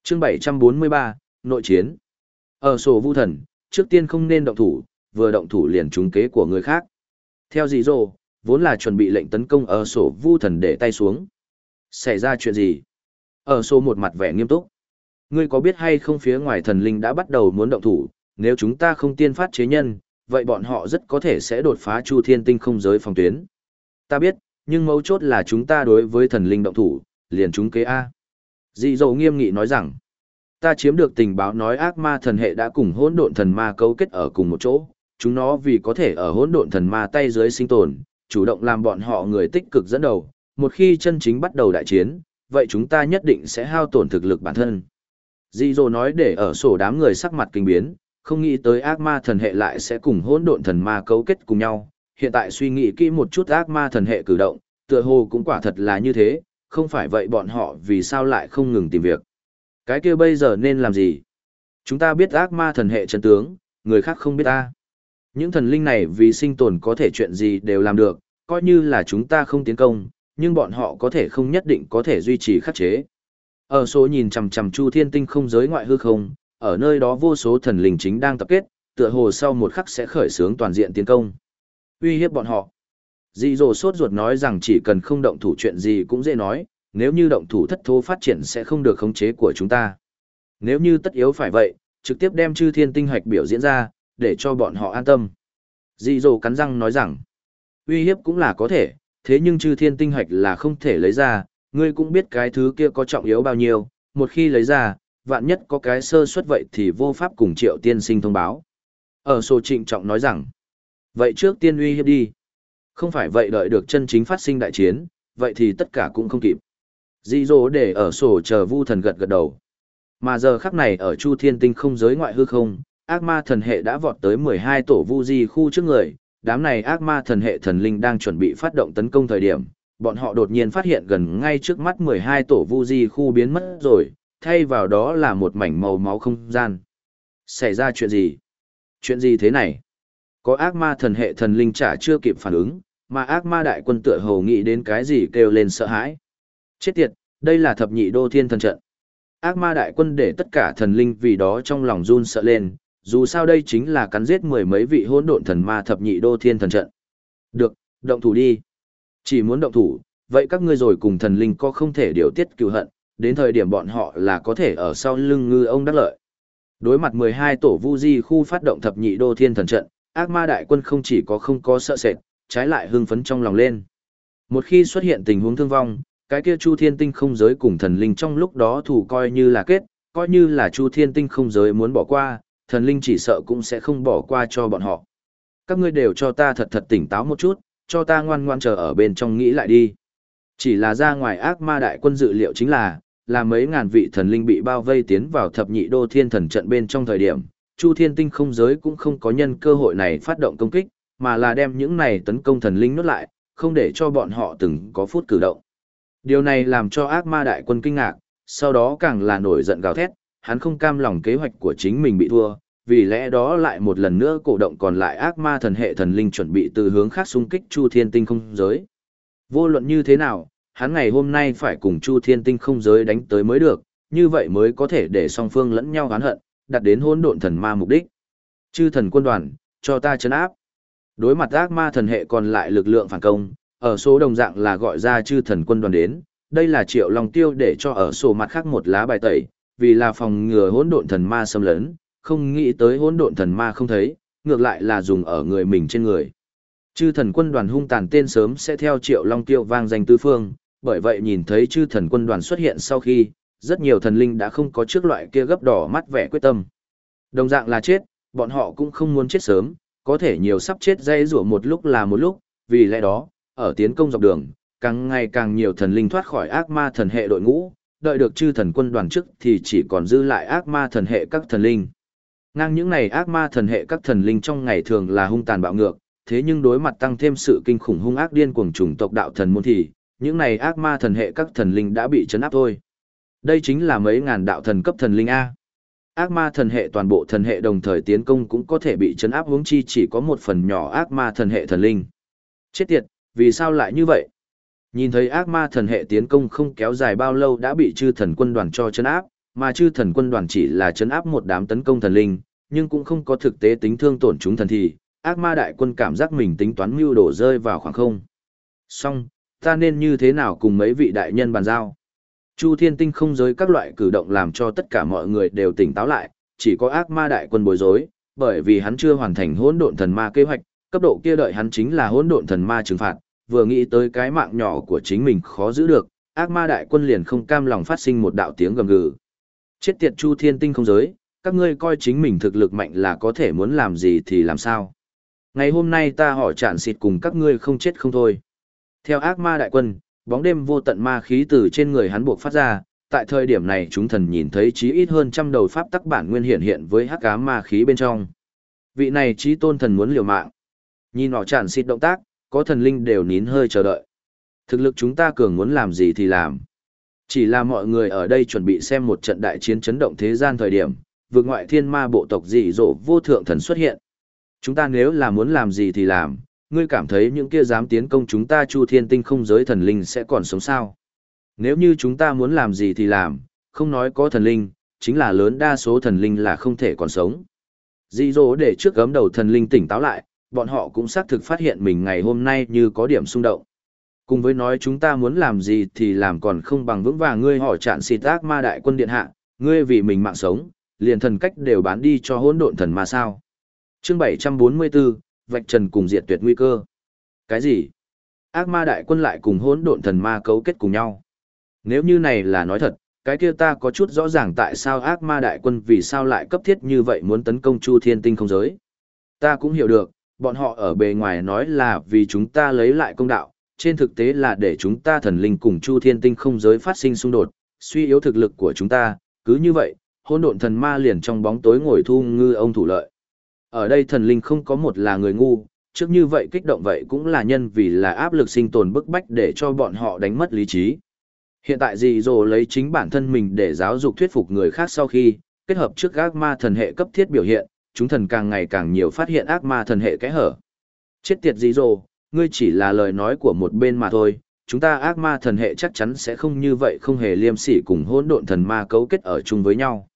Chương 743, nội chiến. Ở sổ vu thần, trước tiên không nên động thủ, vừa động thủ liền trúng kế của người khác. Theo dị dỗ, vốn là chuẩn bị lệnh tấn công ở sổ vu thần để tay xuống. Xảy ra chuyện gì? Ở sổ một mặt vẻ nghiêm túc. Ngươi có biết hay không phía ngoài thần linh đã bắt đầu muốn động thủ, nếu chúng ta không tiên phát chế nhân, vậy bọn họ rất có thể sẽ đột phá Chu Thiên Tinh không giới phòng tuyến. Ta biết, nhưng mấu chốt là chúng ta đối với thần linh động thủ, liền chúng kế A. Dị dầu nghiêm nghị nói rằng, ta chiếm được tình báo nói ác ma thần hệ đã cùng hỗn độn thần ma cấu kết ở cùng một chỗ, chúng nó vì có thể ở hỗn độn thần ma tay dưới sinh tồn, chủ động làm bọn họ người tích cực dẫn đầu, một khi chân chính bắt đầu đại chiến, vậy chúng ta nhất định sẽ hao tổn thực lực bản thân. Dì dồ nói để ở sổ đám người sắc mặt kinh biến, không nghĩ tới ác ma thần hệ lại sẽ cùng hỗn độn thần ma cấu kết cùng nhau. Hiện tại suy nghĩ kỹ một chút ác ma thần hệ cử động, tựa hồ cũng quả thật là như thế, không phải vậy bọn họ vì sao lại không ngừng tìm việc. Cái kia bây giờ nên làm gì? Chúng ta biết ác ma thần hệ chân tướng, người khác không biết ta. Những thần linh này vì sinh tồn có thể chuyện gì đều làm được, coi như là chúng ta không tiến công, nhưng bọn họ có thể không nhất định có thể duy trì khắc chế. Ở số nhìn chằm chằm Chu Thiên Tinh không giới ngoại hư không, ở nơi đó vô số thần linh chính đang tập kết, tựa hồ sau một khắc sẽ khởi xướng toàn diện tiến công. Uy hiếp bọn họ. Dị dồ sốt ruột nói rằng chỉ cần không động thủ chuyện gì cũng dễ nói, nếu như động thủ thất thố phát triển sẽ không được khống chế của chúng ta. Nếu như tất yếu phải vậy, trực tiếp đem chư thiên tinh hoạch biểu diễn ra, để cho bọn họ an tâm. Dị dồ cắn răng nói rằng, uy hiếp cũng là có thể, thế nhưng chư thiên tinh hoạch là không thể lấy ra, ngươi cũng biết cái thứ kia có trọng yếu bao nhiêu, một khi lấy ra, vạn nhất có cái sơ suất vậy thì vô pháp cùng triệu tiên sinh thông báo. Ở sổ trịnh trọng nói rằng, vậy trước tiên uy hiếp đi. Không phải vậy đợi được chân chính phát sinh đại chiến, vậy thì tất cả cũng không kịp. Dị dỗ để ở sổ chờ vu thần gật gật đầu. Mà giờ khắc này ở Chu Thiên Tinh không giới ngoại hư không, ác ma thần hệ đã vọt tới 12 tổ vu di khu trước người, đám này ác ma thần hệ thần linh đang chuẩn bị phát động tấn công thời điểm, bọn họ đột nhiên phát hiện gần ngay trước mắt 12 tổ vu di khu biến mất rồi, thay vào đó là một mảnh màu máu không gian. Xảy ra chuyện gì? Chuyện gì thế này? Có ác ma thần hệ thần linh chả chưa kịp phản ứng, mà ác ma đại quân tựa hồ nghĩ đến cái gì kêu lên sợ hãi. Chết tiệt, đây là thập nhị đô thiên thần trận. Ác ma đại quân để tất cả thần linh vì đó trong lòng run sợ lên, dù sao đây chính là cắn giết mười mấy vị hỗn độn thần ma thập nhị đô thiên thần trận. Được, động thủ đi. Chỉ muốn động thủ, vậy các ngươi rồi cùng thần linh có không thể điều tiết cựu hận, đến thời điểm bọn họ là có thể ở sau lưng ngư ông đắc lợi. Đối mặt 12 tổ vu di khu phát động thập nhị đô thiên thần trận, ác ma đại quân không chỉ có không có sợ sệt, trái lại hưng phấn trong lòng lên. Một khi xuất hiện tình huống thương vong, cái kia Chu Thiên Tinh không giới cùng thần linh trong lúc đó thủ coi như là kết, coi như là Chu Thiên Tinh không giới muốn bỏ qua, thần linh chỉ sợ cũng sẽ không bỏ qua cho bọn họ. Các ngươi đều cho ta thật thật tỉnh táo một chút, cho ta ngoan ngoan chờ ở bên trong nghĩ lại đi. Chỉ là ra ngoài ác ma đại quân dự liệu chính là, là mấy ngàn vị thần linh bị bao vây tiến vào thập nhị đô thiên thần trận bên trong thời điểm, Chu Thiên Tinh không giới cũng không có nhân cơ hội này phát động công kích, mà là đem những này tấn công thần linh nuốt lại, không để cho bọn họ từng có phút cử động. Điều này làm cho ác ma đại quân kinh ngạc, sau đó càng là nổi giận gào thét, hắn không cam lòng kế hoạch của chính mình bị thua, vì lẽ đó lại một lần nữa cổ động còn lại ác ma thần hệ thần linh chuẩn bị từ hướng khác xung kích Chu Thiên Tinh không giới. Vô luận như thế nào, hắn ngày hôm nay phải cùng Chu Thiên Tinh không giới đánh tới mới được, như vậy mới có thể để song phương lẫn nhau oán hận, đặt đến hỗn độn thần ma mục đích. Chư thần quân đoàn, cho ta chấn áp. Đối mặt ác ma thần hệ còn lại lực lượng phản công, ở số đồng dạng là gọi ra chư thần quân đoàn đến, đây là triệu long tiêu để cho ở sổ mặt khác một lá bài tẩy, vì là phòng ngừa hỗn độn thần ma xâm lấn, không nghĩ tới hỗn độn thần ma không thấy, ngược lại là dùng ở người mình trên người. Chư thần quân đoàn hung tàn tên sớm sẽ theo triệu long tiêu vang danh tứ phương, bởi vậy nhìn thấy chư thần quân đoàn xuất hiện sau khi, rất nhiều thần linh đã không có trước loại kia gấp đỏ mắt vẻ quyết tâm. Đồng dạng là chết, bọn họ cũng không muốn chết sớm, có thể nhiều sắp chết dây rủa một lúc là một lúc, vì lẽ đó, ở tiến công dọc đường, càng ngày càng nhiều thần linh thoát khỏi ác ma thần hệ đội ngũ, đợi được chư thần quân đoàn trước thì chỉ còn dư lại ác ma thần hệ các thần linh. Ngang những này ác ma thần hệ các thần linh trong ngày thường là hung tàn bạo ngược, thế nhưng đối mặt tăng thêm sự kinh khủng hung ác điên cuồng chủng tộc đạo thần môn thì, những này ác ma thần hệ các thần linh đã bị chấn áp thôi. Đây chính là mấy ngàn đạo thần cấp thần linh A. Ác ma thần hệ toàn bộ thần hệ đồng thời tiến công cũng có thể bị chấn áp huống chi chỉ có một phần nhỏ ác ma thần hệ thần linh. Chết tiệt, vì sao lại như vậy? Nhìn thấy ác ma thần hệ tiến công không kéo dài bao lâu đã bị chư thần quân đoàn cho chấn áp, mà chư thần quân đoàn chỉ là chấn áp một đám tấn công thần linh, nhưng cũng không có thực tế tính thương tổn chúng thần thì, ác ma đại quân cảm giác mình tính toán mưu đổ rơi vào khoảng không. Xong, ta nên như thế nào cùng mấy vị đại nhân bàn giao? Chu thiên tinh không giới các loại cử động làm cho tất cả mọi người đều tỉnh táo lại, chỉ có ác ma đại quân bối rối, bởi vì hắn chưa hoàn thành hỗn độn thần ma kế hoạch, cấp độ kia đợi hắn chính là hỗn độn thần ma trừng phạt, vừa nghĩ tới cái mạng nhỏ của chính mình khó giữ được, ác ma đại quân liền không cam lòng phát sinh một đạo tiếng gầm gừ. Chết tiệt Chu Thiên Tinh không giới, các ngươi coi chính mình thực lực mạnh là có thể muốn làm gì thì làm sao. Ngày hôm nay ta hỏi chản xịt cùng các ngươi không chết không thôi. Theo ác ma đại quân, bóng đêm vô tận ma khí từ trên người hắn buộc phát ra, tại thời điểm này chúng thần nhìn thấy chí ít hơn trăm đầu pháp tắc bản nguyên hiện hiện với hắc ám ma khí bên trong. Vị này chí tôn thần muốn liều mạng. Nhìn họ chản xịt động tác, có thần linh đều nín hơi chờ đợi. Thực lực chúng ta cường muốn làm gì thì làm. Chỉ là mọi người ở đây chuẩn bị xem một trận đại chiến chấn động thế gian thời điểm, vượt ngoại thiên ma bộ tộc dị dỗ vô thượng thần xuất hiện. Chúng ta nếu là muốn làm gì thì làm, ngươi cảm thấy những kia dám tiến công chúng ta chu thiên tinh không giới thần linh sẽ còn sống sao? Nếu như chúng ta muốn làm gì thì làm, không nói có thần linh, chính là lớn đa số thần linh là không thể còn sống. Dị dỗ để trước gấm đầu thần linh tỉnh táo lại, bọn họ cũng xác thực phát hiện mình ngày hôm nay như có điểm xung động. Cùng với nói chúng ta muốn làm gì thì làm còn không bằng vững vàng ngươi hỏi chạn xịt ác ma đại quân điện hạ, ngươi vì mình mạng sống, liền thần cách đều bán đi cho hỗn độn thần mà sao. Chương 744, vạch trần cùng diệt tuyệt nguy cơ. Cái gì? Ác ma đại quân lại cùng hỗn độn thần ma cấu kết cùng nhau. Nếu như này là nói thật, cái kia ta có chút rõ ràng tại sao ác ma đại quân vì sao lại cấp thiết như vậy muốn tấn công Chu Thiên Tinh không giới. Ta cũng hiểu được, bọn họ ở bề ngoài nói là vì chúng ta lấy lại công đạo, trên thực tế là để chúng ta thần linh cùng Chu Thiên Tinh không giới phát sinh xung đột, suy yếu thực lực của chúng ta, cứ như vậy, hỗn độn thần ma liền trong bóng tối ngồi thu ngư ông thủ lợi. Ở đây thần linh không có một là người ngu, trước như vậy kích động vậy cũng là nhân vì là áp lực sinh tồn bức bách để cho bọn họ đánh mất lý trí. Hiện tại dì dồ lấy chính bản thân mình để giáo dục thuyết phục người khác sau khi, kết hợp trước ác ma thần hệ cấp thiết biểu hiện, chúng thần càng ngày càng nhiều phát hiện ác ma thần hệ kẽ hở. Chết tiệt dì dồ, ngươi chỉ là lời nói của một bên mà thôi, chúng ta ác ma thần hệ chắc chắn sẽ không như vậy không hề liêm sỉ cùng hỗn độn thần ma cấu kết ở chung với nhau.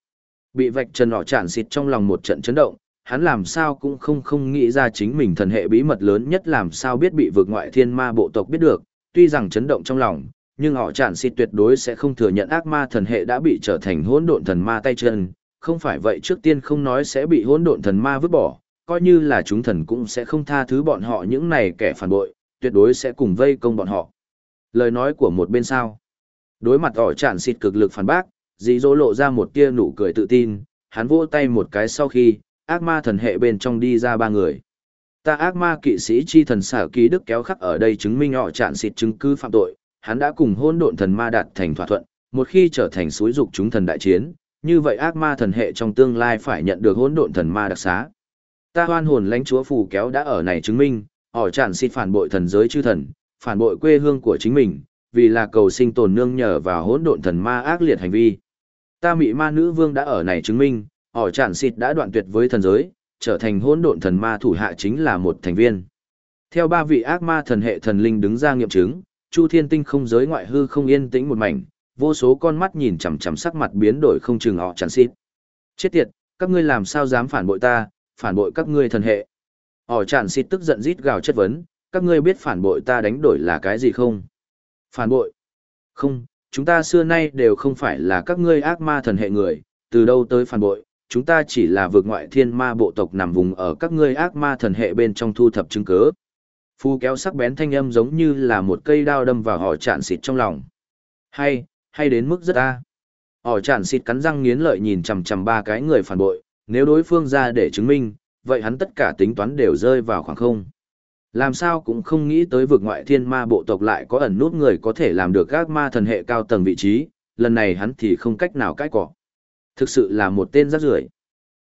Bị vạch trần họ chản xịt trong lòng một trận chấn động, hắn làm sao cũng không không nghĩ ra chính mình thần hệ bí mật lớn nhất làm sao biết bị vượt ngoại thiên ma bộ tộc biết được, tuy rằng chấn động trong lòng, nhưng họ chản xịt tuyệt đối sẽ không thừa nhận ác ma thần hệ đã bị trở thành hỗn độn thần ma tay chân, không phải vậy trước tiên không nói sẽ bị hỗn độn thần ma vứt bỏ, coi như là chúng thần cũng sẽ không tha thứ bọn họ những này kẻ phản bội, tuyệt đối sẽ cùng vây công bọn họ. Lời nói của một bên sao. Đối mặt ỏ chản xịt cực lực phản bác, dì dỗ lộ ra một tia nụ cười tự tin, hắn vỗ tay một cái sau khi, ác ma thần hệ bên trong đi ra ba người. Ta ác ma kỵ sĩ chi thần xả ký đức kéo khắc ở đây chứng minh họ tràn xịt chứng cứ phạm tội, hắn đã cùng hôn độn thần ma đạt thành thỏa thuận, một khi trở thành suối dục chúng thần đại chiến, như vậy ác ma thần hệ trong tương lai phải nhận được hỗn độn thần ma đặc xá. Ta hoan hồn lãnh chúa phù kéo đã ở này chứng minh, họ tràn xịt phản bội thần giới chư thần, phản bội quê hương của chính mình, vì là cầu sinh tồn nương nhờ vào hỗn độn thần ma ác liệt hành vi. Ta mị ma nữ vương đã ở này chứng minh, họ tràn xịt đã đoạn tuyệt với thần giới, trở thành hỗn độn thần ma thủ hạ chính là một thành viên. Theo ba vị ác ma thần hệ thần linh đứng ra nghiệm chứng, Chu Thiên Tinh không giới ngoại hư không yên tĩnh một mảnh, vô số con mắt nhìn chằm chằm sắc mặt biến đổi không chừng họ tràn xịt. Chết tiệt, các ngươi làm sao dám phản bội ta, phản bội các ngươi thần hệ. Họ tràn xịt tức giận rít gào chất vấn, các ngươi biết phản bội ta đánh đổi là cái gì không? Phản bội? Không, chúng ta xưa nay đều không phải là các ngươi ác ma thần hệ người, từ đâu tới phản bội, chúng ta chỉ là vượt ngoại thiên ma bộ tộc nằm vùng ở các ngươi ác ma thần hệ bên trong thu thập chứng cứ. Phu kéo sắc bén thanh âm giống như là một cây đao đâm vào họ chạn xịt trong lòng. Hay, hay đến mức rất a. Họ chạn xịt cắn răng nghiến lợi nhìn chằm chằm ba cái người phản bội, nếu đối phương ra để chứng minh, vậy hắn tất cả tính toán đều rơi vào khoảng không. Làm sao cũng không nghĩ tới vực ngoại thiên ma bộ tộc lại có ẩn nút người có thể làm được các ma thần hệ cao tầng vị trí, lần này hắn thì không cách nào cãi cọ. Thực sự là một tên rác rưởi.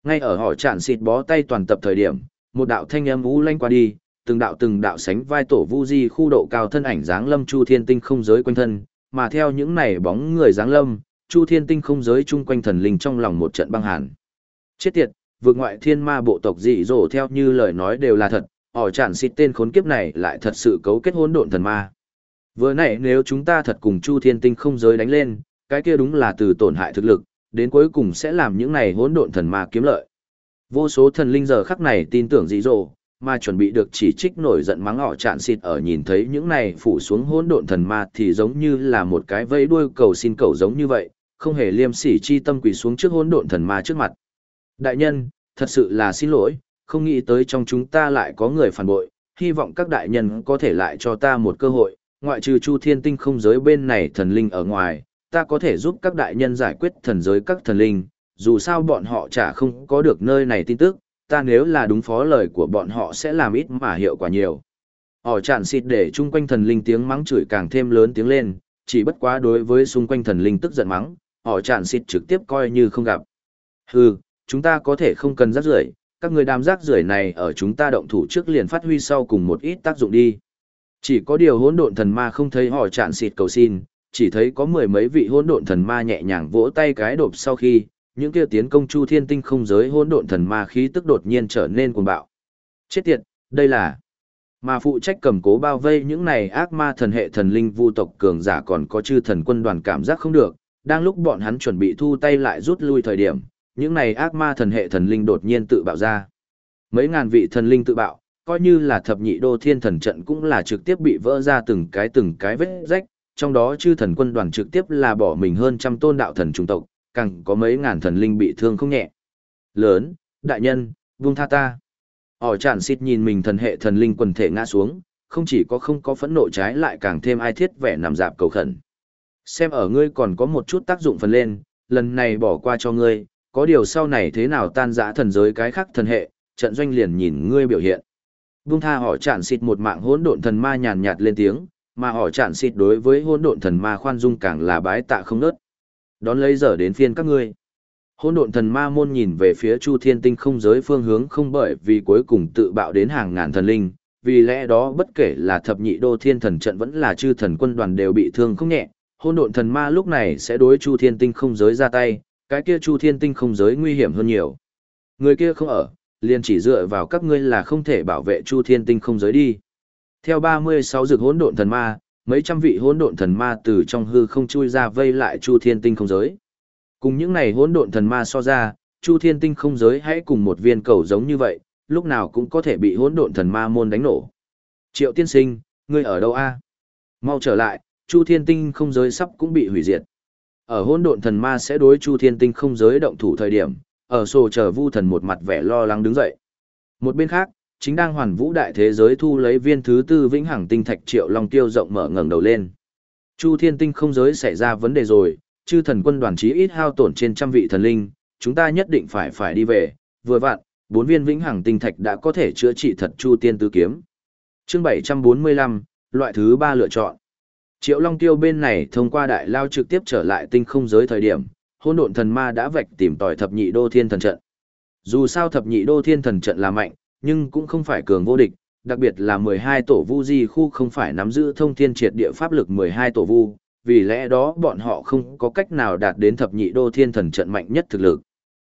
Ngay ở họ chản xịt bó tay toàn tập thời điểm, một đạo thanh âm u lanh qua đi, từng đạo từng đạo sánh vai tổ vu di khu độ cao thân ảnh dáng lâm chu thiên tinh không giới quanh thân, mà theo những này bóng người dáng lâm, chu thiên tinh không giới chung quanh thần linh trong lòng một trận băng hàn. Chết tiệt, vượt ngoại thiên ma bộ tộc dị dỗ theo như lời nói đều là thật, họ chản xịt tên khốn kiếp này lại thật sự cấu kết hỗn độn thần ma. Vừa nãy nếu chúng ta thật cùng chu thiên tinh không giới đánh lên, cái kia đúng là từ tổn hại thực lực, đến cuối cùng sẽ làm những này hỗn độn thần ma kiếm lợi. Vô số thần linh giờ khắc này tin tưởng dị dỗ, mà chuẩn bị được chỉ trích nổi giận mắng họ chạn xịt ở nhìn thấy những này phủ xuống hỗn độn thần ma thì giống như là một cái vẫy đuôi cầu xin cầu giống như vậy, không hề liêm sỉ chi tâm quỳ xuống trước hỗn độn thần ma trước mặt. Đại nhân, thật sự là xin lỗi, không nghĩ tới trong chúng ta lại có người phản bội, hy vọng các đại nhân có thể lại cho ta một cơ hội, ngoại trừ Chu Thiên Tinh không giới bên này thần linh ở ngoài, ta có thể giúp các đại nhân giải quyết thần giới các thần linh, dù sao bọn họ chả không có được nơi này tin tức, ta nếu là đúng phó lời của bọn họ sẽ làm ít mà hiệu quả nhiều. Họ chản xịt để chung quanh thần linh tiếng mắng chửi càng thêm lớn tiếng lên, chỉ bất quá đối với xung quanh thần linh tức giận mắng, họ chản xịt trực tiếp coi như không gặp. Hừ, chúng ta có thể không cần rác rưởi, các người đám rác rưởi này ở chúng ta động thủ trước liền phát huy sau cùng một ít tác dụng đi. Chỉ có điều hỗn độn thần ma không thấy họ chạn xịt cầu xin, chỉ thấy có mười mấy vị hỗn độn thần ma nhẹ nhàng vỗ tay cái đột sau khi, những kia tiến công chu thiên tinh không giới hỗn độn thần ma khí tức đột nhiên trở nên cuồng bạo. Chết tiệt, đây là mà phụ trách cầm cố bao vây những này ác ma thần hệ thần linh vu tộc cường giả còn có chư thần quân đoàn cảm giác không được, đang lúc bọn hắn chuẩn bị thu tay lại rút lui thời điểm, những này ác ma thần hệ thần linh đột nhiên tự bạo ra. Mấy ngàn vị thần linh tự bạo, coi như là thập nhị đô thiên thần trận cũng là trực tiếp bị vỡ ra từng cái từng cái vết rách, trong đó chư thần quân đoàn trực tiếp là bỏ mình hơn trăm tôn đạo thần trung tộc, càng có mấy ngàn thần linh bị thương không nhẹ. Lớn, đại nhân, vung tha ta. Ỏ chản xịt nhìn mình thần hệ thần linh quần thể ngã xuống, không chỉ có không có phẫn nộ trái lại càng thêm ai thiết vẻ nằm dạp cầu khẩn. Xem ở ngươi còn có một chút tác dụng phần lên, lần này bỏ qua cho ngươi, có điều sau này thế nào tan giã thần giới cái khác thần hệ, trận doanh liền nhìn ngươi biểu hiện. vung tha họ chản xịt một mạng hỗn độn thần ma nhàn nhạt lên tiếng, mà họ chản xịt đối với hỗn độn thần ma khoan dung càng là bái tạ không nớt. Đón lấy giờ đến phiên các ngươi. Hỗn độn thần ma môn nhìn về phía Chu Thiên Tinh không giới phương hướng không bởi vì cuối cùng tự bạo đến hàng ngàn thần linh, vì lẽ đó bất kể là thập nhị đô thiên thần trận vẫn là chư thần quân đoàn đều bị thương không nhẹ. Hỗn độn thần ma lúc này sẽ đối Chu Thiên Tinh không giới ra tay, cái kia Chu Thiên Tinh không giới nguy hiểm hơn nhiều. Người kia không ở, liền chỉ dựa vào các ngươi là không thể bảo vệ Chu Thiên Tinh không giới đi. Theo 36 dược hỗn độn thần ma, mấy trăm vị hỗn độn thần ma từ trong hư không chui ra vây lại Chu Thiên Tinh không giới. Cùng những này hỗn độn thần ma so ra, Chu Thiên Tinh không giới hãy cùng một viên cầu giống như vậy, lúc nào cũng có thể bị hỗn độn thần ma môn đánh nổ. Triệu tiên sinh, ngươi ở đâu a? Mau trở lại, Chu Thiên Tinh không giới sắp cũng bị hủy diệt. Ở hỗn độn thần ma sẽ đối Chu Thiên Tinh không giới động thủ thời điểm, ở sổ chờ Vu thần một mặt vẻ lo lắng đứng dậy. Một bên khác, chính đang hoàn vũ đại thế giới thu lấy viên thứ tư vĩnh hằng tinh thạch Triệu Long Tiêu rộng mở ngẩng đầu lên. Chu Thiên Tinh không giới xảy ra vấn đề rồi, chư thần quân đoàn chí ít hao tổn trên trăm vị thần linh, chúng ta nhất định phải phải đi về, vừa vặn, bốn viên vĩnh hằng tinh thạch đã có thể chữa trị thật chu tiên tứ kiếm. Chương 745, loại thứ ba lựa chọn. Triệu Long Tiêu bên này thông qua đại lao trực tiếp trở lại tinh không giới thời điểm, hôn độn thần ma đã vạch tìm tòi thập nhị đô thiên thần trận. Dù sao thập nhị đô thiên thần trận là mạnh, nhưng cũng không phải cường vô địch, đặc biệt là 12 tổ vu di khu không phải nắm giữ thông thiên triệt địa pháp lực 12 tổ vu, vì lẽ đó bọn họ không có cách nào đạt đến thập nhị đô thiên thần trận mạnh nhất thực lực.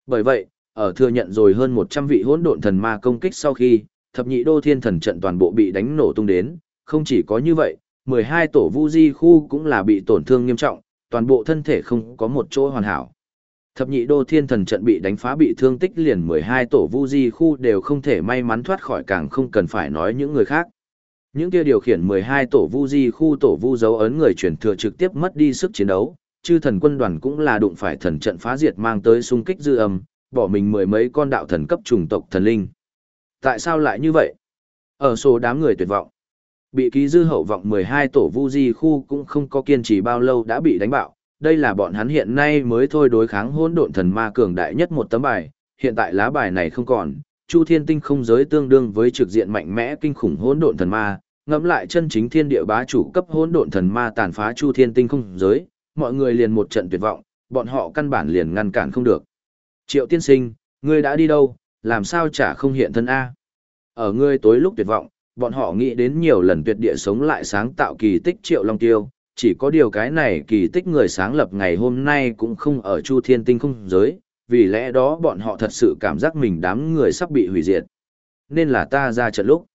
Bởi vậy, ở thừa nhận rồi hơn 100 vị hỗn độn thần ma công kích sau khi, thập nhị đô thiên thần trận toàn bộ bị đánh nổ tung đến, không chỉ có như vậy, 12 tổ vu di khu cũng là bị tổn thương nghiêm trọng, toàn bộ thân thể không có một chỗ hoàn hảo. Thập nhị đô thiên thần trận bị đánh phá bị thương tích liền 12 tổ vu di khu đều không thể may mắn thoát khỏi càng không cần phải nói những người khác. Những kia điều khiển 12 tổ vu di khu tổ vu dấu ấn người chuyển thừa trực tiếp mất đi sức chiến đấu, chư thần quân đoàn cũng là đụng phải thần trận phá diệt mang tới xung kích dư âm, bỏ mình mười mấy con đạo thần cấp trùng tộc thần linh. Tại sao lại như vậy? Ở số đám người tuyệt vọng. Bị ký dư hậu vọng 12 tổ vu di khu cũng không có kiên trì bao lâu đã bị đánh bạo, đây là bọn hắn hiện nay mới thôi đối kháng hỗn độn thần ma cường đại nhất một tấm bài, hiện tại lá bài này không còn, Chu Thiên Tinh không giới tương đương với trực diện mạnh mẽ kinh khủng hỗn độn thần ma, ngẫm lại chân chính thiên địa bá chủ cấp hỗn độn thần ma tàn phá Chu Thiên Tinh không giới, mọi người liền một trận tuyệt vọng, bọn họ căn bản liền ngăn cản không được. Triệu tiên sinh, ngươi đã đi đâu, làm sao chả không hiện thân A. Ở ngươi tối lúc tuyệt vọng, bọn họ nghĩ đến nhiều lần tuyệt địa sống lại sáng tạo kỳ tích Triệu Long Tiêu, chỉ có điều cái này kỳ tích người sáng lập ngày hôm nay cũng không ở Chu Thiên Tinh không giới, vì lẽ đó bọn họ thật sự cảm giác mình đám người sắp bị hủy diệt. Nên là ta ra trận lúc.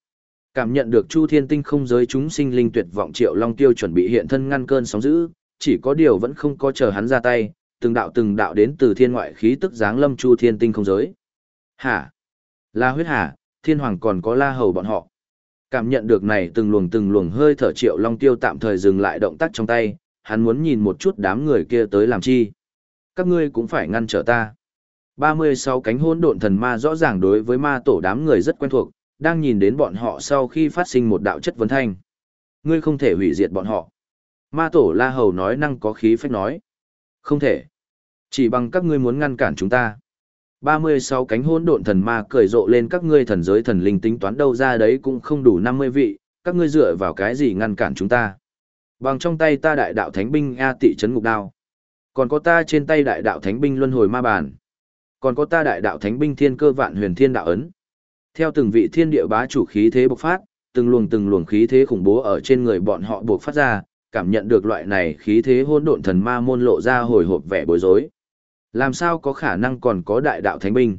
Cảm nhận được Chu Thiên Tinh không giới chúng sinh linh tuyệt vọng Triệu Long Tiêu chuẩn bị hiện thân ngăn cơn sóng dữ, chỉ có điều vẫn không có chờ hắn ra tay, từng đạo từng đạo đến từ thiên ngoại khí tức giáng lâm Chu Thiên Tinh không giới. Hả? La huyết hả, thiên hoàng còn có la hầu bọn họ. Cảm nhận được này từng luồng từng luồng hơi thở Triệu Long Tiêu tạm thời dừng lại động tác trong tay, hắn muốn nhìn một chút đám người kia tới làm chi. Các ngươi cũng phải ngăn trở ta. 36 cánh hỗn độn thần ma rõ ràng đối với ma tổ đám người rất quen thuộc, đang nhìn đến bọn họ sau khi phát sinh một đạo chất vấn thanh. Ngươi không thể hủy diệt bọn họ. Ma tổ La Hầu nói năng có khí phách nói. Không thể. Chỉ bằng các ngươi muốn ngăn cản chúng ta. 36 cánh hỗn độn thần ma cười rộ lên các ngươi thần giới thần linh tính toán đâu ra đấy cũng không đủ 50 vị, các ngươi dựa vào cái gì ngăn cản chúng ta. Bằng trong tay ta đại đạo thánh binh A tị chấn ngục đao. Còn có ta trên tay đại đạo thánh binh luân hồi ma bản. Còn có ta đại đạo thánh binh thiên cơ vạn huyền thiên đạo ấn. Theo từng vị thiên địa bá chủ khí thế bộc phát, từng luồng từng luồng khí thế khủng bố ở trên người bọn họ buộc phát ra, cảm nhận được loại này khí thế hỗn độn thần ma môn lộ ra hồi hộp vẻ bối rối. Làm sao có khả năng còn có đại đạo thánh binh?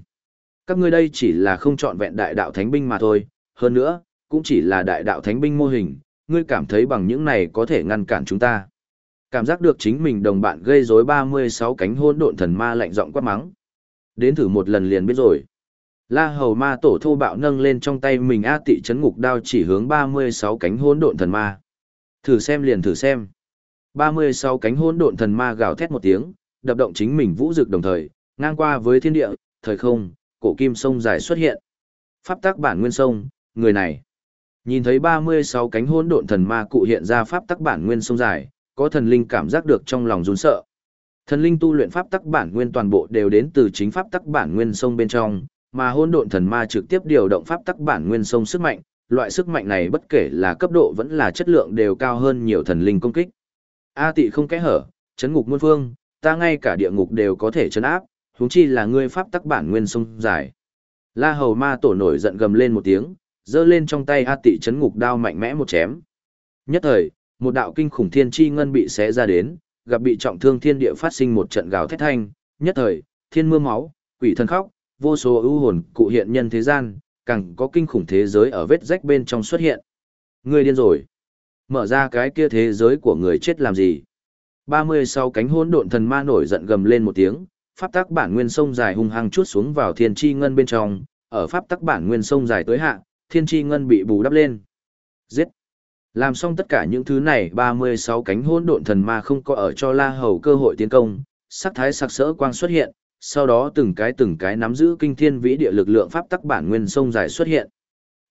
Các ngươi đây chỉ là không chọn vẹn đại đạo thánh binh mà thôi, hơn nữa, cũng chỉ là đại đạo thánh binh mô hình, ngươi cảm thấy bằng những này có thể ngăn cản chúng ta. Cảm giác được chính mình đồng bạn gây rối 36 cánh hôn độn thần ma lạnh giọng quát mắng. Đến thử một lần liền biết rồi. La hầu ma tổ thô bạo nâng lên trong tay mình A tị chấn ngục đao chỉ hướng 36 cánh hôn độn thần ma. Thử xem liền thử xem. 36 cánh hôn độn thần ma gào thét một tiếng, đập động chính mình vũ dực đồng thời, ngang qua với thiên địa, thời không, cổ kim sông dài xuất hiện. Pháp tắc bản nguyên sông, người này. Nhìn thấy 36 cánh hỗn độn thần ma cụ hiện ra pháp tắc bản nguyên sông dài, có thần linh cảm giác được trong lòng run sợ. Thần linh tu luyện pháp tắc bản nguyên toàn bộ đều đến từ chính pháp tắc bản nguyên sông bên trong, mà hỗn độn thần ma trực tiếp điều động pháp tắc bản nguyên sông sức mạnh, loại sức mạnh này bất kể là cấp độ vẫn là chất lượng đều cao hơn nhiều thần linh công kích. A tị không kẽ hở, chấn ngục muôn phương, ta ngay cả địa ngục đều có thể chấn áp, huống chi là ngươi pháp tắc bản nguyên sông dài. La hầu ma tổ nổi giận gầm lên một tiếng, giơ lên trong tay A tị chấn ngục đao mạnh mẽ một chém. Nhất thời, một đạo kinh khủng thiên chi ngân bị xé ra đến, gặp bị trọng thương thiên địa phát sinh một trận gào thét thanh, nhất thời, thiên mưa máu, quỷ thân khóc, vô số ưu hồn cụ hiện nhân thế gian, càng có kinh khủng thế giới ở vết rách bên trong xuất hiện. Người điên rồi. Mở ra cái kia thế giới của người chết làm gì? 36 cánh hỗn độn thần ma nổi giận gầm lên một tiếng, pháp tắc bản nguyên sông dài hung hăng chuốt xuống vào thiên chi ngân bên trong, ở pháp tắc bản nguyên sông dài tới hạ, thiên chi ngân bị bù đắp lên. Giết! Làm xong tất cả những thứ này 36 cánh hỗn độn thần ma không có ở cho La Hầu cơ hội tiến công, sắc thái sặc sỡ quang xuất hiện, sau đó từng cái từng cái nắm giữ kinh thiên vĩ địa lực lượng pháp tắc bản nguyên sông dài xuất hiện.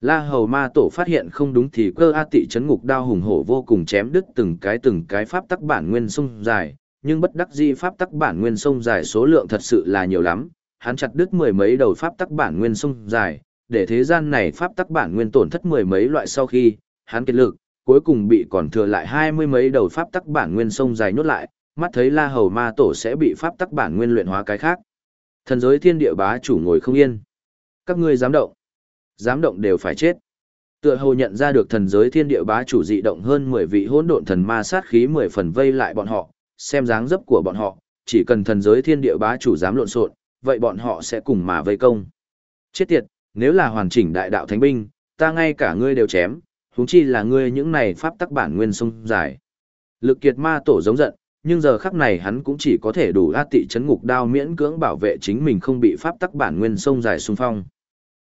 La Hầu Ma Tổ phát hiện không đúng thì cơ A Tị chấn ngục đao hùng hổ vô cùng chém đứt từng cái từng cái pháp tắc bản nguyên sông dài, nhưng bất đắc dĩ pháp tắc bản nguyên sông dài số lượng thật sự là nhiều lắm, hắn chặt đứt mười mấy đầu pháp tắc bản nguyên sông dài, để thế gian này pháp tắc bản nguyên tổn thất mười mấy loại sau khi, hắn kết lực, cuối cùng bị còn thừa lại hai mươi mấy đầu pháp tắc bản nguyên sông dài nhốt lại, mắt thấy La Hầu Ma Tổ sẽ bị pháp tắc bản nguyên luyện hóa cái khác. Thần giới thiên địa bá chủ ngồi không yên. Các ngươi dám động, dám động đều phải chết. Tựa hồ nhận ra được thần giới thiên địa bá chủ dị động hơn mười vị hỗn độn thần ma sát khí mười phần vây lại bọn họ, xem dáng dấp của bọn họ, chỉ cần thần giới thiên địa bá chủ dám lộn xộn, vậy bọn họ sẽ cùng mà vây công. Chết tiệt, nếu là hoàn chỉnh đại đạo thánh binh, ta ngay cả ngươi đều chém, huống chi là ngươi những này pháp tắc bản nguyên sông dài. Lực kiệt ma tổ giống giận, nhưng giờ khắc này hắn cũng chỉ có thể đủ át tị chấn ngục đao miễn cưỡng bảo vệ chính mình không bị pháp tắc bản nguyên sông dài xung phong.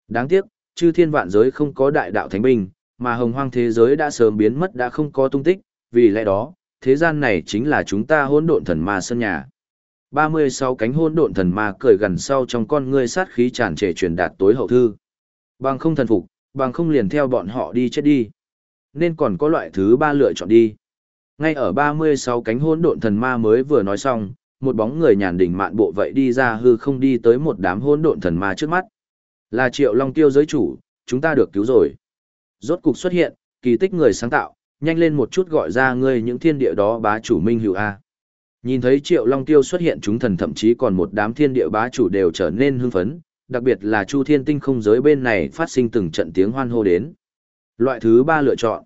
Đáng tiếc, chư thiên vạn giới không có đại đạo thánh binh, mà hồng hoang thế giới đã sớm biến mất đã không có tung tích, vì lẽ đó, thế gian này chính là chúng ta hỗn độn thần ma sân nhà. 36 cánh hỗn độn thần ma cười gần sau trong con ngươi sát khí tràn trề truyền đạt tối hậu thư. Bằng không thần phục, bằng không liền theo bọn họ đi chết đi. Nên còn có loại thứ ba lựa chọn đi. Ngay ở 36 cánh hỗn độn thần ma mới vừa nói xong, một bóng người nhàn đỉnh mạn bộ vậy đi ra hư không đi tới một đám hỗn độn thần ma trước mắt. Là Triệu Long Tiêu giới chủ, chúng ta được cứu rồi. Rốt cục xuất hiện, kỳ tích người sáng tạo, nhanh lên một chút gọi ra ngươi những thiên địa đó bá chủ minh hữu a. Nhìn thấy Triệu Long Tiêu xuất hiện chúng thần thậm chí còn một đám thiên địa bá chủ đều trở nên hưng phấn, đặc biệt là Chu Thiên Tinh không giới bên này phát sinh từng trận tiếng hoan hô đến. Loại thứ ba lựa chọn.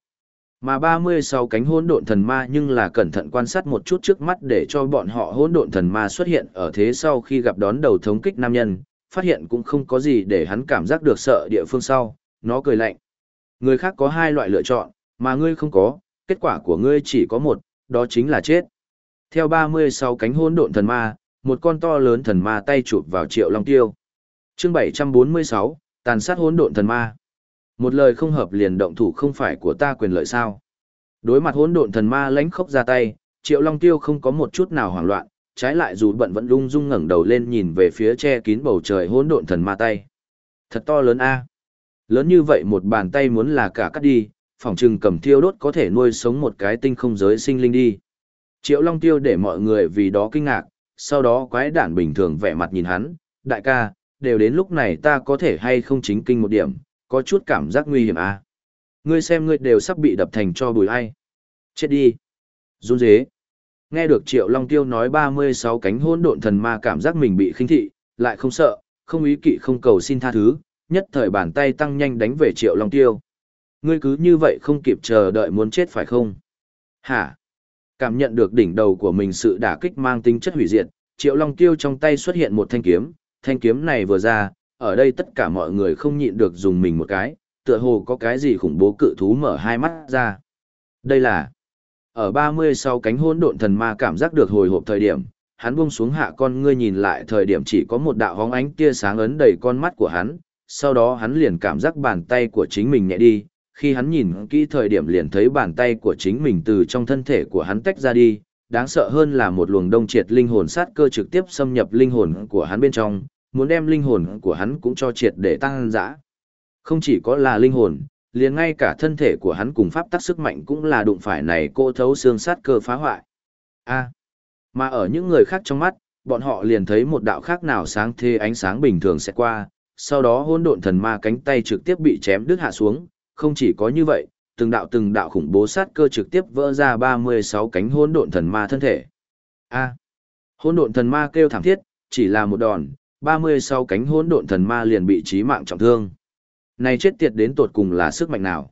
Mà 36 cánh hỗn độn thần ma nhưng là cẩn thận quan sát một chút trước mắt để cho bọn họ hỗn độn thần ma xuất hiện ở thế sau khi gặp đón đầu thống kích nam nhân, phát hiện cũng không có gì để hắn cảm giác được sợ địa phương sau, nó cười lạnh. Người khác có hai loại lựa chọn, mà ngươi không có, kết quả của ngươi chỉ có một, đó chính là chết. Theo 36 cánh hỗn độn thần ma, một con to lớn thần ma tay chụp vào Triệu Long Tiêu. Chương 746, tàn sát hỗn độn thần ma. Một lời không hợp liền động thủ không phải của ta quyền lợi sao? Đối mặt hỗn độn thần ma lãnh khốc ra tay, Triệu Long Tiêu không có một chút nào hoảng loạn, trái lại dù bận vẫn lung dung ngẩng đầu lên nhìn về phía che kín bầu trời hỗn độn thần ma tay. Thật to lớn a. Lớn như vậy một bàn tay muốn là cả cắt đi, phòng trừng cầm thiêu đốt có thể nuôi sống một cái tinh không giới sinh linh đi. Triệu Long Tiêu để mọi người vì đó kinh ngạc, sau đó quái đản bình thường vẻ mặt nhìn hắn, đại ca, đều đến lúc này ta có thể hay không chính kinh một điểm, có chút cảm giác nguy hiểm à. Ngươi xem ngươi đều sắp bị đập thành cho bùi ai. Chết đi. Run dế. Nghe được Triệu Long Tiêu nói 36 cánh hôn độn thần ma cảm giác mình bị khinh thị, lại không sợ, không ý kỵ không cầu xin tha thứ, nhất thời bàn tay tăng nhanh đánh về Triệu Long Tiêu. Ngươi cứ như vậy không kịp chờ đợi muốn chết phải không? Hả? Cảm nhận được đỉnh đầu của mình sự đả kích mang tính chất hủy diệt, Triệu Long Tiêu trong tay xuất hiện một thanh kiếm, thanh kiếm này vừa ra, ở đây tất cả mọi người không nhịn được dùng mình một cái, tựa hồ có cái gì khủng bố cự thú mở hai mắt ra. Đây là ở 30 sau cánh hỗn độn thần ma cảm giác được hồi hộp thời điểm, hắn buông xuống hạ con ngươi nhìn lại thời điểm chỉ có một đạo hóng ánh tia sáng ấn đầy con mắt của hắn, sau đó hắn liền cảm giác bàn tay của chính mình nhẹ đi, khi hắn nhìn kỹ thời điểm liền thấy bàn tay của chính mình từ trong thân thể của hắn tách ra đi, đáng sợ hơn là một luồng đông triệt linh hồn sát cơ trực tiếp xâm nhập linh hồn của hắn bên trong, muốn đem linh hồn của hắn cũng cho triệt để tăng dã. Không chỉ có là linh hồn, liền ngay cả thân thể của hắn cùng pháp tắc sức mạnh cũng là đụng phải này cô thấu xương sát cơ phá hoại. A. mà ở những người khác trong mắt, bọn họ liền thấy một đạo khác nào sáng thế ánh sáng bình thường sẽ qua, sau đó hỗn độn thần ma cánh tay trực tiếp bị chém đứt hạ xuống, không chỉ có như vậy, từng đạo từng đạo khủng bố sát cơ trực tiếp vỡ ra 36 cánh hỗn độn thần ma thân thể. A. Hỗn độn thần ma kêu thảm thiết, chỉ là một đòn, 36 cánh hỗn độn thần ma liền bị chí mạng trọng thương. Này chết tiệt đến tột cùng là sức mạnh nào?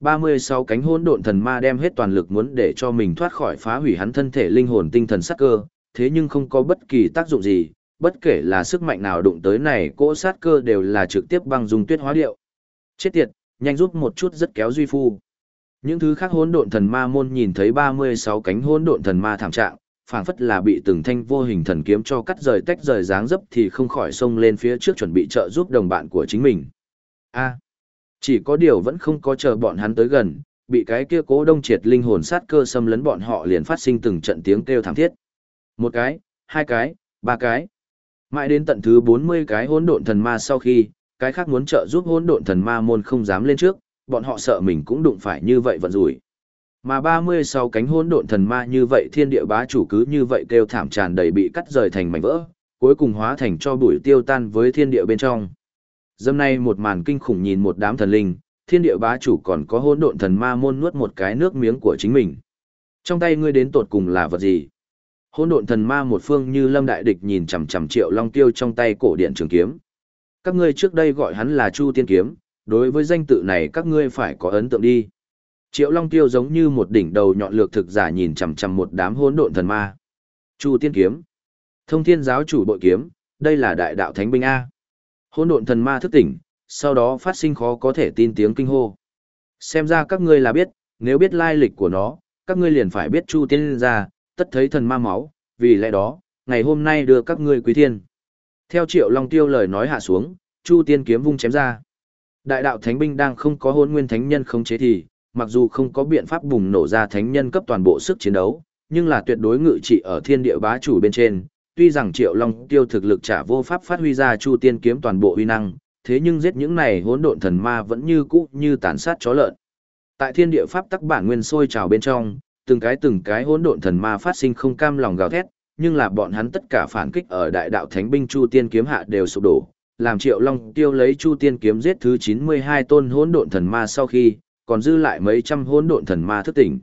36 cánh hỗn độn thần ma đem hết toàn lực muốn để cho mình thoát khỏi phá hủy hắn thân thể linh hồn tinh thần sát cơ, thế nhưng không có bất kỳ tác dụng gì, bất kể là sức mạnh nào đụng tới này cỗ sát cơ đều là trực tiếp băng dung tuyết hóa điệu. Chết tiệt, nhanh giúp một chút rất kéo duy phu. Những thứ khác hỗn độn thần ma môn nhìn thấy 36 cánh hỗn độn thần ma thảm trạng, phảng phất là bị từng thanh vô hình thần kiếm cho cắt rời tách rời dáng dấp thì không khỏi xông lên phía trước chuẩn bị trợ giúp đồng bạn của chính mình. A. chỉ có điều vẫn không có chờ bọn hắn tới gần, bị cái kia cố đông triệt linh hồn sát cơ xâm lấn bọn họ liền phát sinh từng trận tiếng kêu thảm thiết. Một cái, hai cái, ba cái. Mãi đến tận thứ 40 cái hỗn độn thần ma sau khi, cái khác muốn trợ giúp hỗn độn thần ma môn không dám lên trước, bọn họ sợ mình cũng đụng phải như vậy vận rủi. Mà 36 cánh hỗn độn thần ma như vậy thiên địa bá chủ cứ như vậy kêu thảm tràn đầy bị cắt rời thành mảnh vỡ, cuối cùng hóa thành cho bụi tiêu tan với thiên địa bên trong. Dâm nay một màn kinh khủng nhìn một đám thần linh, thiên địa bá chủ còn có hỗn độn thần ma môn nuốt một cái nước miếng của chính mình. Trong tay ngươi đến tột cùng là vật gì? Hỗn độn thần ma một phương như lâm đại địch nhìn chằm chằm Triệu Long Tiêu trong tay cổ điện trường kiếm. Các ngươi trước đây gọi hắn là Chu Tiên kiếm, đối với danh tự này các ngươi phải có ấn tượng đi. Triệu Long Tiêu giống như một đỉnh đầu nhọn lược thực giả nhìn chằm chằm một đám hỗn độn thần ma. Chu Tiên kiếm, Thông Thiên giáo chủ bội kiếm, đây là đại đạo thánh binh a. Hỗn độn thần ma thức tỉnh, sau đó phát sinh khó có thể tin tiếng kinh hô. Xem ra các ngươi là biết, nếu biết lai lịch của nó, các ngươi liền phải biết Chu Tiên ra, tất thấy thần ma máu, vì lẽ đó, ngày hôm nay đưa các ngươi quý thiên. Theo Triệu Long Tiêu lời nói hạ xuống, Chu Tiên kiếm vung chém ra. Đại đạo thánh binh đang không có hôn nguyên thánh nhân không chế thì, mặc dù không có biện pháp bùng nổ ra thánh nhân cấp toàn bộ sức chiến đấu, nhưng là tuyệt đối ngự trị ở thiên địa bá chủ bên trên. Tuy rằng Triệu Long Tiêu thực lực trả vô pháp phát huy ra Chu Tiên kiếm toàn bộ uy năng, thế nhưng giết những này hỗn độn thần ma vẫn như cũ như tàn sát chó lợn. Tại thiên địa pháp tắc bản nguyên sôi trào bên trong, từng cái từng cái hỗn độn thần ma phát sinh không cam lòng gào thét, nhưng là bọn hắn tất cả phản kích ở đại đạo thánh binh Chu Tiên kiếm hạ đều sụp đổ, làm Triệu Long Tiêu lấy Chu Tiên kiếm giết thứ 92 tôn hỗn độn thần ma sau khi, còn dư lại mấy trăm hỗn độn thần ma thức tỉnh.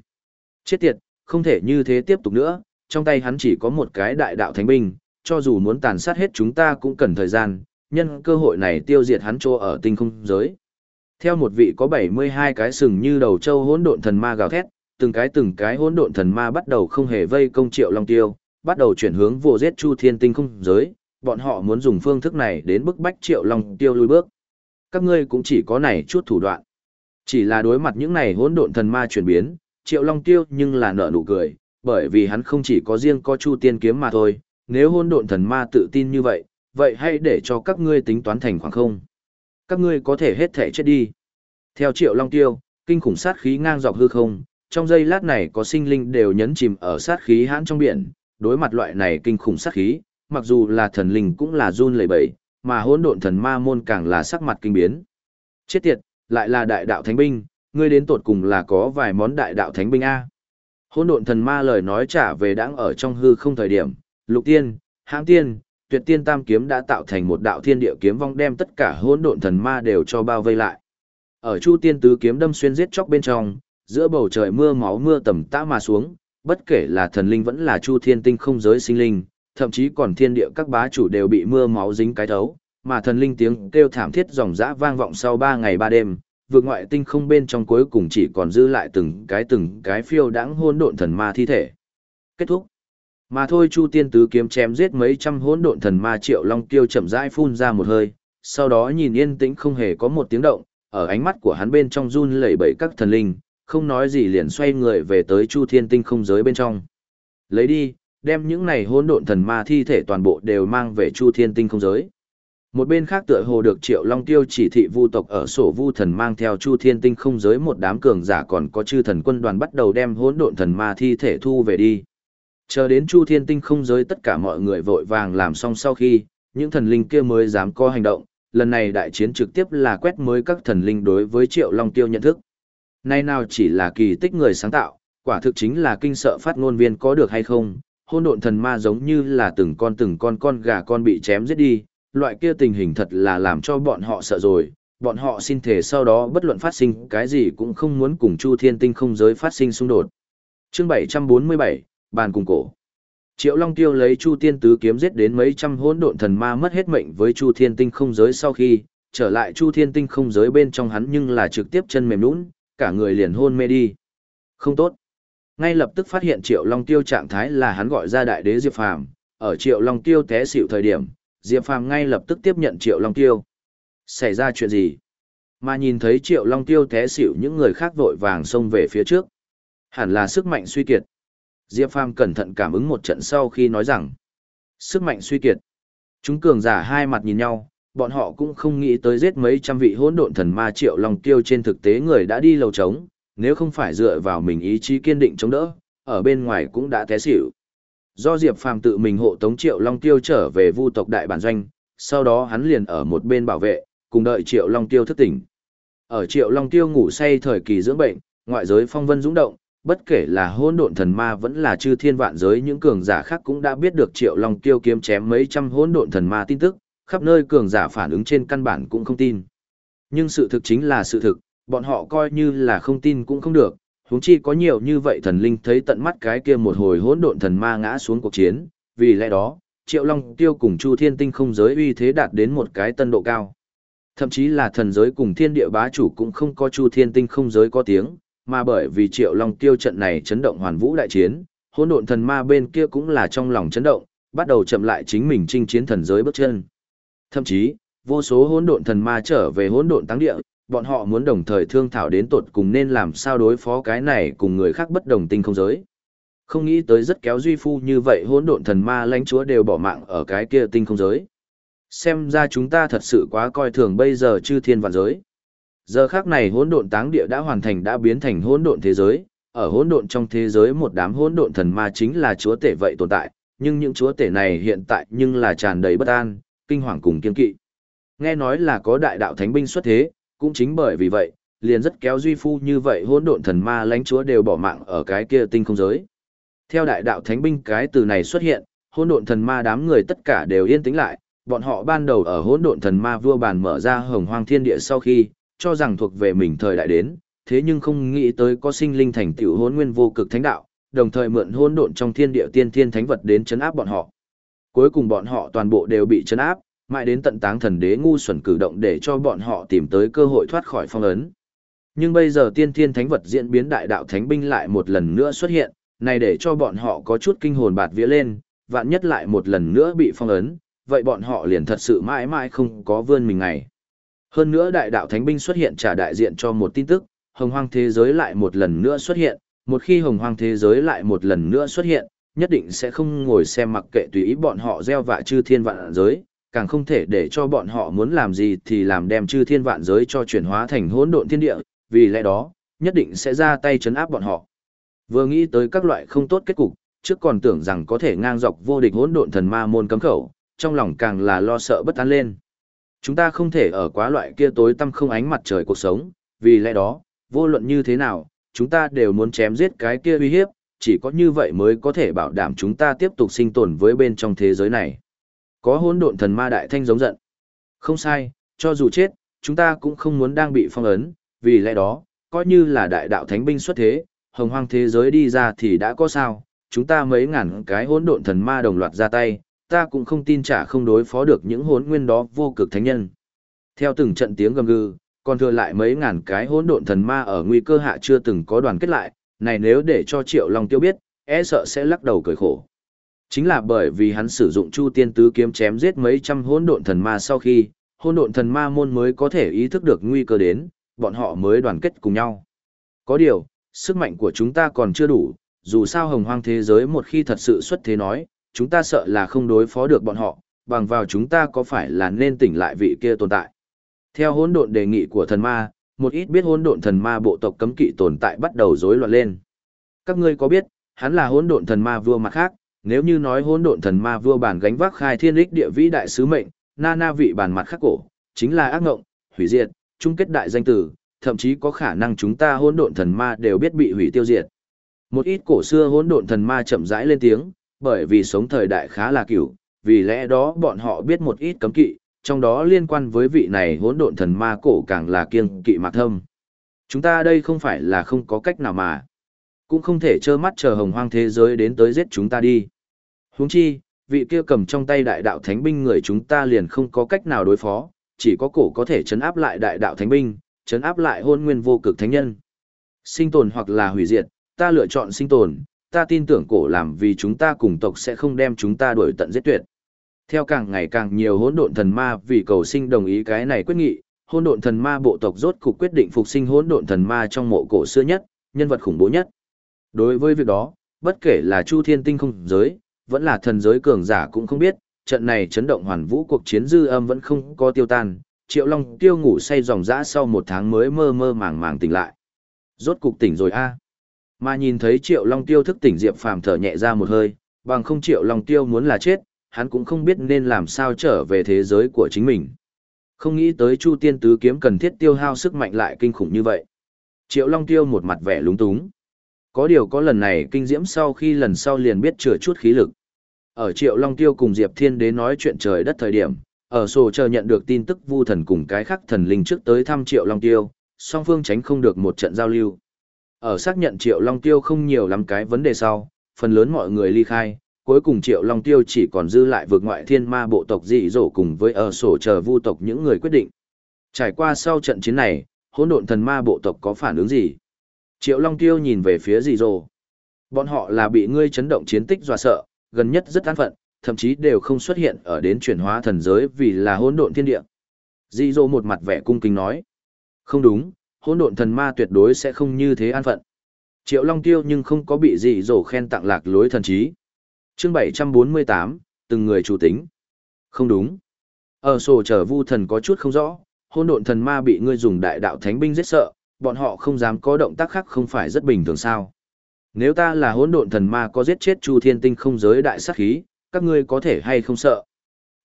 Chết tiệt, không thể như thế tiếp tục nữa, trong tay hắn chỉ có một cái đại đạo thánh binh, cho dù muốn tàn sát hết chúng ta cũng cần thời gian, nhân cơ hội này tiêu diệt hắn trô ở tinh không giới. Theo một vị có 72 cái sừng như đầu châu hỗn độn thần ma gào thét, từng cái từng cái hỗn độn thần ma bắt đầu không hề vây công Triệu Long Tiêu, bắt đầu chuyển hướng vô giết Chu Thiên tinh không giới, bọn họ muốn dùng phương thức này đến bức bách Triệu Long Tiêu lùi bước. Các ngươi cũng chỉ có này chút thủ đoạn. Chỉ là đối mặt những này hỗn độn thần ma chuyển biến, Triệu Long Tiêu nhưng là nở nụ cười, bởi vì hắn không chỉ có riêng có Chu Tiên kiếm mà thôi, nếu hôn độn thần ma tự tin như vậy, vậy hãy để cho các ngươi tính toán thành khoảng không. Các ngươi có thể hết thể chết đi. Theo Triệu Long Tiêu, kinh khủng sát khí ngang dọc hư không, trong giây lát này có sinh linh đều nhấn chìm ở sát khí hãn trong biển, đối mặt loại này kinh khủng sát khí, mặc dù là thần linh cũng là run lẩy bẩy, mà hỗn độn thần ma môn càng là sắc mặt kinh biến. Chết tiệt, lại là đại đạo thánh binh, ngươi đến tột cùng là có vài món đại đạo thánh binh a. Hôn độn thần ma lời nói trả về đáng ở trong hư không thời điểm, Lục Tiên, Hãng Tiên, Tuyệt Tiên Tam kiếm đã tạo thành một đạo thiên địa kiếm vong đem tất cả hôn độn thần ma đều cho bao vây lại. Ở Chu Tiên tứ kiếm đâm xuyên giết chóc bên trong, giữa bầu trời mưa máu mưa tầm tã mà xuống, bất kể là thần linh vẫn là Chu Thiên tinh không giới sinh linh, thậm chí còn thiên địa các bá chủ đều bị mưa máu dính cái thấu, mà thần linh tiếng kêu thảm thiết dòng dã vang vọng sau ba ngày ba đêm, vượt ngoại tinh không bên trong cuối cùng chỉ còn giữ lại từng cái từng cái phiêu đãng hỗn độn thần ma thi thể. Kết thúc. Mà thôi Chu Tiên Tứ kiếm chém giết mấy trăm hỗn độn thần ma Triệu Long Tiêu chậm rãi phun ra một hơi, sau đó nhìn yên tĩnh không hề có một tiếng động, ở ánh mắt của hắn bên trong run lẩy bẩy các thần linh, không nói gì liền xoay người về tới Chu Thiên Tinh không giới bên trong. Lấy đi, đem những này hỗn độn thần ma thi thể toàn bộ đều mang về Chu Thiên Tinh không giới. Một bên khác tựa hồ được Triệu Long Tiêu chỉ thị vu tộc ở sổ vu thần mang theo Chu Thiên Tinh không giới một đám cường giả còn có chư thần quân đoàn bắt đầu đem hỗn độn thần ma thi thể thu về đi. Chờ đến Chu Thiên Tinh không giới tất cả mọi người vội vàng làm xong sau khi, những thần linh kia mới dám có hành động, lần này đại chiến trực tiếp là quét mới các thần linh đối với Triệu Long Tiêu nhận thức. Nay nào chỉ là kỳ tích người sáng tạo, quả thực chính là kinh sợ phát ngôn viên có được hay không, Hỗn độn thần ma giống như là từng con từng con con gà con bị chém giết đi, loại kia tình hình thật là làm cho bọn họ sợ rồi, bọn họ xin thể sau đó bất luận phát sinh cái gì cũng không muốn cùng Chu Thiên Tinh không giới phát sinh xung đột. Chương 747, bàn cùng cổ. Triệu Long Tiêu lấy Chu Tiên Tứ kiếm giết đến mấy trăm hỗn độn thần ma mất hết mệnh với Chu Thiên Tinh không giới sau khi, trở lại Chu Thiên Tinh không giới bên trong hắn nhưng là trực tiếp chân mềm nhũn, cả người liền hôn mê đi. Không tốt. Ngay lập tức phát hiện Triệu Long Tiêu trạng thái là hắn gọi ra đại đế Diệp Phàm, ở Triệu Long Tiêu té xỉu thời điểm, Diệp Phàm ngay lập tức tiếp nhận Triệu Long Tiêu. Xảy ra chuyện gì? Mà nhìn thấy Triệu Long Tiêu té xỉu những người khác vội vàng xông về phía trước. Hẳn là sức mạnh suy kiệt. Diệp Phàm cẩn thận cảm ứng một trận sau khi nói rằng, sức mạnh suy kiệt. Chúng cường giả hai mặt nhìn nhau, bọn họ cũng không nghĩ tới giết mấy trăm vị hỗn độn thần ma Triệu Long Tiêu trên thực tế người đã đi lầu trống, nếu không phải dựa vào mình ý chí kiên định chống đỡ, ở bên ngoài cũng đã té xỉu. Do Diệp Phàm tự mình hộ tống Triệu Long Tiêu trở về Vu tộc đại bản doanh, sau đó hắn liền ở một bên bảo vệ, cùng đợi Triệu Long Tiêu thức tỉnh. Ở Triệu Long Tiêu ngủ say thời kỳ dưỡng bệnh, ngoại giới phong vân dũng động, bất kể là hôn độn thần ma vẫn là chư thiên vạn giới những cường giả khác cũng đã biết được Triệu Long Tiêu kiếm chém mấy trăm hôn độn thần ma tin tức, khắp nơi cường giả phản ứng trên căn bản cũng không tin. Nhưng sự thực chính là sự thực, bọn họ coi như là không tin cũng không được, huống chi có nhiều như vậy thần linh thấy tận mắt cái kia một hồi hỗn độn thần ma ngã xuống cuộc chiến, vì lẽ đó, Triệu Long Tiêu cùng Chu Thiên Tinh không giới uy thế đạt đến một cái tân độ cao. Thậm chí là thần giới cùng thiên địa bá chủ cũng không có Chu Thiên Tinh không giới có tiếng, mà bởi vì Triệu Long Tiêu trận này chấn động hoàn vũ đại chiến, hỗn độn thần ma bên kia cũng là trong lòng chấn động, bắt đầu chậm lại chính mình chinh chiến thần giới bước chân. Thậm chí, vô số hỗn độn thần ma trở về hỗn độn táng địa, bọn họ muốn đồng thời thương thảo đến tột cùng nên làm sao đối phó cái này cùng người khác bất đồng tinh không giới. Không nghĩ tới rất kéo duy phu như vậy hỗn độn thần ma lãnh chúa đều bỏ mạng ở cái kia tinh không giới. Xem ra chúng ta thật sự quá coi thường bây giờ chư thiên vạn giới. Giờ khác này hỗn độn táng địa đã hoàn thành đã biến thành hỗn độn thế giới, ở hỗn độn trong thế giới một đám hỗn độn thần ma chính là chúa tể vậy tồn tại, nhưng những chúa tể này hiện tại nhưng là tràn đầy bất an, kinh hoàng cùng kiên kỵ. Nghe nói là có đại đạo thánh binh xuất thế, cũng chính bởi vì vậy, liền rất kéo duy phu như vậy hỗn độn thần ma lãnh chúa đều bỏ mạng ở cái kia tinh không giới. Theo đại đạo thánh binh cái từ này xuất hiện, hỗn độn thần ma đám người tất cả đều yên tĩnh lại, bọn họ ban đầu ở hỗn độn thần ma vua bàn mở ra hồng hoang thiên địa sau khi, cho rằng thuộc về mình thời đại đến, thế nhưng không nghĩ tới có sinh linh thành tiểu hỗn nguyên vô cực thánh đạo, đồng thời mượn hỗn độn trong thiên địa tiên thiên thánh vật đến chấn áp bọn họ. Cuối cùng bọn họ toàn bộ đều bị chấn áp, mãi đến tận táng thần đế ngu xuẩn cử động để cho bọn họ tìm tới cơ hội thoát khỏi phong ấn. Nhưng bây giờ tiên thiên thánh vật diễn biến đại đạo thánh binh lại một lần nữa xuất hiện, này để cho bọn họ có chút kinh hồn bạt vía lên, vạn nhất lại một lần nữa bị phong ấn, vậy bọn họ liền thật sự mãi mãi không có vươn mình ngày. Hơn nữa đại đạo thánh binh xuất hiện trả đại diện cho một tin tức, hồng hoang thế giới lại một lần nữa xuất hiện, một khi hồng hoang thế giới lại một lần nữa xuất hiện, nhất định sẽ không ngồi xem mặc kệ tùy ý bọn họ gieo vạ chư thiên vạn giới, càng không thể để cho bọn họ muốn làm gì thì làm đem chư thiên vạn giới cho chuyển hóa thành hỗn độn thiên địa, vì lẽ đó, nhất định sẽ ra tay chấn áp bọn họ. Vừa nghĩ tới các loại không tốt kết cục, trước còn tưởng rằng có thể ngang dọc vô địch hỗn độn thần ma môn cấm khẩu, trong lòng càng là lo sợ bất an lên. Chúng ta không thể ở quá loại kia tối tăm không ánh mặt trời cuộc sống, vì lẽ đó, vô luận như thế nào, chúng ta đều muốn chém giết cái kia uy hiếp, chỉ có như vậy mới có thể bảo đảm chúng ta tiếp tục sinh tồn với bên trong thế giới này. Có hỗn độn thần ma đại thanh giống giận. Không sai, cho dù chết, chúng ta cũng không muốn đang bị phong ấn, vì lẽ đó, coi như là đại đạo thánh binh xuất thế, hồng hoang thế giới đi ra thì đã có sao, chúng ta mấy ngàn cái hỗn độn thần ma đồng loạt ra tay, ta cũng không tin trả không đối phó được những hỗn nguyên đó vô cực thánh nhân. Theo từng trận tiếng gầm gừ, còn thừa lại mấy ngàn cái hỗn độn thần ma ở nguy cơ hạ chưa từng có đoàn kết lại, này nếu để cho Triệu Long Tiêu biết, e sợ sẽ lắc đầu cười khổ. Chính là bởi vì hắn sử dụng Chu Tiên Tứ kiếm chém giết mấy trăm hỗn độn thần ma sau khi, hỗn độn thần ma môn mới có thể ý thức được nguy cơ đến, bọn họ mới đoàn kết cùng nhau. Có điều, sức mạnh của chúng ta còn chưa đủ, dù sao hồng hoang thế giới một khi thật sự xuất thế nói, chúng ta sợ là không đối phó được bọn họ, bằng vào chúng ta có phải là nên tỉnh lại vị kia tồn tại. Theo hỗn độn đề nghị của thần ma, một ít biết hỗn độn thần ma bộ tộc cấm kỵ tồn tại bắt đầu rối loạn lên. Các ngươi có biết, hắn là hỗn độn thần ma vua mặt khác, nếu như nói hỗn độn thần ma vua bản gánh vác khai thiên lịch địa vĩ đại sứ mệnh, na na vị bản mặt khắc cổ, chính là ác ngộng, hủy diệt, chung kết đại danh tử, thậm chí có khả năng chúng ta hỗn độn thần ma đều biết bị hủy tiêu diệt. Một ít cổ xưa hỗn độn thần ma chậm rãi lên tiếng, bởi vì sống thời đại khá là cửu, vì lẽ đó bọn họ biết một ít cấm kỵ, trong đó liên quan với vị này hỗn độn thần ma cổ càng là kiêng kỵ mạc thâm. Chúng ta đây không phải là không có cách nào mà, cũng không thể trơ mắt chờ hồng hoang thế giới đến tới giết chúng ta đi. Huống chi, vị kia cầm trong tay đại đạo thánh binh người chúng ta liền không có cách nào đối phó, chỉ có cổ có thể chấn áp lại đại đạo thánh binh, chấn áp lại hôn nguyên vô cực thánh nhân. Sinh tồn hoặc là hủy diệt, ta lựa chọn sinh tồn, ta tin tưởng cổ làm vì chúng ta cùng tộc sẽ không đem chúng ta đuổi tận giết tuyệt. Theo càng ngày càng nhiều hỗn độn thần ma vì cầu sinh đồng ý cái này quyết nghị, hỗn độn thần ma bộ tộc rốt cục quyết định phục sinh hỗn độn thần ma trong mộ cổ xưa nhất, nhân vật khủng bố nhất. Đối với việc đó, bất kể là Chu Thiên Tinh không giới, vẫn là thần giới cường giả cũng không biết, trận này chấn động hoàn vũ cuộc chiến dư âm vẫn không có tiêu tan, Triệu Long tiêu ngủ say dòng dã sau một tháng mới mơ mơ màng màng tỉnh lại. Rốt cục tỉnh rồi a. Mà nhìn thấy Triệu Long tiêu thức tỉnh Diệp Phàm thở nhẹ ra một hơi, bằng không Triệu Long tiêu muốn là chết, hắn cũng không biết nên làm sao trở về thế giới của chính mình. Không nghĩ tới Chu Tiên Tứ Kiếm cần thiết tiêu hao sức mạnh lại kinh khủng như vậy. Triệu Long Tiêu một mặt vẻ lúng túng. Có điều có lần này kinh diễm sau khi lần sau liền biết chừa chút khí lực. Ở Triệu Long Tiêu cùng Diệp Thiên Đế nói chuyện trời đất thời điểm, ở sổ chờ nhận được tin tức Vu Thần cùng cái khắc thần linh trước tới thăm Triệu Long Tiêu, song phương tránh không được một trận giao lưu. Ở xác nhận Triệu Long Tiêu không nhiều lắm cái vấn đề sau, phần lớn mọi người ly khai, cuối cùng Triệu Long Tiêu chỉ còn dư lại vượt ngoại thiên ma bộ tộc dị dỗ cùng với ở sổ chờ vu tộc những người quyết định. Trải qua sau trận chiến này, hỗn độn thần ma bộ tộc có phản ứng gì? Triệu Long Tiêu nhìn về phía dì rồ. Bọn họ là bị ngươi chấn động chiến tích dọa sợ, gần nhất rất an phận, thậm chí đều không xuất hiện ở đến chuyển hóa thần giới vì là hỗn độn thiên địa. Dì rồ một mặt vẻ cung kính nói. Không đúng, hỗn độn thần ma tuyệt đối sẽ không như thế an phận. Triệu Long Tiêu nhưng không có bị dì rồ khen tặng lạc lối thần trí chương 748, từng người chủ tính. Không đúng. Ở sổ trở vu thần có chút không rõ, hỗn độn thần ma bị ngươi dùng đại đạo thánh binh giết sợ, bọn họ không dám có động tác khác không phải rất bình thường sao. Nếu ta là hỗn độn thần ma có giết chết Chu Thiên Tinh không giới đại sát khí, các ngươi có thể hay không sợ?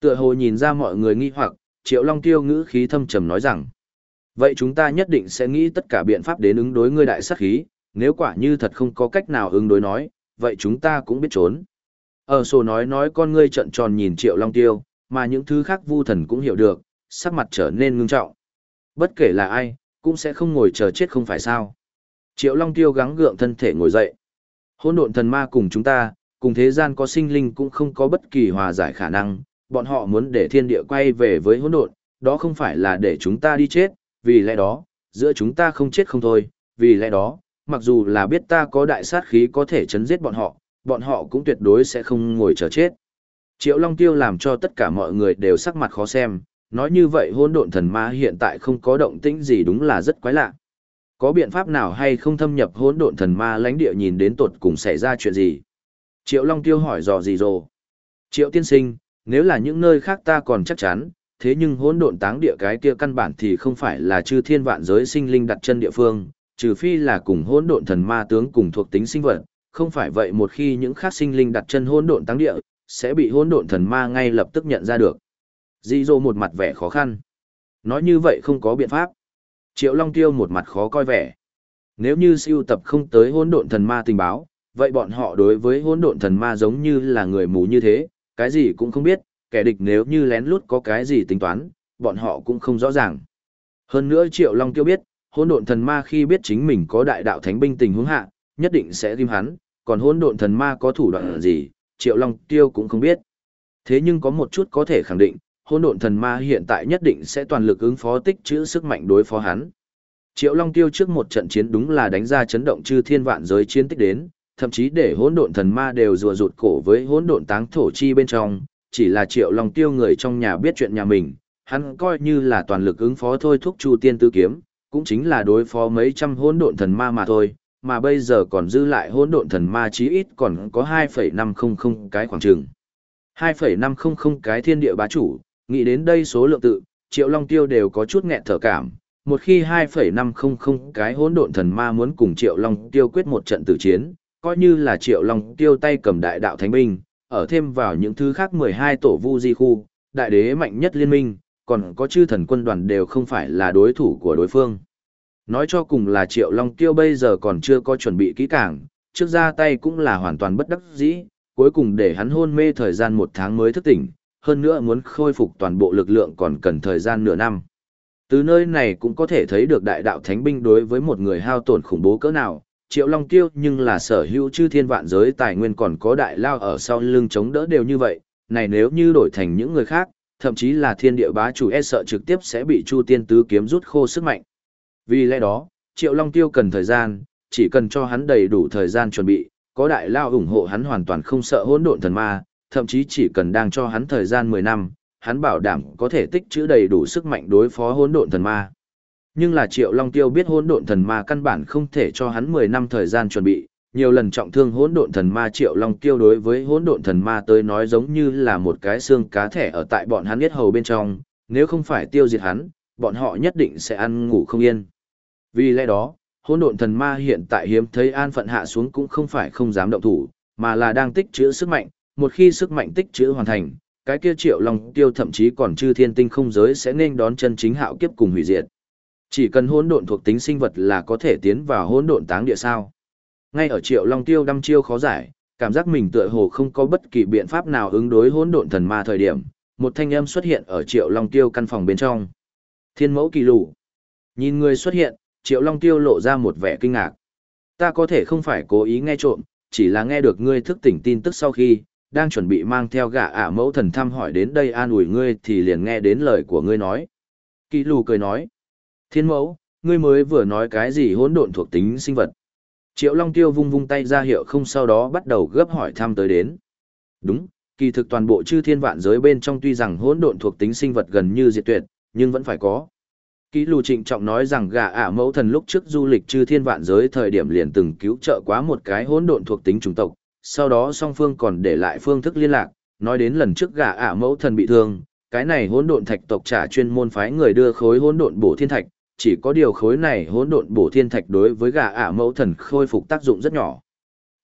Tựa hồ nhìn ra mọi người nghi hoặc, Triệu Long Tiêu ngữ khí thâm trầm nói rằng: "Vậy chúng ta nhất định sẽ nghĩ tất cả biện pháp đến ứng đối ngươi đại sát khí, nếu quả như thật không có cách nào ứng đối nói, vậy chúng ta cũng biết trốn." Ở sổ nói nói con ngươi trận tròn nhìn triệu long tiêu, mà những thứ khác vu thần cũng hiểu được, sắc mặt trở nên ngưng trọng. Bất kể là ai, cũng sẽ không ngồi chờ chết không phải sao. Triệu long tiêu gắng gượng thân thể ngồi dậy. Hôn độn thần ma cùng chúng ta, cùng thế gian có sinh linh cũng không có bất kỳ hòa giải khả năng, bọn họ muốn để thiên địa quay về với hỗn độn, đó không phải là để chúng ta đi chết, vì lẽ đó, giữa chúng ta không chết không thôi, vì lẽ đó, mặc dù là biết ta có đại sát khí có thể chấn giết bọn họ, bọn họ cũng tuyệt đối sẽ không ngồi chờ chết. Triệu Long Tiêu làm cho tất cả mọi người đều sắc mặt khó xem, nói như vậy hôn độn thần ma hiện tại không có động tĩnh gì đúng là rất quái lạ. Có biện pháp nào hay không thâm nhập hỗn độn thần ma lãnh địa nhìn đến tột cùng xảy ra chuyện gì? Triệu Long Tiêu hỏi dò gì rồi? Triệu tiên sinh, nếu là những nơi khác ta còn chắc chắn, thế nhưng hỗn độn táng địa cái kia căn bản thì không phải là chư thiên vạn giới sinh linh đặt chân địa phương, trừ phi là cùng hỗn độn thần ma tướng cùng thuộc tính sinh vật, không phải vậy một khi những khác sinh linh đặt chân hỗn độn táng địa, sẽ bị hỗn độn thần ma ngay lập tức nhận ra được. Di Dô một mặt vẻ khó khăn. Nói như vậy không có biện pháp. Triệu Long Tiêu một mặt khó coi vẻ. Nếu như siêu tập không tới hỗn độn thần ma tình báo, vậy bọn họ đối với hỗn độn thần ma giống như là người mù như thế, cái gì cũng không biết, kẻ địch nếu như lén lút có cái gì tính toán, bọn họ cũng không rõ ràng. Hơn nữa Triệu Long Tiêu biết, hỗn độn thần ma khi biết chính mình có đại đạo thánh binh tình huống hạ, nhất định sẽ tìm hắn, còn hỗn độn thần ma có thủ đoạn gì, Triệu Long Tiêu cũng không biết. Thế nhưng có một chút có thể khẳng định, hỗn độn thần ma hiện tại nhất định sẽ toàn lực ứng phó tích trữ sức mạnh đối phó hắn. Triệu Long Tiêu trước một trận chiến đúng là đánh ra chấn động chư thiên vạn giới chiến tích đến, thậm chí để hỗn độn thần ma đều rùa rụt cổ với hỗn độn táng thổ chi bên trong, chỉ là Triệu Long Tiêu người trong nhà biết chuyện nhà mình, hắn coi như là toàn lực ứng phó thôi thúc Chu Tiên Tư kiếm, cũng chính là đối phó mấy trăm hỗn độn thần ma mà thôi, mà bây giờ còn dư lại hỗn độn thần ma chí ít còn có 2,500 cái khoảng chừng. 2,500 cái thiên địa bá chủ, nghĩ đến đây số lượng tự, Triệu Long Tiêu đều có chút nghẹn thở cảm. Một khi 2,500 cái hỗn độn thần ma muốn cùng Triệu Long Tiêu quyết một trận tử chiến, coi như là Triệu Long Tiêu tay cầm đại đạo thánh binh, ở thêm vào những thứ khác 12 tổ vu di khu, đại đế mạnh nhất liên minh, còn có chư thần quân đoàn đều không phải là đối thủ của đối phương. Nói cho cùng là Triệu Long Tiêu bây giờ còn chưa có chuẩn bị kỹ càng, trước ra tay cũng là hoàn toàn bất đắc dĩ, cuối cùng để hắn hôn mê thời gian một tháng mới thức tỉnh, hơn nữa muốn khôi phục toàn bộ lực lượng còn cần thời gian nửa năm. Từ nơi này cũng có thể thấy được đại đạo thánh binh đối với một người hao tổn khủng bố cỡ nào, Triệu Long Tiêu nhưng là sở hữu chư thiên vạn giới tài nguyên còn có đại lao ở sau lưng chống đỡ đều như vậy, này nếu như đổi thành những người khác, thậm chí là thiên địa bá chủ e sợ trực tiếp sẽ bị Chu Tiên Tứ kiếm rút khô sức mạnh. Vì lẽ đó, Triệu Long Tiêu cần thời gian, chỉ cần cho hắn đầy đủ thời gian chuẩn bị, có đại lao ủng hộ hắn hoàn toàn không sợ hỗn độn thần ma, thậm chí chỉ cần đang cho hắn thời gian 10 năm, hắn bảo đảm có thể tích trữ đầy đủ sức mạnh đối phó hỗn độn thần ma. Nhưng là Triệu Long Tiêu biết hỗn độn thần ma căn bản không thể cho hắn 10 năm thời gian chuẩn bị, nhiều lần trọng thương hỗn độn thần ma Triệu Long Tiêu đối với hỗn độn thần ma tới nói giống như là một cái xương cá thẻ ở tại bọn hắn biết hầu bên trong, nếu không phải tiêu diệt hắn, bọn họ nhất định sẽ ăn ngủ không yên. Vì lẽ đó, hỗn độn thần ma hiện tại hiếm thấy an phận hạ xuống cũng không phải không dám động thủ, mà là đang tích trữ sức mạnh, một khi sức mạnh tích trữ hoàn thành, cái kia triệu long tiêu thậm chí còn chư thiên tinh không giới sẽ nên đón chân chính hạo kiếp cùng hủy diệt. Chỉ cần hỗn độn thuộc tính sinh vật là có thể tiến vào hỗn độn táng địa sao. Ngay ở triệu long tiêu đăm chiêu khó giải, cảm giác mình tựa hồ không có bất kỳ biện pháp nào ứng đối hỗn độn thần ma thời điểm, một thanh âm xuất hiện ở triệu long tiêu căn phòng bên trong. Thiên mẫu kỳ lù. Nhìn người xuất hiện, triệu long tiêu lộ ra một vẻ kinh ngạc. Ta có thể không phải cố ý nghe trộm, chỉ là nghe được ngươi thức tỉnh tin tức sau khi, đang chuẩn bị mang theo gã ả mẫu thần thăm hỏi đến đây an ủi ngươi thì liền nghe đến lời của ngươi nói. Kỳ lù cười nói, thiên mẫu, ngươi mới vừa nói cái gì hỗn độn thuộc tính sinh vật. Triệu Long Tiêu vung vung tay ra hiệu không sau đó bắt đầu gấp hỏi thăm tới đến. Đúng, kỳ thực toàn bộ chư thiên vạn giới bên trong tuy rằng hỗn độn thuộc tính sinh vật gần như diệt tuyệt, nhưng vẫn phải có. Ký lù trịnh trọng nói rằng gã ả mẫu thần lúc trước du lịch chư thiên vạn giới thời điểm liền từng cứu trợ quá một cái hỗn độn thuộc tính chủng tộc, sau đó song phương còn để lại phương thức liên lạc, nói đến lần trước gã ả mẫu thần bị thương, cái này hỗn độn thạch tộc trả chuyên môn phái người đưa khối hỗn độn bổ thiên thạch, chỉ có điều khối này hỗn độn bổ thiên thạch đối với gã ả mẫu thần khôi phục tác dụng rất nhỏ.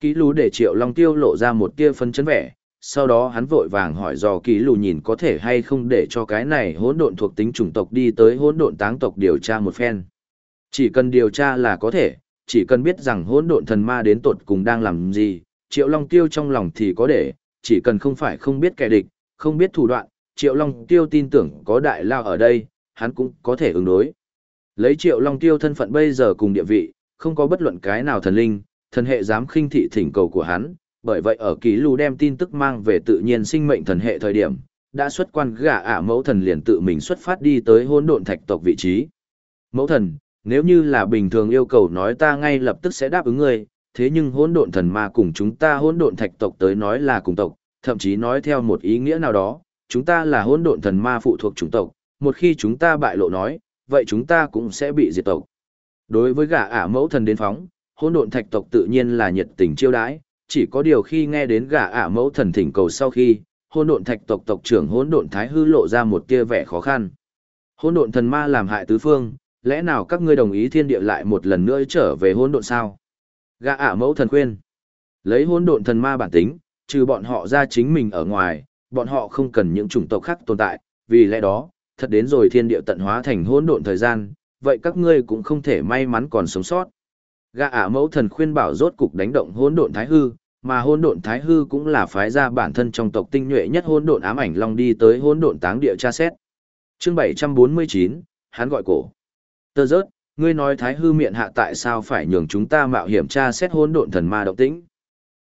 Ký lú để Triệu Long Tiêu lộ ra một tia phân chấn vẻ, sau đó hắn vội vàng hỏi dò ký lù nhìn có thể hay không để cho cái này hỗn độn thuộc tính chủng tộc đi tới hỗn độn táng tộc điều tra một phen. Chỉ cần điều tra là có thể, chỉ cần biết rằng hỗn độn thần ma đến tột cùng đang làm gì, Triệu Long Tiêu trong lòng thì có để, chỉ cần không phải không biết kẻ địch, không biết thủ đoạn, Triệu Long Tiêu tin tưởng có đại lao ở đây, hắn cũng có thể ứng đối. Lấy Triệu Long Tiêu thân phận bây giờ cùng địa vị, không có bất luận cái nào thần linh, thần hệ dám khinh thị thỉnh cầu của hắn, bởi vậy ở ký lù đem tin tức mang về tự nhiên sinh mệnh thần hệ thời điểm, đã xuất quan gã ả mẫu thần liền tự mình xuất phát đi tới hỗn độn thạch tộc vị trí. Mẫu thần, nếu như là bình thường yêu cầu nói ta ngay lập tức sẽ đáp ứng ngươi, thế nhưng hỗn độn thần ma cùng chúng ta hỗn độn thạch tộc tới nói là cùng tộc, thậm chí nói theo một ý nghĩa nào đó, chúng ta là hỗn độn thần ma phụ thuộc chủng tộc, một khi chúng ta bại lộ nói, vậy chúng ta cũng sẽ bị diệt tộc. Đối với gã ả mẫu thần đến phóng, hỗn độn thạch tộc tự nhiên là nhiệt tình chiêu đãi, chỉ có điều khi nghe đến gã ả mẫu thần thỉnh cầu sau khi, hỗn độn thạch tộc tộc trưởng hỗn độn thái hư lộ ra một tia vẻ khó khăn. Hỗn độn thần ma làm hại tứ phương, lẽ nào các ngươi đồng ý thiên địa lại một lần nữa trở về hỗn độn sao? Gã ả mẫu thần khuyên. Lấy hỗn độn thần ma bản tính, trừ bọn họ ra chính mình ở ngoài, bọn họ không cần những chủng tộc khác tồn tại, vì lẽ đó, thật đến rồi thiên địa tận hóa thành hỗn độn thời gian, vậy các ngươi cũng không thể may mắn còn sống sót. Gã ả mẫu thần khuyên bảo rốt cục đánh động hỗn độn thái hư, mà hỗn độn thái hư cũng là phái ra bản thân trong tộc tinh nhuệ nhất hỗn độn ám ảnh long đi tới hỗn độn táng địa tra xét. Chương 749, hắn gọi cổ. Tơ rớt, ngươi nói thái hư miệng hạ tại sao phải nhường chúng ta mạo hiểm tra xét hỗn độn thần ma động tĩnh?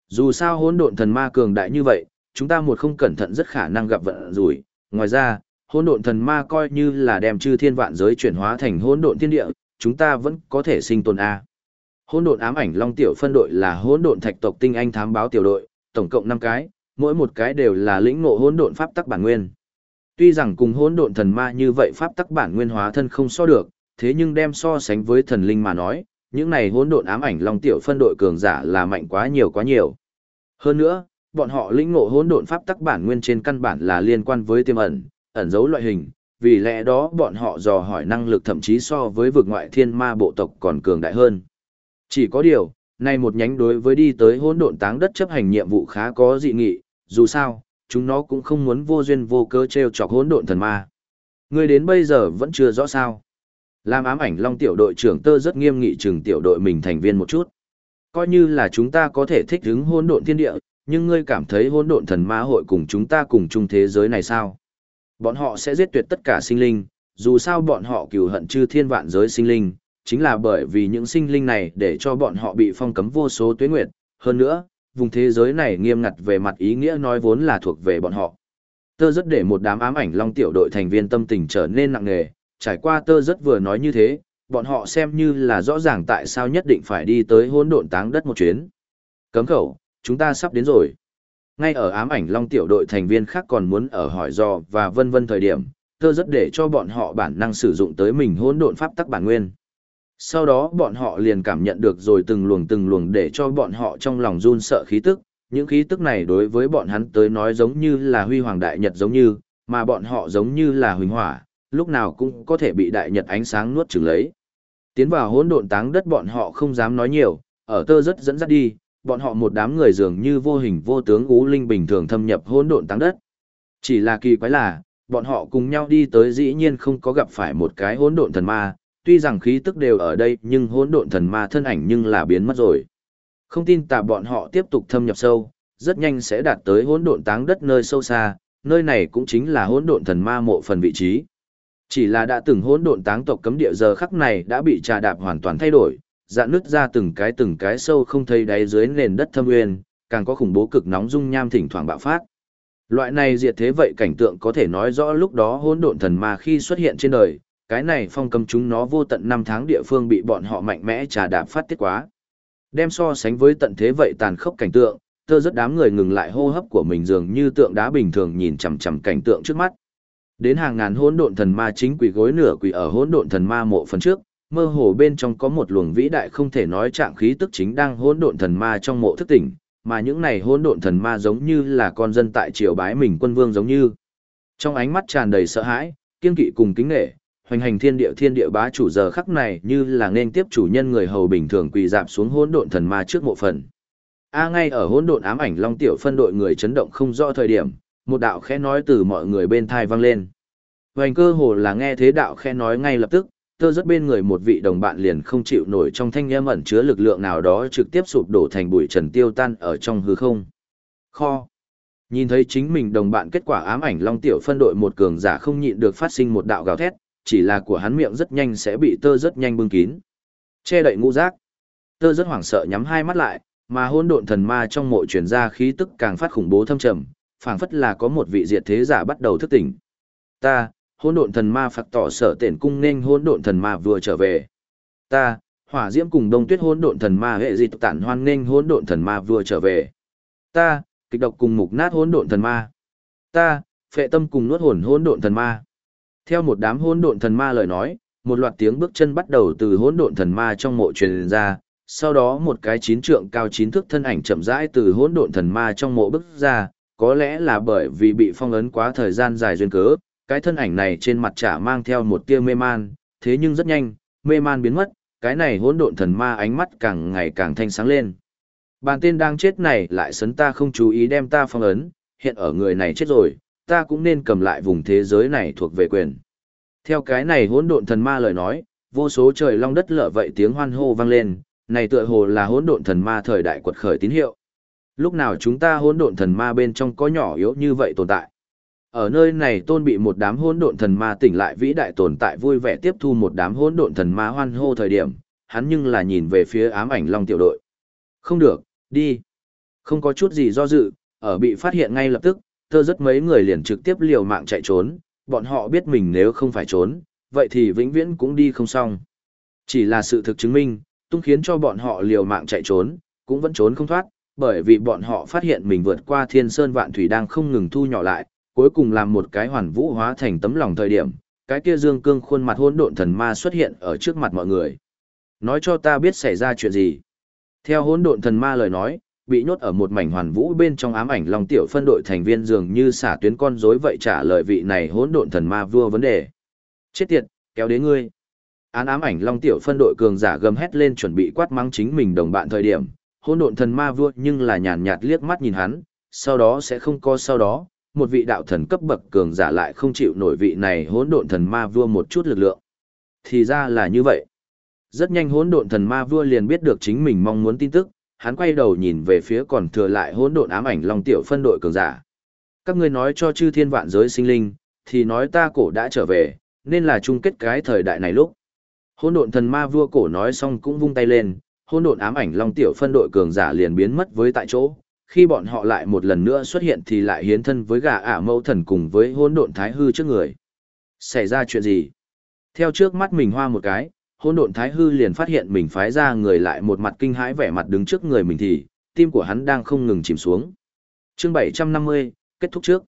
Dù sao hỗn độn thần ma cường đại như vậy, chúng ta một không cẩn thận rất khả năng gặp vận rủi. Ngoài ra, hỗn độn thần ma coi như là đem chư thiên vạn giới chuyển hóa thành hỗn độn thiên địa, chúng ta vẫn có thể sinh tồn a. Hỗn độn ám ảnh long tiểu phân đội là hỗn độn thạch tộc tinh anh thám báo tiểu đội, tổng cộng năm cái, mỗi một cái đều là lĩnh ngộ hỗn độn pháp tắc bản nguyên. Tuy rằng cùng hỗn độn thần ma như vậy pháp tắc bản nguyên hóa thân không so được, thế nhưng đem so sánh với thần linh mà nói, những này hỗn độn ám ảnh long tiểu phân đội cường giả là mạnh quá nhiều quá nhiều. Hơn nữa, bọn họ lĩnh ngộ hỗn độn pháp tắc bản nguyên trên căn bản là liên quan với tiềm ẩn, ẩn dấu loại hình, vì lẽ đó bọn họ dò hỏi năng lực thậm chí so với vực ngoại thiên ma bộ tộc còn cường đại hơn. Chỉ có điều, nay một nhánh đối với đi tới hỗn độn táng đất chấp hành nhiệm vụ khá có dị nghị, dù sao, chúng nó cũng không muốn vô duyên vô cớ treo chọc hỗn độn thần ma. Người đến bây giờ vẫn chưa rõ sao. Làm ám ảnh long tiểu đội trưởng tơ rất nghiêm nghị chừng tiểu đội mình thành viên một chút. Coi như là chúng ta có thể thích ứng hôn độn thiên địa, nhưng ngươi cảm thấy hôn độn thần ma hội cùng chúng ta cùng chung thế giới này sao? Bọn họ sẽ giết tuyệt tất cả sinh linh, dù sao bọn họ cừu hận chư thiên vạn giới sinh linh, chính là bởi vì những sinh linh này để cho bọn họ bị phong cấm vô số tuyết nguyệt. Hơn nữa, vùng thế giới này nghiêm ngặt về mặt ý nghĩa nói vốn là thuộc về bọn họ. Tơ rất để một đám ám ảnh long tiểu đội thành viên tâm tình trở nên nặng nề, trải qua tơ rất vừa nói như thế, bọn họ xem như là rõ ràng tại sao nhất định phải đi tới hỗn độn táng đất một chuyến. Cấm khẩu, chúng ta sắp đến rồi. Ngay ở ám ảnh long tiểu đội thành viên khác còn muốn ở hỏi do và vân vân thời điểm, tơ rất để cho bọn họ bản năng sử dụng tới mình hỗn độn pháp tắc bản nguyên. Sau đó bọn họ liền cảm nhận được rồi từng luồng từng luồng để cho bọn họ trong lòng run sợ khí tức, những khí tức này đối với bọn hắn tới nói giống như là huy hoàng đại nhật giống như, mà bọn họ giống như là huỳnh hỏa, lúc nào cũng có thể bị đại nhật ánh sáng nuốt chửng lấy. Tiến vào hỗn độn táng đất bọn họ không dám nói nhiều, ở tơ rất dẫn dắt đi, bọn họ một đám người dường như vô hình vô tướng ú linh bình thường thâm nhập hỗn độn táng đất. Chỉ là kỳ quái là, bọn họ cùng nhau đi tới dĩ nhiên không có gặp phải một cái hỗn độn thần ma, tuy rằng khí tức đều ở đây nhưng hỗn độn thần ma thân ảnh nhưng là biến mất rồi. Không tin tà bọn họ tiếp tục thâm nhập sâu, rất nhanh sẽ đạt tới hỗn độn táng đất nơi sâu xa, nơi này cũng chính là hỗn độn thần ma mộ phần vị trí. Chỉ là đã từng hỗn độn táng tộc cấm địa giờ khắc này đã bị trà đạp hoàn toàn thay đổi, dạn nứt ra từng cái từng cái sâu không thấy đáy dưới nền đất thâm uyên càng có khủng bố cực nóng dung nham thỉnh thoảng bạo phát. Loại này diệt thế vậy cảnh tượng có thể nói rõ lúc đó hỗn độn thần ma khi xuất hiện trên đời, cái này phong cầm chúng nó vô tận năm tháng địa phương bị bọn họ mạnh mẽ trà đạp phát tiết quá. Đem so sánh với tận thế vậy tàn khốc cảnh tượng, tơ rất đám người ngừng lại hô hấp của mình dường như tượng đá bình thường nhìn chằm chằm cảnh tượng trước mắt. Đến hàng ngàn hỗn độn thần ma chính quỷ gối nửa quỷ ở hỗn độn thần ma mộ phần trước, mơ hồ bên trong có một luồng vĩ đại không thể nói trạng khí tức chính đang hỗn độn thần ma trong mộ thức tỉnh, mà những này hỗn độn thần ma giống như là con dân tại triều bái mình quân vương giống như. Trong ánh mắt tràn đầy sợ hãi, kiên kỵ cùng kính nể, hoành hành thiên địa thiên địa bá chủ giờ khắc này như là nên tiếp chủ nhân người hầu bình thường quỳ dạp xuống hỗn độn thần ma trước mộ phần. A ngay ở hỗn độn ám ảnh long tiểu phân đội người chấn động không rõ thời điểm, một đạo khẽ nói từ mọi người bên thai vang lên. Hoành cơ hồ là nghe thế đạo khẽ nói ngay lập tức, tơ rất bên người một vị đồng bạn liền không chịu nổi trong thanh âm ẩn chứa lực lượng nào đó trực tiếp sụp đổ thành bụi trần tiêu tan ở trong hư không. Kho. Nhìn thấy chính mình đồng bạn kết quả ám ảnh long tiểu phân đội một cường giả không nhịn được phát sinh một đạo gào thét, chỉ là của hắn miệng rất nhanh sẽ bị tơ rất nhanh bưng kín. Che đậy ngũ giác. Tơ rất hoảng sợ nhắm hai mắt lại, mà hôn độn thần ma trong mộ truyền ra khí tức càng phát khủng bố thâm trầm, phảng phất là có một vị diệt thế giả bắt đầu thức tỉnh. Ta, hỗn độn thần ma phật tỏ sở tển cung nên hỗn độn thần ma vừa trở về. Ta, hỏa diễm cùng đông tuyết hỗn độn thần ma hệ dịch tản hoan nên hỗn độn thần ma vừa trở về. Ta, kịch độc cùng mục nát hỗn độn thần ma. Ta, phệ tâm cùng nuốt hồn hỗn độn thần ma. Theo một đám hỗn độn thần ma lời nói, một loạt tiếng bước chân bắt đầu từ hỗn độn thần ma trong mộ truyền ra, sau đó một cái chín trượng cao chín thước thân ảnh chậm rãi từ hỗn độn thần ma trong mộ bước ra, có lẽ là bởi vì bị phong ấn quá thời gian dài duyên cớ, cái thân ảnh này trên mặt chả mang theo một tia mê man, thế nhưng rất nhanh, mê man biến mất, cái này hỗn độn thần ma ánh mắt càng ngày càng thanh sáng lên. Bàn tên đang chết này lại sấn ta không chú ý đem ta phong ấn, hiện ở người này chết rồi, ta cũng nên cầm lại vùng thế giới này thuộc về quyền. Theo cái này hỗn độn thần ma lời nói, vô số trời long đất lở vậy tiếng hoan hô vang lên, này tựa hồ là hỗn độn thần ma thời đại quật khởi tín hiệu. Lúc nào chúng ta hỗn độn thần ma bên trong có nhỏ yếu như vậy tồn tại. Ở nơi này tôn bị một đám hỗn độn thần ma tỉnh lại vĩ đại tồn tại vui vẻ tiếp thu một đám hỗn độn thần ma hoan hô thời điểm, hắn nhưng là nhìn về phía ám ảnh long tiểu đội. Không được, đi. Không có chút gì do dự, ở bị phát hiện ngay lập tức, thơ rất mấy người liền trực tiếp liều mạng chạy trốn, bọn họ biết mình nếu không phải trốn, vậy thì vĩnh viễn cũng đi không xong. Chỉ là sự thực chứng minh, tung khiến cho bọn họ liều mạng chạy trốn, cũng vẫn trốn không thoát, bởi vì bọn họ phát hiện mình vượt qua thiên sơn vạn thủy đang không ngừng thu nhỏ lại, cuối cùng làm một cái hoàn vũ hóa thành tấm lòng thời điểm, cái kia dương cương khuôn mặt hỗn độn thần ma xuất hiện ở trước mặt mọi người. Nói cho ta biết xảy ra chuyện gì. Theo hỗn độn thần ma lời nói, bị nhốt ở một mảnh hoàn vũ bên trong ám ảnh long tiểu phân đội thành viên dường như xả tuyến con rối vậy trả lời vị này hỗn độn thần ma vua vấn đề. Chết tiệt, kéo đến ngươi. Án ám ảnh long tiểu phân đội cường giả gầm hét lên chuẩn bị quát mắng chính mình đồng bạn thời điểm, hỗn độn thần ma vua nhưng là nhàn nhạt liếc mắt nhìn hắn, sau đó sẽ không có sau đó, một vị đạo thần cấp bậc cường giả lại không chịu nổi vị này hỗn độn thần ma vua một chút lực lượng. Thì ra là như vậy. Rất nhanh hỗn độn thần ma vua liền biết được chính mình mong muốn tin tức, hắn quay đầu nhìn về phía còn thừa lại hỗn độn ám ảnh long tiểu phân đội cường giả. Các ngươi nói cho chư thiên vạn giới sinh linh, thì nói ta cổ đã trở về, nên là chung kết cái thời đại này lúc. Hỗn độn thần ma vua cổ nói xong cũng vung tay lên, Hôn độn ám ảnh long tiểu phân đội cường giả liền biến mất với tại chỗ. Khi bọn họ lại một lần nữa xuất hiện thì lại hiến thân với gà ả mẫu thần cùng với hôn độn thái hư trước người. Xảy ra chuyện gì? Theo trước mắt mình hoa một cái, hôn độn thái hư liền phát hiện mình phái ra người lại một mặt kinh hãi vẻ mặt đứng trước người mình thì, tim của hắn đang không ngừng chìm xuống. Chương 750, kết thúc trước.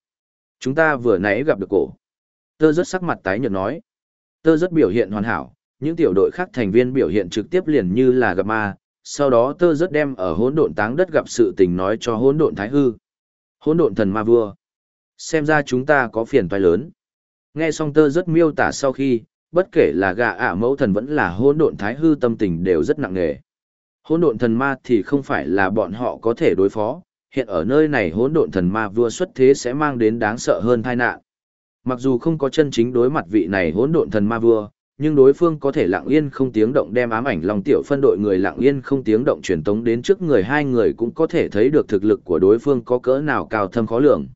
Chúng ta vừa nãy gặp được cổ. Tơ rất sắc mặt tái nhợt nói. Tơ rất biểu hiện hoàn hảo, những tiểu đội khác thành viên biểu hiện trực tiếp liền như là gặp ma, sau đó tơ rất đem ở hỗn độn táng đất gặp sự tình nói cho hỗn độn thái hư. Hỗn độn thần ma vua. Xem ra chúng ta có phiền toái lớn. Nghe xong tơ rất miêu tả sau khi, bất kể là gà ả mẫu thần vẫn là hỗn độn thái hư tâm tình đều rất nặng nề. Hỗn độn thần ma thì không phải là bọn họ có thể đối phó, hiện ở nơi này hỗn độn thần ma vua xuất thế sẽ mang đến đáng sợ hơn tai nạn. Mặc dù không có chân chính đối mặt vị này hỗn độn thần ma vua, nhưng đối phương có thể lặng yên không tiếng động đem ám ảnh long tiểu phân đội người lặng yên không tiếng động truyền tống đến trước người hai người cũng có thể thấy được thực lực của đối phương có cỡ nào cao thâm khó lường.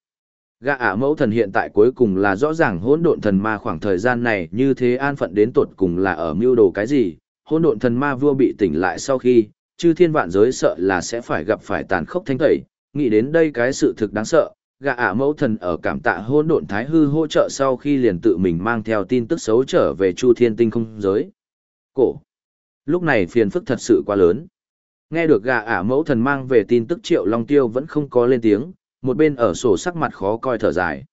Gã ả mẫu thần hiện tại cuối cùng là rõ ràng hỗn độn thần ma khoảng thời gian này như thế an phận đến tột cùng là ở mưu đồ cái gì, hỗn độn thần ma vua bị tỉnh lại sau khi, chư thiên vạn giới sợ là sẽ phải gặp phải tàn khốc thanh tẩy, nghĩ đến đây cái sự thực đáng sợ, gã ả mẫu thần ở cảm tạ hỗn độn thái hư hỗ trợ sau khi liền tự mình mang theo tin tức xấu trở về chu thiên tinh không giới. Cổ. Lúc này phiền phức thật sự quá lớn. Nghe được gã ả mẫu thần mang về tin tức triệu long tiêu vẫn không có lên tiếng, một bên ở sổ sắc mặt khó coi thở dài.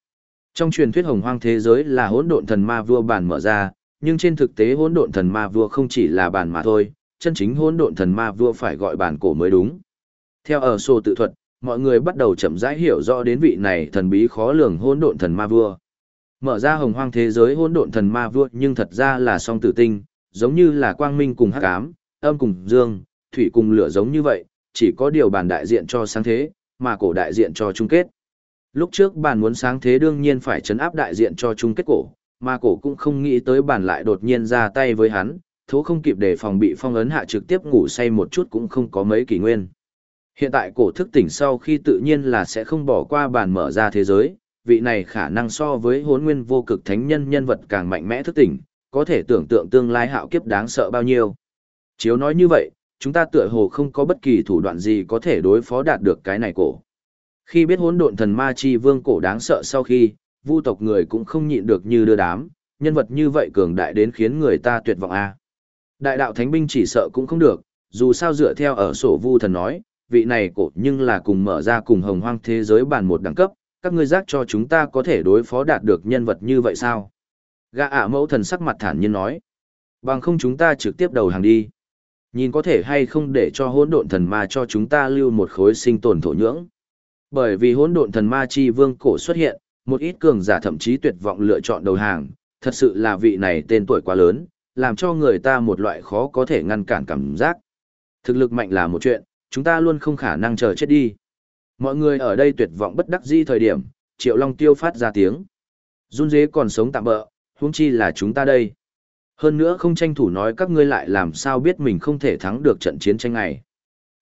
Trong truyền thuyết hồng hoang thế giới là hỗn độn thần ma vua bản mở ra, nhưng trên thực tế hỗn độn thần ma vua không chỉ là bản mà thôi, chân chính hỗn độn thần ma vua phải gọi bản cổ mới đúng. Theo ở sổ tự thuật, mọi người bắt đầu chậm rãi hiểu rõ đến vị này thần bí khó lường hỗn độn thần ma vua. Mở ra hồng hoang thế giới hỗn độn thần ma vua nhưng thật ra là song tử tinh, giống như là quang minh cùng hắc ám, âm cùng dương, thủy cùng lửa giống như vậy, chỉ có điều bản đại diện cho sáng thế, mà cổ đại diện cho chung kết. Lúc trước bản muốn sáng thế đương nhiên phải chấn áp đại diện cho chung kết cổ, mà cổ cũng không nghĩ tới bản lại đột nhiên ra tay với hắn, thố không kịp để phòng bị phong ấn hạ trực tiếp ngủ say một chút cũng không có mấy kỳ nguyên. Hiện tại cổ thức tỉnh sau khi tự nhiên là sẽ không bỏ qua bàn mở ra thế giới, vị này khả năng so với hốn nguyên vô cực thánh nhân nhân vật càng mạnh mẽ thức tỉnh, có thể tưởng tượng tương lai hạo kiếp đáng sợ bao nhiêu. Chiếu nói như vậy, chúng ta tựa hồ không có bất kỳ thủ đoạn gì có thể đối phó đạt được cái này cổ. Khi biết hỗn độn thần ma chi vương cổ đáng sợ sau khi, vu tộc người cũng không nhịn được như đưa đám, nhân vật như vậy cường đại đến khiến người ta tuyệt vọng a. Đại đạo thánh binh chỉ sợ cũng không được, dù sao dựa theo ở sổ vu thần nói, vị này cổ nhưng là cùng mở ra cùng hồng hoang thế giới bản một đẳng cấp, các ngươi giác cho chúng ta có thể đối phó đạt được nhân vật như vậy sao? Gã ả mẫu thần sắc mặt thản nhiên nói. Bằng không chúng ta trực tiếp đầu hàng đi. Nhìn có thể hay không để cho hỗn độn thần ma cho chúng ta lưu một khối sinh tồn thổ nhưỡng. Bởi vì hỗn độn thần ma chi vương cổ xuất hiện, một ít cường giả thậm chí tuyệt vọng lựa chọn đầu hàng, thật sự là vị này tên tuổi quá lớn, làm cho người ta một loại khó có thể ngăn cản cảm giác. Thực lực mạnh là một chuyện, Chúng ta luôn không khả năng chờ chết đi. Mọi người ở đây tuyệt vọng bất đắc di thời điểm, Triệu Long Tiêu phát ra tiếng. Run dế còn sống tạm bỡ, huống chi là chúng ta đây. Hơn nữa không tranh thủ nói các ngươi lại làm sao biết mình không thể thắng được trận chiến tranh này.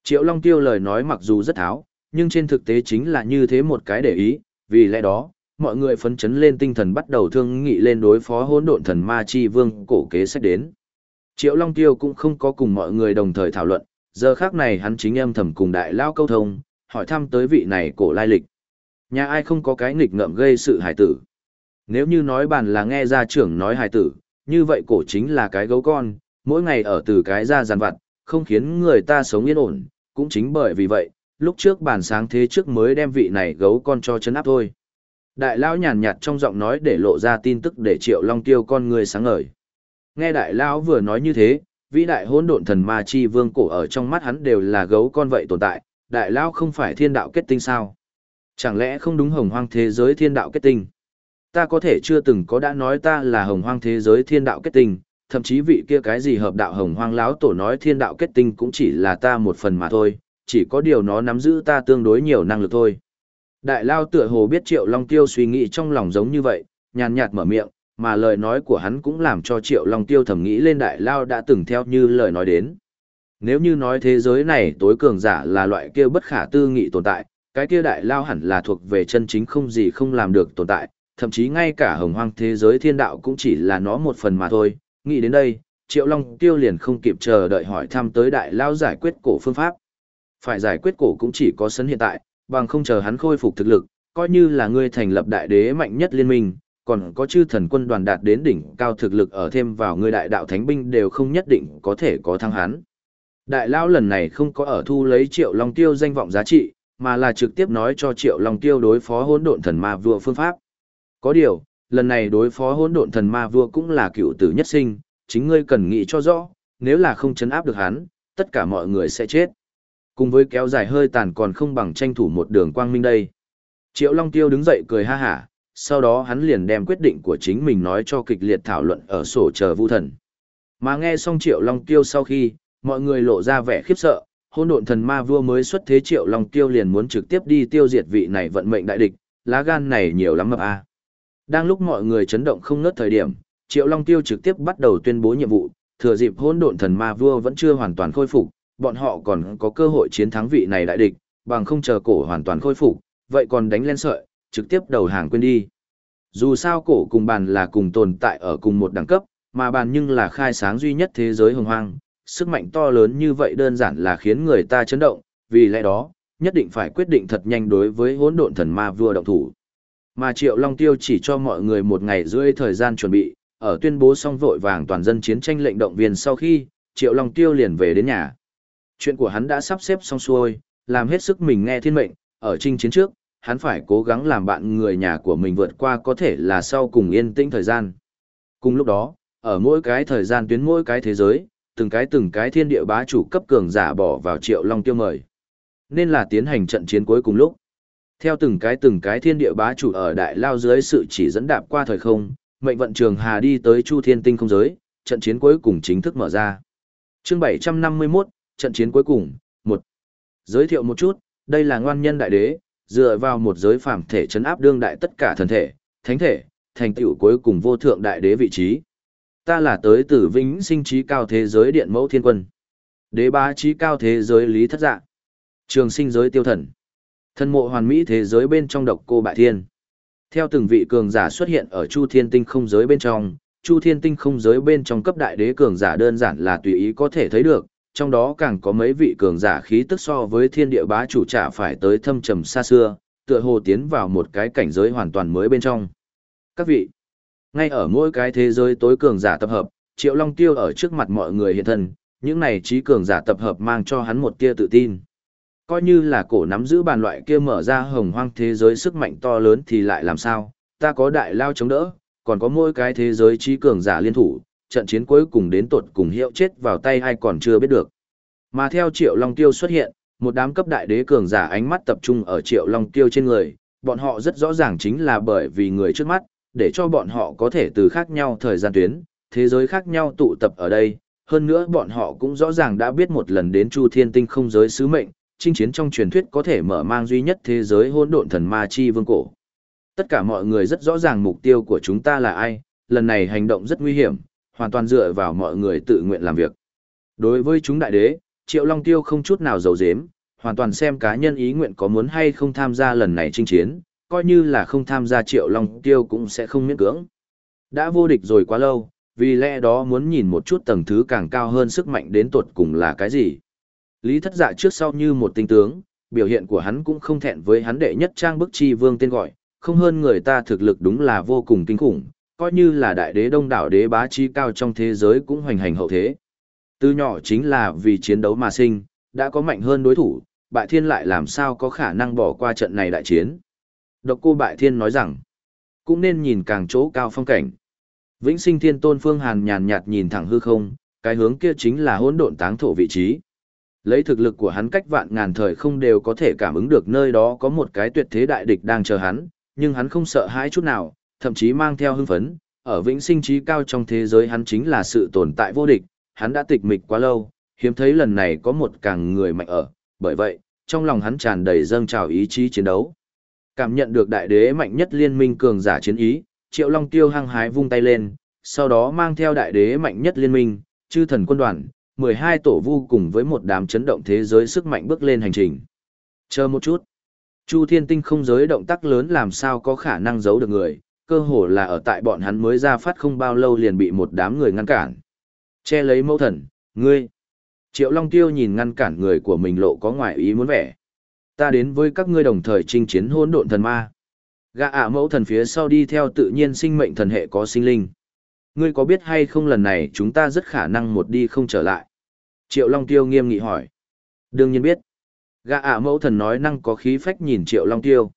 Triệu Long Tiêu lời nói mặc dù rất tháo, nhưng trên thực tế chính là như thế một cái để ý, vì lẽ đó, mọi người phấn chấn lên tinh thần bắt đầu thương nghị lên đối phó hỗn độn thần ma chi vương cổ kế sách đến. Triệu Long Tiêu cũng không có cùng mọi người đồng thời thảo luận, giờ khác này hắn chính âm thầm cùng đại lao câu thông, hỏi thăm tới vị này cổ lai lịch. Nhà ai không có cái nghịch ngợm gây sự hải tử. Nếu như nói bàn là nghe gia trưởng nói hải tử, như vậy cổ chính là cái gấu con, mỗi ngày ở từ cái ra giàn vặt, không khiến người ta sống yên ổn, cũng chính bởi vì vậy, lúc trước bàn sáng thế trước mới đem vị này gấu con cho chân áp thôi. Đại lão nhàn nhạt trong giọng nói để lộ ra tin tức để Triệu Long Tiêu con người sáng ngời. Nghe đại lão vừa nói như thế, vĩ đại hỗn độn thần ma chi vương cổ ở trong mắt hắn đều là gấu con vậy tồn tại, đại lão không phải thiên đạo kết tinh sao? Chẳng lẽ không đúng hồng hoang thế giới thiên đạo kết tinh? Ta có thể chưa từng có đã nói ta là hồng hoang thế giới thiên đạo kết tinh, thậm chí vị kia cái gì hợp đạo hồng hoang lão tổ nói thiên đạo kết tinh cũng chỉ là ta một phần mà thôi, chỉ có điều nó nắm giữ ta tương đối nhiều năng lực thôi. Đại lao tựa hồ biết Triệu Long Tiêu suy nghĩ trong lòng giống như vậy, nhàn nhạt mở miệng, mà lời nói của hắn cũng làm cho Triệu Long Tiêu thầm nghĩ lên đại lao đã từng theo như lời nói đến. Nếu như nói thế giới này tối cường giả là loại kia bất khả tư nghị tồn tại, cái kia đại lao hẳn là thuộc về chân chính không gì không làm được tồn tại, thậm chí ngay cả hồng hoang thế giới thiên đạo cũng chỉ là nó một phần mà thôi. Nghĩ đến đây, Triệu Long Tiêu liền không kịp chờ đợi hỏi thăm tới đại lao giải quyết cổ phương pháp. Phải giải quyết cổ cũng chỉ có sân hiện tại, bằng không chờ hắn khôi phục thực lực, coi như là ngươi thành lập đại đế mạnh nhất liên minh, còn có chư thần quân đoàn đạt đến đỉnh cao thực lực ở thêm vào người đại đạo thánh binh đều không nhất định có thể có thăng hán. Đại lão lần này không có ở thu lấy Triệu Long Tiêu danh vọng giá trị, mà là trực tiếp nói cho Triệu Long Tiêu đối phó hỗn độn thần ma vua phương pháp. Có điều, lần này đối phó hỗn độn thần ma vua cũng là cựu tử nhất sinh, chính ngươi cần nghĩ cho rõ, nếu là không chấn áp được hắn, tất cả mọi người sẽ chết. Cùng với kéo dài hơi tàn còn không bằng tranh thủ một đường quang minh đây. Triệu Long Tiêu đứng dậy cười ha hả, sau đó hắn liền đem quyết định của chính mình nói cho kịch liệt thảo luận ở sổ chờ vu thần. Mà nghe xong Triệu Long Tiêu sau khi, mọi người lộ ra vẻ khiếp sợ, hôn độn thần ma vua mới xuất thế Triệu Long Tiêu liền muốn trực tiếp đi tiêu diệt vị này vận mệnh đại địch, lá gan này nhiều lắm mập a. Đang lúc mọi người chấn động không ngớt thời điểm, Triệu Long Tiêu trực tiếp bắt đầu tuyên bố nhiệm vụ, thừa dịp hôn độn thần ma vua vẫn chưa hoàn toàn khôi phục, bọn họ còn có cơ hội chiến thắng vị này đại địch, bằng không chờ cổ hoàn toàn khôi phục, vậy còn đánh lên sợi, trực tiếp đầu hàng quên đi. Dù sao cổ cùng bàn là cùng tồn tại ở cùng một đẳng cấp, mà bàn nhưng là khai sáng duy nhất thế giới hồng hoang, sức mạnh to lớn như vậy đơn giản là khiến người ta chấn động, vì lẽ đó, nhất định phải quyết định thật nhanh đối với hỗn độn thần ma vua động thủ. Mà Triệu Long Tiêu chỉ cho mọi người một ngày rưỡi thời gian chuẩn bị, ở tuyên bố xong vội vàng toàn dân chiến tranh lệnh động viên sau khi, Triệu Long Tiêu liền về đến nhà chuyện của hắn đã sắp xếp xong xuôi, làm hết sức mình nghe thiên mệnh, ở trinh chiến trước, hắn phải cố gắng làm bạn người nhà của mình vượt qua có thể là sau cùng yên tĩnh thời gian. Cùng lúc đó, ở mỗi cái thời gian tuyến mỗi cái thế giới, từng cái từng cái thiên địa bá chủ cấp cường giả bỏ vào triệu long tiêu mời. Nên là tiến hành trận chiến cuối cùng lúc. Theo từng cái từng cái thiên địa bá chủ ở đại lao dưới sự chỉ dẫn đạp qua thời không, mệnh vận trường hà đi tới chu thiên tinh không giới, trận chiến cuối cùng chính thức mở ra. Chương 751, trận chiến cuối cùng, một Giới thiệu một chút, đây là ngoan nhân đại đế, dựa vào một giới phàm thể chấn áp đương đại tất cả thần thể, thánh thể, thành tựu cuối cùng vô thượng đại đế vị trí. Ta là tới từ vĩnh sinh trí cao thế giới điện mẫu thiên quân. Đế bá trí cao thế giới lý thất dạ. Trường sinh giới tiêu thần. Thân mộ hoàn mỹ thế giới bên trong độc cô bại thiên. Theo từng vị cường giả xuất hiện ở chu thiên tinh không giới bên trong, chu thiên tinh không giới bên trong cấp đại đế cường giả đơn giản là tùy ý có thể thấy được, trong đó càng có mấy vị cường giả khí tức so với thiên địa bá chủ trả phải tới thâm trầm xa xưa, tựa hồ tiến vào một cái cảnh giới hoàn toàn mới bên trong. Các vị, ngay ở mỗi cái thế giới tối cường giả tập hợp, Triệu Long Tiêu ở trước mặt mọi người hiện thân, những này trí cường giả tập hợp mang cho hắn một tia tự tin. Coi như là cổ nắm giữ bàn loại kia mở ra hồng hoang thế giới sức mạnh to lớn thì lại làm sao, ta có đại lao chống đỡ, còn có mỗi cái thế giới trí cường giả liên thủ, trận chiến cuối cùng đến tột cùng hiệu chết vào tay ai còn chưa biết được. Mà theo Triệu Long Tiêu xuất hiện, một đám cấp đại đế cường giả ánh mắt tập trung ở Triệu Long Tiêu trên người, bọn họ rất rõ ràng chính là bởi vì người trước mắt, để cho bọn họ có thể từ khác nhau thời gian tuyến, thế giới khác nhau tụ tập ở đây. Hơn nữa bọn họ cũng rõ ràng đã biết một lần đến Chu Thiên Tinh không giới sứ mệnh, chinh chiến trong truyền thuyết có thể mở mang duy nhất thế giới hỗn độn thần ma chi vương cổ. Tất cả mọi người rất rõ ràng mục tiêu của chúng ta là ai, lần này hành động rất nguy hiểm, hoàn toàn dựa vào mọi người tự nguyện làm việc. Đối với chúng đại đế, Triệu Long Tiêu không chút nào giấu giếm, hoàn toàn xem cá nhân ý nguyện có muốn hay không tham gia lần này chinh chiến, coi như là không tham gia Triệu Long Tiêu cũng sẽ không miễn cưỡng. Đã vô địch rồi quá lâu, vì lẽ đó muốn nhìn một chút tầng thứ càng cao hơn sức mạnh đến tột cùng là cái gì. Lý thất dạ trước sau như một tinh tướng, biểu hiện của hắn cũng không thẹn với hắn đệ nhất trang bức chi vương tên gọi, không hơn người ta thực lực đúng là vô cùng kinh khủng, coi như là đại đế đông đảo đế bá chi cao trong thế giới cũng hoành hành hậu thế. Từ nhỏ chính là vì chiến đấu mà sinh, đã có mạnh hơn đối thủ, bại thiên lại làm sao có khả năng bỏ qua trận này đại chiến. Độc cô bại thiên nói rằng, cũng nên nhìn càng chỗ cao phong cảnh. Vĩnh sinh thiên tôn phương hàn nhàn nhạt nhìn thẳng hư không, cái hướng kia chính là hỗn độn táng thổ vị trí. Lấy thực lực của hắn cách vạn ngàn thời không đều có thể cảm ứng được nơi đó có một cái tuyệt thế đại địch đang chờ hắn, nhưng hắn không sợ hãi chút nào, thậm chí mang theo hưng phấn, ở vĩnh sinh trí cao trong thế giới hắn chính là sự tồn tại vô địch, hắn đã tịch mịch quá lâu, hiếm thấy lần này có một càng người mạnh ở, bởi vậy, trong lòng hắn tràn đầy dâng trào ý chí chiến đấu. Cảm nhận được đại đế mạnh nhất liên minh cường giả chiến ý, Triệu Long Tiêu hăng hái vung tay lên, sau đó mang theo đại đế mạnh nhất liên minh, chư thần quân đoàn, 12 tổ vu cùng với một đám chấn động thế giới sức mạnh bước lên hành trình. Chờ một chút. Chu Thiên Tinh không giới động tác lớn làm sao có khả năng giấu được người, cơ hồ là ở tại bọn hắn mới ra phát không bao lâu liền bị một đám người ngăn cản. Che lấy mẫu thần, ngươi. Triệu Long Tiêu nhìn ngăn cản người của mình lộ có ngoại ý muốn vẻ. Ta đến với các ngươi đồng thời chinh chiến hỗn độn thần ma. Gã ả mẫu thần phía sau đi theo tự nhiên sinh mệnh thần hệ có sinh linh. Ngươi có biết hay không lần này chúng ta rất khả năng một đi không trở lại. Triệu Long Tiêu nghiêm nghị hỏi. Đương nhiên biết. Gã ả mẫu thần nói năng có khí phách nhìn Triệu Long Tiêu.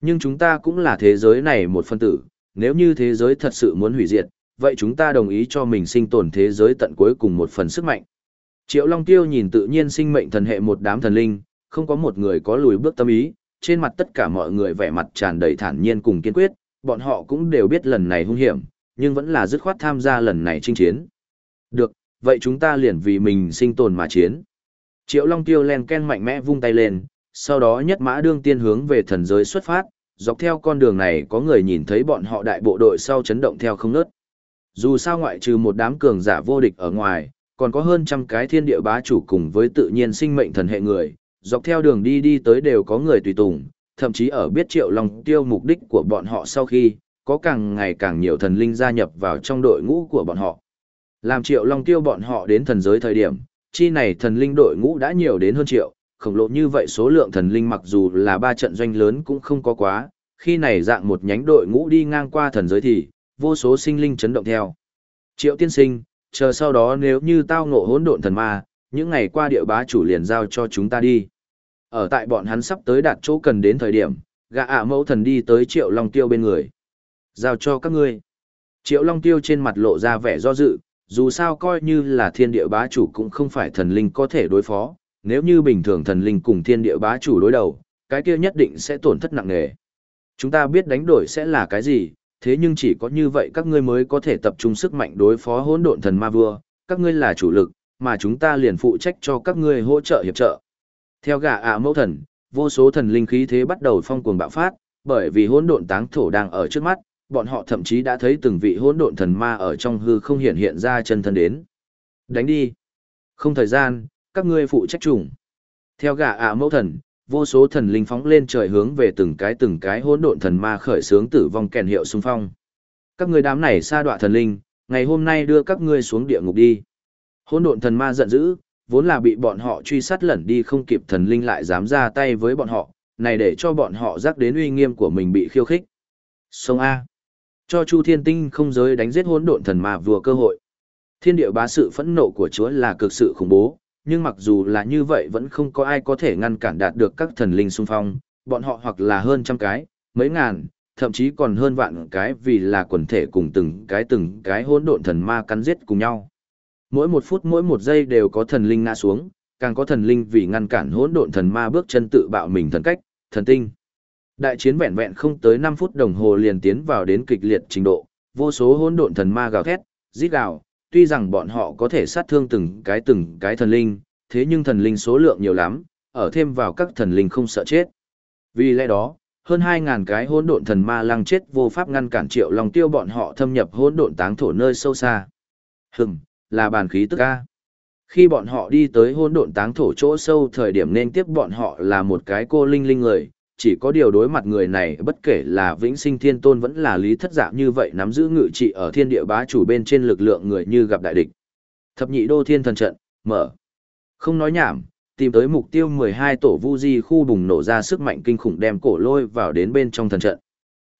Nhưng chúng ta cũng là thế giới này một phân tử, nếu như thế giới thật sự muốn hủy diệt, vậy chúng ta đồng ý cho mình sinh tồn thế giới tận cuối cùng một phần sức mạnh. Triệu Long Tiêu nhìn tự nhiên sinh mệnh thần hệ một đám thần linh, không có một người có lùi bước tâm ý, trên mặt tất cả mọi người vẻ mặt tràn đầy thản nhiên cùng kiên quyết, bọn họ cũng đều biết lần này hung hiểm, nhưng vẫn là dứt khoát tham gia lần này chinh chiến. Được, vậy chúng ta liền vì mình sinh tồn mà chiến. Triệu Long Tiêu len ken mạnh mẽ vung tay lên, sau đó nhất mã đương tiên hướng về thần giới xuất phát, dọc theo con đường này có người nhìn thấy bọn họ đại bộ đội sau chấn động theo không nớt. Dù sao ngoại trừ một đám cường giả vô địch ở ngoài, còn có hơn trăm cái thiên địa bá chủ cùng với tự nhiên sinh mệnh thần hệ người, dọc theo đường đi đi tới đều có người tùy tùng, thậm chí ở biết triệu long tiêu mục đích của bọn họ sau khi, có càng ngày càng nhiều thần linh gia nhập vào trong đội ngũ của bọn họ. Làm triệu long tiêu bọn họ đến thần giới thời điểm, chi này thần linh đội ngũ đã nhiều đến hơn triệu, khổng lồ như vậy số lượng thần linh mặc dù là ba trận doanh lớn cũng không có quá, khi này dạng một nhánh đội ngũ đi ngang qua thần giới thì, vô số sinh linh chấn động theo. Triệu tiên sinh, chờ sau đó nếu như tao ngộ hỗn độn thần ma, những ngày qua địa bá chủ liền giao cho chúng ta đi. Ở tại bọn hắn sắp tới đạt chỗ cần đến thời điểm, gã ạ mẫu thần đi tới Triệu Long Tiêu bên người. Giao cho các ngươi. Triệu Long Tiêu trên mặt lộ ra vẻ do dự, dù sao coi như là thiên địa bá chủ cũng không phải thần linh có thể đối phó, nếu như bình thường thần linh cùng thiên địa bá chủ đối đầu, cái kia nhất định sẽ tổn thất nặng nề. Chúng ta biết đánh đổi sẽ là cái gì, thế nhưng chỉ có như vậy các ngươi mới có thể tập trung sức mạnh đối phó hỗn độn thần ma vua, các ngươi là chủ lực, mà chúng ta liền phụ trách cho các ngươi hỗ trợ hiệp trợ. Theo gã ạ mẫu thần, vô số thần linh khí thế bắt đầu phong cuồng bạo phát, bởi vì hỗn độn táng thổ đang ở trước mắt, bọn họ thậm chí đã thấy từng vị hỗn độn thần ma ở trong hư không hiện hiện ra chân thân đến. Đánh đi. Không thời gian, các ngươi phụ trách trùng. Theo gã ạ mẫu thần, vô số thần linh phóng lên trời hướng về từng cái từng cái hỗn độn thần ma khởi sướng tử vong kèn hiệu xung phong. Các ngươi đám này sa đọa thần linh, ngày hôm nay đưa các ngươi xuống địa ngục đi. Hỗn độn thần ma giận dữ, vốn là bị bọn họ truy sát lẩn đi không kịp thần linh lại dám ra tay với bọn họ, này để cho bọn họ giác đến uy nghiêm của mình bị khiêu khích. Sông A. Cho Chu Thiên Tinh không giới đánh giết hỗn độn thần ma vừa cơ hội. Thiên địa bá sự phẫn nộ của Chúa là cực sự khủng bố, nhưng mặc dù là như vậy vẫn không có ai có thể ngăn cản đạt được các thần linh xung phong, bọn họ hoặc là hơn trăm cái, mấy ngàn, thậm chí còn hơn vạn cái vì là quần thể cùng từng cái từng cái hỗn độn thần ma cắn giết cùng nhau. Mỗi một phút mỗi một giây đều có thần linh ngã xuống, càng có thần linh vì ngăn cản hỗn độn thần ma bước chân tự bạo mình thần cách, thần tinh. Đại chiến vẹn vẹn không tới 5 phút đồng hồ liền tiến vào đến kịch liệt trình độ, vô số hỗn độn thần ma gào thét, rít gào, tuy rằng bọn họ có thể sát thương từng cái từng cái thần linh, thế nhưng thần linh số lượng nhiều lắm, ở thêm vào các thần linh không sợ chết. Vì lẽ đó, hơn 2000 cái hỗn độn thần ma lăng chết vô pháp ngăn cản Triệu Long Tiêu bọn họ thâm nhập hỗn độn táng thổ nơi sâu xa. Hừm, là bàn khí tức a. Khi bọn họ đi tới hỗn độn táng thổ chỗ sâu thời điểm nên tiếp bọn họ là một cái cô linh linh người, chỉ có điều đối mặt người này bất kể là vĩnh sinh thiên tôn vẫn là lý thất dạng như vậy nắm giữ ngự trị ở thiên địa bá chủ bên trên lực lượng người như gặp đại địch. Thập nhị đô thiên thần trận, mở. Không nói nhảm, tìm tới mục tiêu 12 tổ vu di khu bùng nổ ra sức mạnh kinh khủng đem cổ lôi vào đến bên trong thần trận.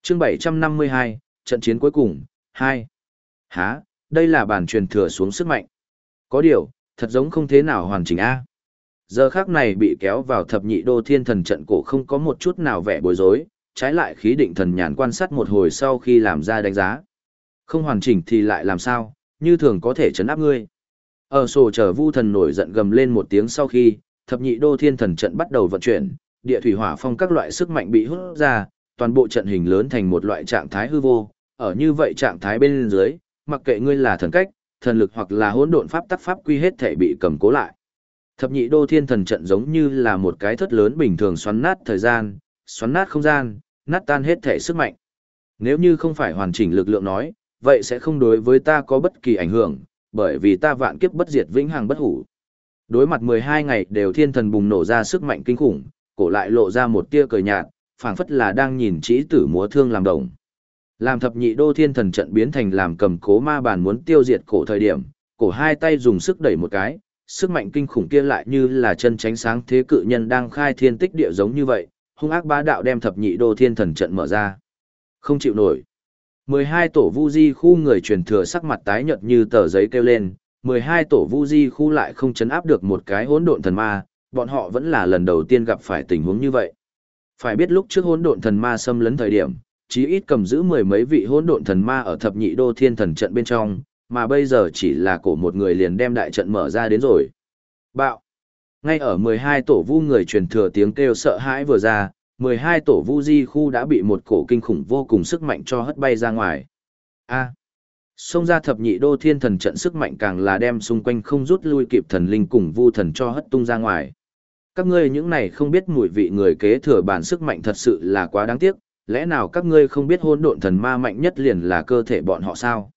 Chương 752, trận chiến cuối cùng, 2. Hả, đây là bản truyền thừa xuống sức mạnh. Có điều, thật giống không thế nào hoàn chỉnh a. Giờ khác này bị kéo vào thập nhị đô thiên thần trận cổ không có một chút nào vẻ bối rối, trái lại khí định thần nhàn quan sát một hồi sau khi làm ra đánh giá. Không hoàn chỉnh thì lại làm sao, như thường có thể chấn áp ngươi. Ở sổ chờ vu thần nổi giận gầm lên một tiếng sau khi, thập nhị đô thiên thần trận bắt đầu vận chuyển, địa thủy hỏa phong các loại sức mạnh bị hút ra, toàn bộ trận hình lớn thành một loại trạng thái hư vô, ở như vậy trạng thái bên dưới, mặc kệ ngươi là thần cách, thần lực hoặc là hỗn độn pháp tắc pháp quy hết thể bị cầm cố lại. Thập nhị đô thiên thần trận giống như là một cái thất lớn bình thường xoắn nát thời gian, xoắn nát không gian, nát tan hết thể sức mạnh. Nếu như không phải hoàn chỉnh lực lượng nói, vậy sẽ không đối với ta có bất kỳ ảnh hưởng, bởi vì ta vạn kiếp bất diệt vĩnh hằng bất hủ. Đối mặt 12 ngày đều thiên thần bùng nổ ra sức mạnh kinh khủng, cổ lại lộ ra một tia cười nhạt, phảng phất là đang nhìn chỉ tử múa thương làm đồng. Làm thập nhị đô thiên thần trận biến thành làm cầm cố ma bàn muốn tiêu diệt cổ thời điểm, cổ hai tay dùng sức đẩy một cái, sức mạnh kinh khủng kia lại như là chân tránh sáng thế cự nhân đang khai thiên tích địa giống như vậy, hung ác bá đạo đem thập nhị đô thiên thần trận mở ra. Không chịu nổi. 12 tổ vu di khu người truyền thừa sắc mặt tái nhợt như tờ giấy kêu lên, 12 tổ vu di khu lại không chấn áp được một cái hỗn độn thần ma, bọn họ vẫn là lần đầu tiên gặp phải tình huống như vậy. Phải biết lúc trước hỗn độn thần ma xâm lấn thời điểm, chí ít cầm giữ mười mấy vị hỗn độn thần ma ở thập nhị đô thiên thần trận bên trong, mà bây giờ chỉ là cổ một người liền đem đại trận mở ra đến rồi. Bạo! Ngay ở 12 tổ vu người truyền thừa tiếng kêu sợ hãi vừa ra, 12 tổ vu di khu đã bị một cổ kinh khủng vô cùng sức mạnh cho hất bay ra ngoài. A. Xông ra thập nhị đô thiên thần trận sức mạnh càng là đem xung quanh không rút lui kịp thần linh cùng vu thần cho hất tung ra ngoài. Các ngươi những này không biết mùi vị người kế thừa bản sức mạnh thật sự là quá đáng tiếc, lẽ nào các ngươi không biết hôn độn thần ma mạnh nhất liền là cơ thể bọn họ sao?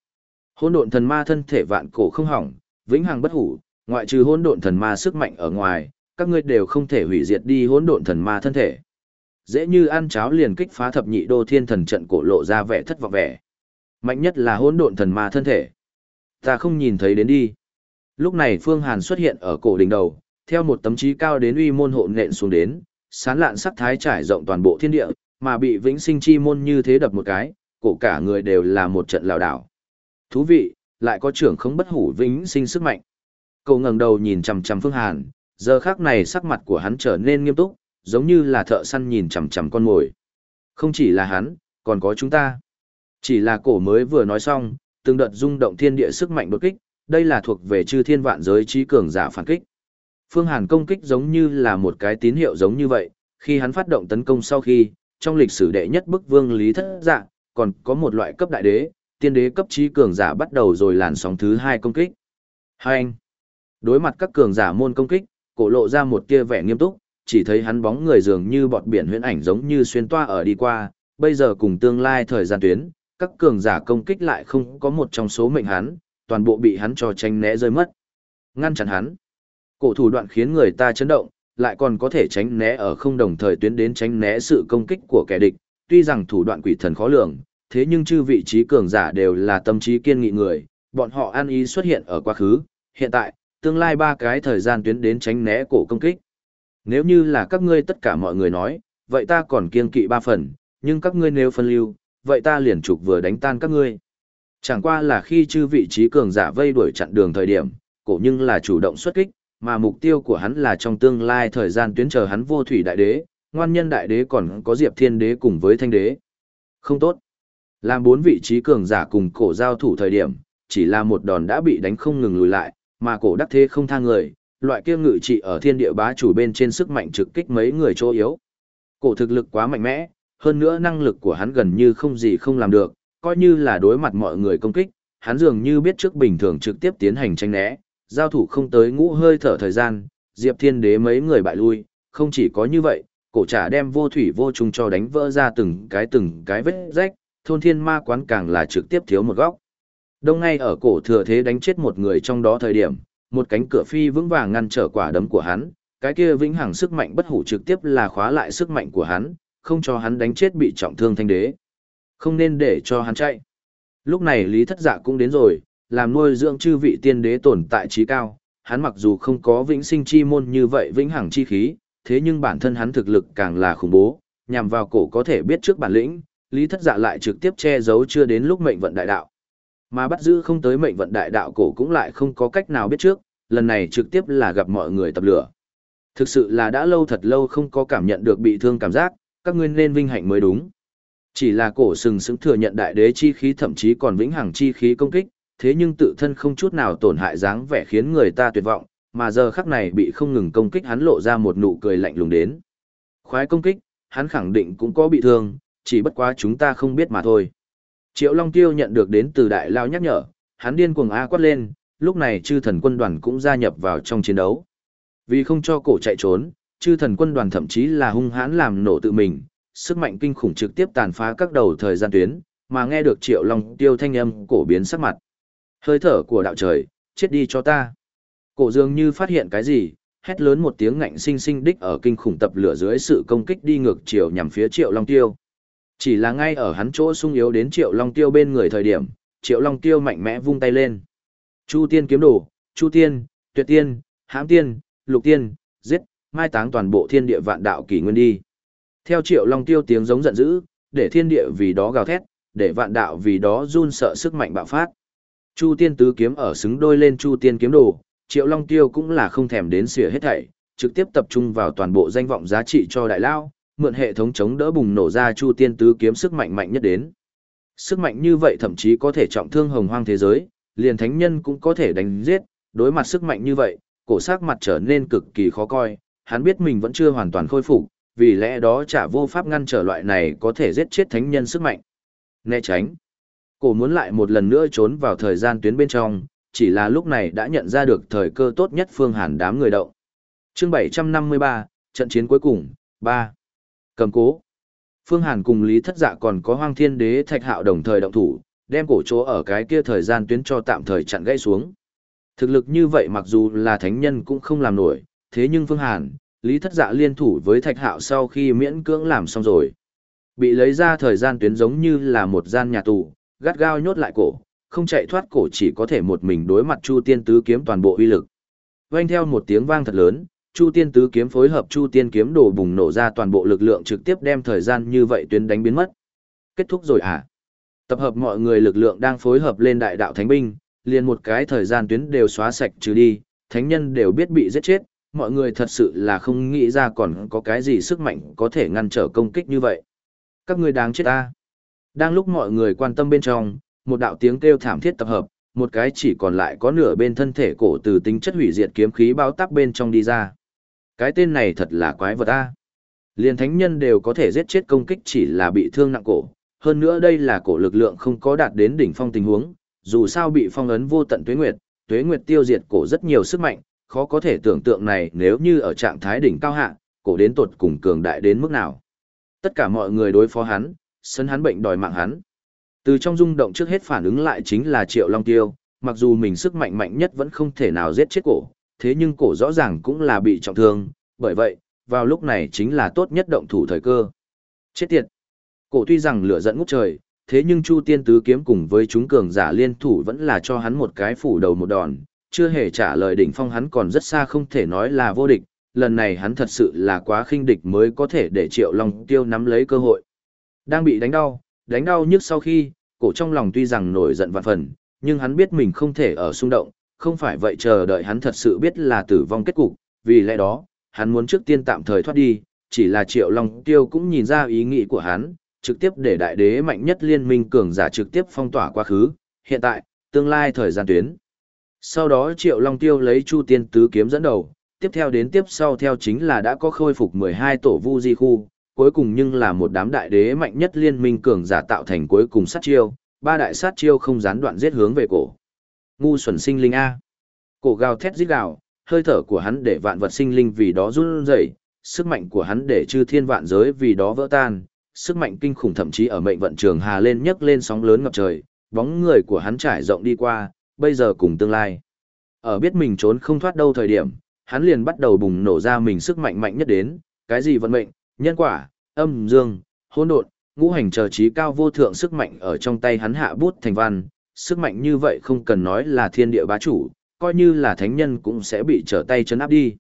Hỗn độn thần ma thân thể vạn cổ không hỏng, vĩnh hằng bất hủ, ngoại trừ hỗn độn thần ma sức mạnh ở ngoài, các ngươi đều không thể hủy diệt đi hỗn độn thần ma thân thể. Dễ như ăn cháo liền kích phá thập nhị đô thiên thần trận cổ lộ ra vẻ thất vọng vẻ. Mạnh nhất là hỗn độn thần ma thân thể. Ta không nhìn thấy đến đi. Lúc này Phương Hàn xuất hiện ở cổ đỉnh đầu, theo một tấm chí cao đến uy môn hộ nện xuống đến, sán lạn sắc thái trải rộng toàn bộ thiên địa, mà bị vĩnh sinh chi môn như thế đập một cái, cổ cả người đều là một trận lào đảo. Thú vị, lại có trưởng không bất hủ vĩnh sinh sức mạnh. Cậu ngẩng đầu nhìn chằm chằm Phương Hàn, giờ khắc này sắc mặt của hắn trở nên nghiêm túc, giống như là thợ săn nhìn chằm chằm con mồi. Không chỉ là hắn, còn có chúng ta. Chỉ là cổ mới vừa nói xong, từng đợt rung động thiên địa sức mạnh đột kích, đây là thuộc về chư thiên vạn giới trí cường giả phản kích. Phương Hàn công kích giống như là một cái tín hiệu giống như vậy, khi hắn phát động tấn công sau khi, trong lịch sử đệ nhất bức vương lý thất dạ, còn có một loại cấp đại đế, tiên đế cấp trí cường giả bắt đầu rồi làn sóng thứ hai công kích. Hai anh, đối mặt các cường giả môn công kích, cổ lộ ra một tia vẻ nghiêm túc, chỉ thấy hắn bóng người dường như bọt biển huyễn ảnh giống như xuyên toa ở đi qua, bây giờ cùng tương lai thời gian tuyến, các cường giả công kích lại không có một trong số mệnh hắn, toàn bộ bị hắn cho tranh né rơi mất. Ngăn chặn hắn. Cổ thủ đoạn khiến người ta chấn động, lại còn có thể tránh né ở không đồng thời tuyến đến tránh né sự công kích của kẻ địch, tuy rằng thủ đoạn quỷ thần khó lường, thế nhưng chư vị trí cường giả đều là tâm trí kiên nghị người, bọn họ an ý xuất hiện ở quá khứ, hiện tại, tương lai ba cái thời gian tuyến đến tránh né cổ công kích. Nếu như là các ngươi tất cả mọi người nói, vậy ta còn kiên kỵ ba phần, nhưng các ngươi nếu phân lưu, vậy ta liền trục vừa đánh tan các ngươi. Chẳng qua là khi chư vị trí cường giả vây đuổi chặn đường thời điểm, cổ nhưng là chủ động xuất kích, mà mục tiêu của hắn là trong tương lai thời gian tuyến chờ hắn vô thủy đại đế, ngoan nhân đại đế còn có diệp thiên đế cùng với thanh đế. Không tốt. Làm bốn vị trí cường giả cùng cổ giao thủ thời điểm, chỉ là một đòn đã bị đánh không ngừng lùi lại, mà cổ đắc thế không tha người, loại kia ngự trị ở thiên địa bá chủ bên trên sức mạnh trực kích mấy người chỗ yếu. Cổ thực lực quá mạnh mẽ, hơn nữa năng lực của hắn gần như không gì không làm được, coi như là đối mặt mọi người công kích, hắn dường như biết trước bình thường trực tiếp tiến hành tranh né, giao thủ không tới ngũ hơi thở thời gian, Diệp Thiên Đế mấy người bại lui, không chỉ có như vậy, cổ trả đem vô thủy vô trùng cho đánh vỡ ra từng cái từng cái vết rách, thôn thiên ma quán càng là trực tiếp thiếu một góc. Đông ngay ở cổ thừa thế đánh chết một người trong đó thời điểm, một cánh cửa phi vững vàng ngăn trở quả đấm của hắn, cái kia vĩnh hằng sức mạnh bất hủ trực tiếp là khóa lại sức mạnh của hắn, không cho hắn đánh chết bị trọng thương thanh đế. Không nên để cho hắn chạy. Lúc này Lý Thất Dạ cũng đến rồi, làm nuôi dưỡng chư vị tiên đế tồn tại trí cao, hắn mặc dù không có vĩnh sinh chi môn như vậy vĩnh hằng chi khí, thế nhưng bản thân hắn thực lực càng là khủng bố, nhằm vào cổ có thể biết trước bản lĩnh, Lý Thất Dạ lại trực tiếp che giấu chưa đến lúc mệnh vận đại đạo. Mà bắt giữ không tới mệnh vận đại đạo cổ cũng lại không có cách nào biết trước, lần này trực tiếp là gặp mọi người tập lửa. Thực sự là đã lâu thật lâu không có cảm nhận được bị thương cảm giác, các ngươi nên vinh hạnh mới đúng. Chỉ là cổ sừng sững thừa nhận đại đế chi khí thậm chí còn vĩnh hằng chi khí công kích, thế nhưng tự thân không chút nào tổn hại dáng vẻ khiến người ta tuyệt vọng, mà giờ khắc này bị không ngừng công kích hắn lộ ra một nụ cười lạnh lùng đến. Khoái công kích, hắn khẳng định cũng có bị thương, chỉ bất quá chúng ta không biết mà thôi. Triệu Long Tiêu nhận được đến từ đại lao nhắc nhở, hắn điên cuồng a quát lên, lúc này chư thần quân đoàn cũng gia nhập vào trong chiến đấu. Vì không cho cổ chạy trốn, chư thần quân đoàn thậm chí là hung hãn làm nổ tự mình, sức mạnh kinh khủng trực tiếp tàn phá các đầu thời gian tuyến, mà nghe được Triệu Long Tiêu thanh âm, cổ biến sắc mặt. Hơi thở của đạo trời, chết đi cho ta. Cổ dường như phát hiện cái gì, hét lớn một tiếng ngạnh sinh sinh đích ở kinh khủng tập lửa dưới sự công kích đi ngược chiều nhằm phía Triệu Long Tiêu. Chỉ là ngay ở hắn chỗ sung yếu đến Triệu Long Tiêu bên người thời điểm, Triệu Long Tiêu mạnh mẽ vung tay lên. Chu Tiên kiếm đồ, Chu Tiên, Tuyệt Tiên, Hãm Tiên, Lục Tiên, giết, mai táng toàn bộ thiên địa vạn đạo kỷ nguyên đi. Theo Triệu Long Tiêu tiếng giống giận dữ, để thiên địa vì đó gào thét, để vạn đạo vì đó run sợ sức mạnh bạo phát. Chu Tiên tứ kiếm ở xứng đôi lên Chu Tiên kiếm đồ, Triệu Long Tiêu cũng là không thèm đến xỉa hết thảy, trực tiếp tập trung vào toàn bộ danh vọng giá trị cho đại lao, mượn hệ thống chống đỡ bùng nổ ra Chu Tiên tứ kiếm sức mạnh mạnh nhất đến. Sức mạnh như vậy thậm chí có thể trọng thương hồng hoang thế giới, liền thánh nhân cũng có thể đánh giết, đối mặt sức mạnh như vậy, cổ sắc mặt trở nên cực kỳ khó coi, hắn biết mình vẫn chưa hoàn toàn khôi phục, vì lẽ đó chả vô pháp ngăn trở loại này có thể giết chết thánh nhân sức mạnh. Né tránh. Cổ muốn lại một lần nữa trốn vào thời gian tuyến bên trong, chỉ là lúc này đã nhận ra được thời cơ tốt nhất phương hàn đám người động. Chương 753, trận chiến cuối cùng, 3. Cầm cố. Phương Hàn cùng Lý Thất Dạ còn có Hoang Thiên Đế Thạch Hạo đồng thời động thủ, đem cổ chỗ ở cái kia thời gian tuyến cho tạm thời chặn gãy xuống. Thực lực như vậy mặc dù là thánh nhân cũng không làm nổi, thế nhưng Phương Hàn, Lý Thất Dạ liên thủ với Thạch Hạo sau khi miễn cưỡng làm xong rồi. Bị lấy ra thời gian tuyến giống như là một gian nhà tù, gắt gao nhốt lại cổ, không chạy thoát cổ chỉ có thể một mình đối mặt Chu Tiên Tứ kiếm toàn bộ uy lực. Vang theo một tiếng vang thật lớn, Chu Tiên Tứ kiếm phối hợp Chu Tiên kiếm đổ bùng nổ ra toàn bộ lực lượng trực tiếp đem thời gian như vậy tuyến đánh biến mất. Kết thúc rồi à? Tập hợp mọi người lực lượng đang phối hợp lên đại đạo thánh binh, liền một cái thời gian tuyến đều xóa sạch trừ đi, thánh nhân đều biết bị giết chết, mọi người thật sự là không nghĩ ra còn có cái gì sức mạnh có thể ngăn trở công kích như vậy. Các ngươi đáng chết ta. Đang lúc mọi người quan tâm bên trong, một đạo tiếng kêu thảm thiết tập hợp, một cái chỉ còn lại có nửa bên thân thể cổ từ tính chất hủy diệt kiếm khí bao tắp bên trong đi ra. Cái tên này thật là quái vật a. Liên thánh nhân đều có thể giết chết công kích chỉ là bị thương nặng cổ, hơn nữa đây là cổ lực lượng không có đạt đến đỉnh phong tình huống, dù sao bị phong ấn vô tận tuế nguyệt, tuế nguyệt tiêu diệt cổ rất nhiều sức mạnh, khó có thể tưởng tượng này nếu như ở trạng thái đỉnh cao hạ, cổ đến tột cùng cường đại đến mức nào. Tất cả mọi người đối phó hắn, sân hắn bệnh đòi mạng hắn. Từ trong rung động trước hết phản ứng lại chính là Triệu Long Tiêu, mặc dù mình sức mạnh mạnh nhất vẫn không thể nào giết chết cổ, thế nhưng cổ rõ ràng cũng là bị trọng thương, bởi vậy, vào lúc này chính là tốt nhất động thủ thời cơ. Chết tiệt! Cổ tuy rằng lửa giận ngút trời, thế nhưng Chu Tiên Tứ Kiếm cùng với chúng cường giả liên thủ vẫn là cho hắn một cái phủ đầu một đòn, chưa hề trả lời đỉnh phong hắn còn rất xa không thể nói là vô địch, lần này hắn thật sự là quá khinh địch mới có thể để Triệu Long Tiêu nắm lấy cơ hội. Đang bị đánh đau, đánh đau nhức sau khi, cổ trong lòng tuy rằng nổi giận vạn phần, nhưng hắn biết mình không thể ở xung động, không phải vậy chờ đợi hắn thật sự biết là tử vong kết cục, vì lẽ đó, hắn muốn trước tiên tạm thời thoát đi, chỉ là Triệu Long Tiêu cũng nhìn ra ý nghĩ của hắn, trực tiếp để đại đế mạnh nhất liên minh cường giả trực tiếp phong tỏa quá khứ, hiện tại, tương lai thời gian tuyến. Sau đó Triệu Long Tiêu lấy Chu Tiên Tứ kiếm dẫn đầu, tiếp theo đến tiếp sau theo chính là đã có khôi phục 12 tổ vu di khu, cuối cùng nhưng là một đám đại đế mạnh nhất liên minh cường giả tạo thành cuối cùng sát chiêu, ba đại sát chiêu không gián đoạn giết hướng về cổ. Ngu xuẩn sinh linh A. Cổ gào thét giết gào, hơi thở của hắn để vạn vật sinh linh vì đó run rẩy, sức mạnh của hắn để chư thiên vạn giới vì đó vỡ tan, sức mạnh kinh khủng thậm chí ở mệnh vận trường hà lên nhấc lên sóng lớn ngập trời, bóng người của hắn trải rộng đi qua, bây giờ cùng tương lai. Ở biết mình trốn không thoát đâu thời điểm, hắn liền bắt đầu bùng nổ ra mình sức mạnh mạnh nhất đến, cái gì vận mệnh, nhân quả, âm dương, hỗn độn, ngũ hành chờ trí cao vô thượng sức mạnh ở trong tay hắn hạ bút thành văn, sức mạnh như vậy không cần nói là thiên địa bá chủ, coi như là thánh nhân cũng sẽ bị trở tay chấn áp đi.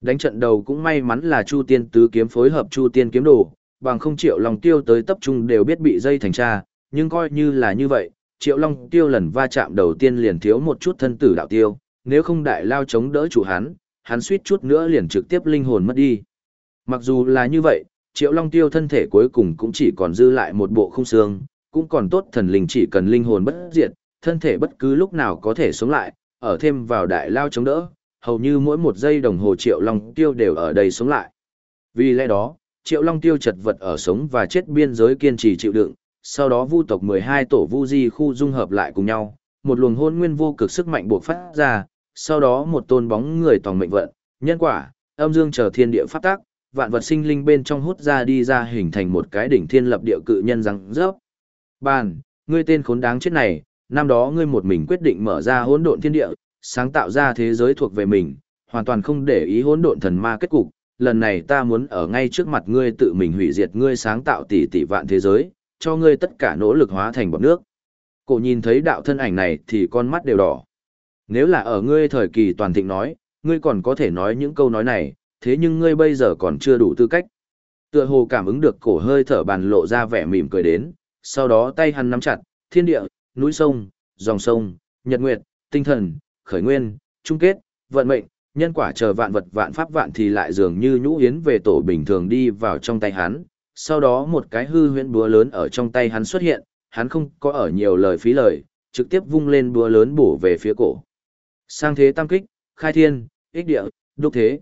Đánh trận đầu cũng may mắn là Chu Tiên tứ kiếm phối hợp Chu Tiên kiếm đồ, bằng không Triệu Long Tiêu tới tập trung đều biết bị dây thành tra, nhưng coi như là như vậy, Triệu Long Tiêu lần va chạm đầu tiên liền thiếu một chút thân tử đạo tiêu, nếu không đại lao chống đỡ chủ hắn, hắn suýt chút nữa liền trực tiếp linh hồn mất đi. Mặc dù là như vậy, Triệu Long Tiêu thân thể cuối cùng cũng chỉ còn dư lại một bộ không xương, cũng còn tốt thần linh chỉ cần linh hồn bất diệt, thân thể bất cứ lúc nào có thể sống lại, ở thêm vào đại lao chống đỡ, hầu như mỗi một giây đồng hồ Triệu Long Tiêu đều ở đây sống lại. Vì lẽ đó, Triệu Long Tiêu chật vật ở sống và chết biên giới kiên trì chịu đựng, sau đó vu tộc 12 tổ vu di khu dung hợp lại cùng nhau, một luồng hôn nguyên vô cực sức mạnh buộc phát ra, sau đó một tôn bóng người toàn mệnh vận, nhân quả, âm dương chờ thiên địa phát tác, vạn vật sinh linh bên trong hút ra đi ra hình thành một cái đỉnh thiên lập địa cự nhân răng rớp. Bàn, ngươi tên khốn đáng chết này, năm đó ngươi một mình quyết định mở ra hỗn độn thiên địa, sáng tạo ra thế giới thuộc về mình, hoàn toàn không để ý hỗn độn thần ma kết cục. Lần này ta muốn ở ngay trước mặt ngươi tự mình hủy diệt ngươi sáng tạo tỷ tỷ vạn thế giới, cho ngươi tất cả nỗ lực hóa thành bọt nước. Cổ nhìn thấy đạo thân ảnh này thì con mắt đều đỏ. Nếu là ở ngươi thời kỳ toàn thịnh nói, ngươi còn có thể nói những câu nói này, thế nhưng ngươi bây giờ còn chưa đủ tư cách. Tựa hồ cảm ứng được cổ hơi thở bàn lộ ra vẻ mỉm cười đến, sau đó tay hắn nắm chặt, thiên địa, núi sông, dòng sông, nhật nguyệt, tinh thần, khởi nguyên, chung kết, vận mệnh, nhân quả chờ vạn vật vạn pháp vạn thì lại dường như nhũ yến về tổ bình thường đi vào trong tay hắn. Sau đó một cái hư huyễn búa lớn ở trong tay hắn xuất hiện, hắn không có ở nhiều lời phí lời, trực tiếp vung lên búa lớn bổ về phía cổ. Sang thế tam kích, khai thiên, ích địa, đúc thế.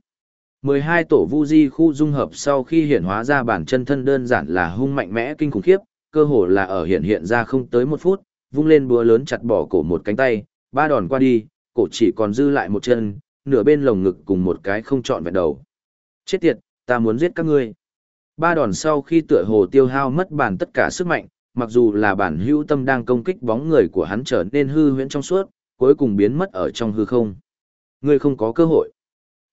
12 tổ vu di khu dung hợp sau khi hiển hóa ra bản chân thân đơn giản là hung mạnh mẽ kinh khủng khiếp, cơ hồ là ở hiện hiện ra không tới một phút, vung lên búa lớn chặt bỏ cổ một cánh tay, ba đòn qua đi, cổ chỉ còn dư lại một chân, nửa bên lồng ngực cùng một cái không trọn vẹn đầu. Chết tiệt, ta muốn giết các ngươi. Ba đòn sau khi tựa hồ tiêu hao mất bản tất cả sức mạnh, mặc dù là bản hữu tâm đang công kích bóng người của hắn trở nên hư huyễn trong suốt, cuối cùng biến mất ở trong hư không. Ngươi không có cơ hội.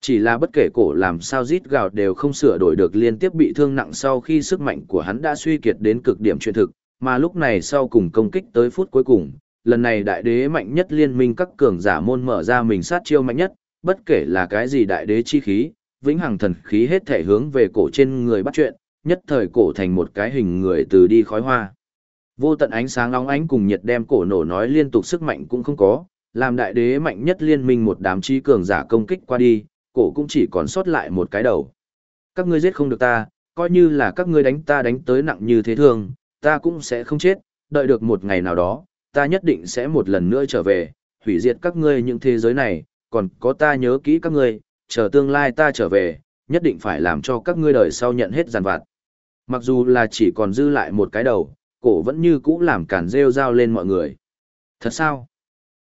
Chỉ là bất kể cổ làm sao rít gào đều không sửa đổi được liên tiếp bị thương nặng sau khi sức mạnh của hắn đã suy kiệt đến cực điểm chuyện thực, mà lúc này sau cùng công kích tới phút cuối cùng, lần này đại đế mạnh nhất liên minh các cường giả môn mở ra mình sát chiêu mạnh nhất, bất kể là cái gì đại đế chi khí, vĩnh hằng thần khí hết thể hướng về cổ trên người bắt chuyện, nhất thời cổ thành một cái hình người từ đi khói hoa. Vô tận ánh sáng long ánh cùng nhiệt đem cổ nổ nói liên tục sức mạnh cũng không có, làm đại đế mạnh nhất liên minh một đám chi cường giả công kích qua đi, cổ cũng chỉ còn sót lại một cái đầu. Các ngươi giết không được ta, coi như là các ngươi đánh ta đánh tới nặng như thế thường, ta cũng sẽ không chết, đợi được một ngày nào đó, ta nhất định sẽ một lần nữa trở về, hủy diệt các ngươi những thế giới này, còn có ta nhớ kỹ các ngươi, chờ tương lai ta trở về, nhất định phải làm cho các ngươi đời sau nhận hết giàn vặt. Mặc dù là chỉ còn dư lại một cái đầu, cổ vẫn như cũ làm cản rêu rao lên mọi người. Thật sao?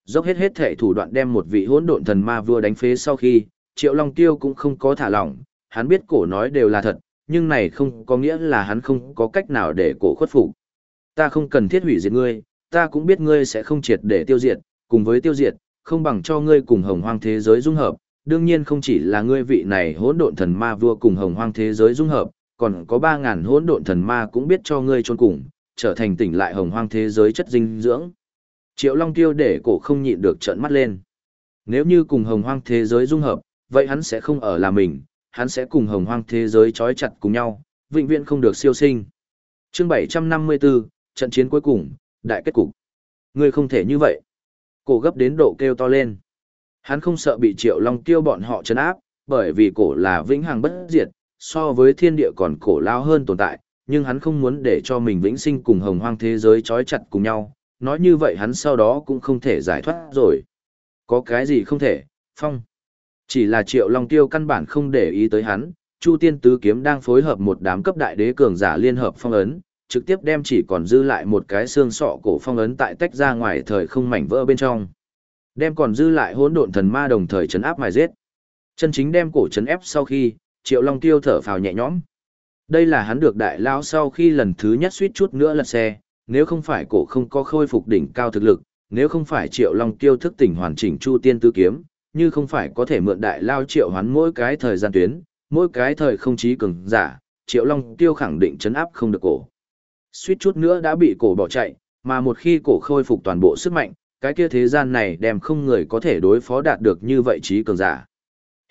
Dốc hết hết thể thủ đoạn đem một vị hỗn độn thần ma vua đánh phế sau khi, Triệu Long Tiêu cũng không có thả lỏng, hắn biết cổ nói đều là thật, nhưng này không có nghĩa là hắn không có cách nào để cổ khuất phục. Ta không cần thiết hủy diệt ngươi, ta cũng biết ngươi sẽ không triệt để tiêu diệt, cùng với tiêu diệt, không bằng cho ngươi cùng hồng hoang thế giới dung hợp. Đương nhiên không chỉ là ngươi vị này hỗn độn thần ma vua cùng hồng hoang thế giới dung hợp, còn có 3.000 hỗn độn thần ma cũng biết cho ngươi trôn cùng, trở thành tỉnh lại hồng hoang thế giới chất dinh dưỡng. Triệu Long Tiêu để cổ không nhịn được trợn mắt lên. Nếu như cùng hồng hoang thế giới dung hợp, vậy hắn sẽ không ở là mình, hắn sẽ cùng hồng hoang thế giới trói chặt cùng nhau, vĩnh viễn không được siêu sinh. Chương 754, trận chiến cuối cùng, đại kết cục. Ngươi không thể như vậy. Cổ gấp đến độ kêu to lên. Hắn không sợ bị Triệu Long Tiêu bọn họ trấn áp, bởi vì cổ là vĩnh hằng bất diệt, so với thiên địa còn cổ lao hơn tồn tại, nhưng hắn không muốn để cho mình vĩnh sinh cùng hồng hoang thế giới trói chặt cùng nhau, nói như vậy hắn sau đó cũng không thể giải thoát rồi. Có cái gì không thể, phong. Chỉ là Triệu Long Tiêu căn bản không để ý tới hắn, Chu Tiên Tứ Kiếm đang phối hợp một đám cấp đại đế cường giả liên hợp phong ấn, trực tiếp đem chỉ còn dư lại một cái xương sọ cổ phong ấn tại tách ra ngoài thời không mảnh vỡ bên trong. Đem còn dư lại hỗn độn thần ma đồng thời chấn áp mài giết. Chân chính đem cổ chấn ép sau khi, Triệu Long Tiêu thở phào nhẹ nhõm. Đây là hắn được đại lao sau khi lần thứ nhất suýt chút nữa lật xe, nếu không phải cổ không có khôi phục đỉnh cao thực lực, nếu không phải Triệu Long Tiêu thức tỉnh hoàn chỉnh Chu Tiên Tứ Kiếm, như không phải có thể mượn đại lao Triệu hoán mỗi cái thời gian tuyến, mỗi cái thời không chí cường giả, Triệu Long Tiêu khẳng định chấn áp không được cổ. Suýt chút nữa đã bị cổ bỏ chạy, mà một khi cổ khôi phục toàn bộ sức mạnh, cái kia thế gian này đem không người có thể đối phó đạt được như vậy trí cường giả.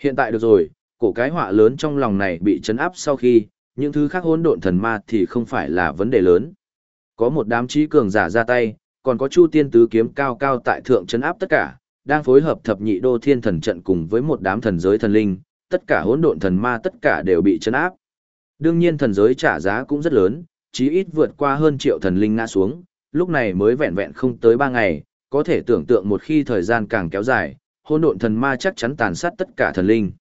Hiện tại được rồi, cổ cái họa lớn trong lòng này bị chấn áp sau khi, những thứ khác hỗn độn thần ma thì không phải là vấn đề lớn. Có một đám trí cường giả ra tay, còn có Chu Tiên tứ kiếm cao cao tại thượng chấn áp tất cả, đang phối hợp thập nhị đô thiên thần trận cùng với một đám thần giới thần linh, tất cả hỗn độn thần ma tất cả đều bị chấn áp. Đương nhiên thần giới trả giá cũng rất lớn, chí ít vượt qua hơn triệu thần linh ngã xuống, lúc này mới vẹn vẹn không tới ba ngày, có thể tưởng tượng một khi thời gian càng kéo dài, hỗn độn thần ma chắc chắn tàn sát tất cả thần linh.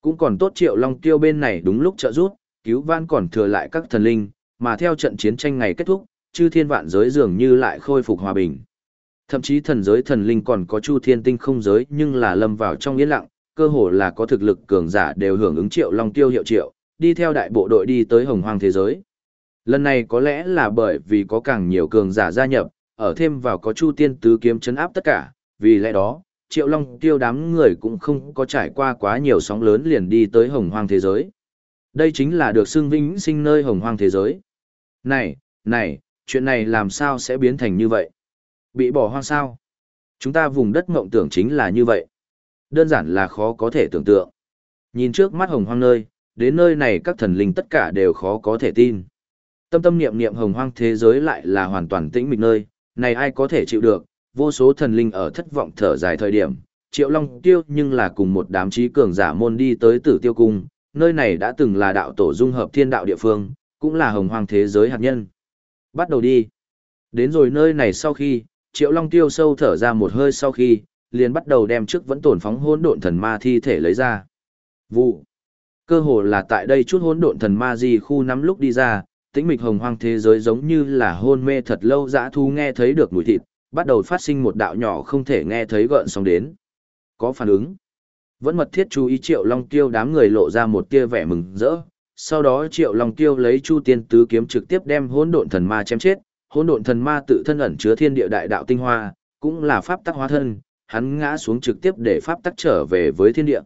Cũng còn tốt triệu long tiêu bên này đúng lúc trợ giúp, cứu van còn thừa lại các thần linh, mà theo trận chiến tranh ngày kết thúc, chư thiên vạn giới dường như lại khôi phục hòa bình. Thậm chí thần giới thần linh còn có chu thiên tinh không giới nhưng là lâm vào trong yên lặng, cơ hồ là có thực lực cường giả đều hưởng ứng triệu long tiêu hiệu triệu, đi theo đại bộ đội đi tới hồng hoang thế giới. Lần này có lẽ là bởi vì có càng nhiều cường giả gia nhập, ở thêm vào có chu tiên tứ kiếm chấn áp tất cả, vì lẽ đó, triệu long tiêu đám người cũng không có trải qua quá nhiều sóng lớn liền đi tới hồng hoang thế giới. Đây chính là được xưng vĩnh sinh nơi hồng hoang thế giới. Này, này, chuyện này làm sao sẽ biến thành như vậy? Bị bỏ hoang sao? Chúng ta vùng đất mộng tưởng chính là như vậy. Đơn giản là khó có thể tưởng tượng. Nhìn trước mắt hồng hoang nơi, đến nơi này các thần linh tất cả đều khó có thể tin. Tâm tâm niệm niệm hồng hoang thế giới lại là hoàn toàn tĩnh mịch nơi, này ai có thể chịu được, vô số thần linh ở thất vọng thở dài thời điểm, Triệu Long Tiêu nhưng là cùng một đám trí cường giả môn đi tới Tử Tiêu Cung, nơi này đã từng là đạo tổ dung hợp thiên đạo địa phương, cũng là hồng hoang thế giới hạt nhân. Bắt đầu đi. Đến rồi nơi này sau khi, Triệu Long Tiêu sâu thở ra một hơi sau khi, liền bắt đầu đem trước vẫn tổn phóng hỗn độn thần ma thi thể lấy ra. Vụ. Cơ hồ là tại đây chút hỗn độn thần ma gì khu nắm lúc đi ra, tĩnh mịch hồng hoang thế giới giống như là hôn mê thật lâu dã thu nghe thấy được mùi thịt, bắt đầu phát sinh một đạo nhỏ không thể nghe thấy gợn sóng đến. Có phản ứng. Vẫn mật thiết chú ý Triệu Long Tiêu đám người lộ ra một tia vẻ mừng rỡ. Sau đó Triệu Long Tiêu lấy Chu Tiên Tứ kiếm trực tiếp đem hỗn độn thần ma chém chết. Hỗn độn thần ma tự thân ẩn chứa thiên địa đại đạo tinh hoa, cũng là pháp tắc hóa thân, hắn ngã xuống trực tiếp để pháp tắc trở về với thiên địa.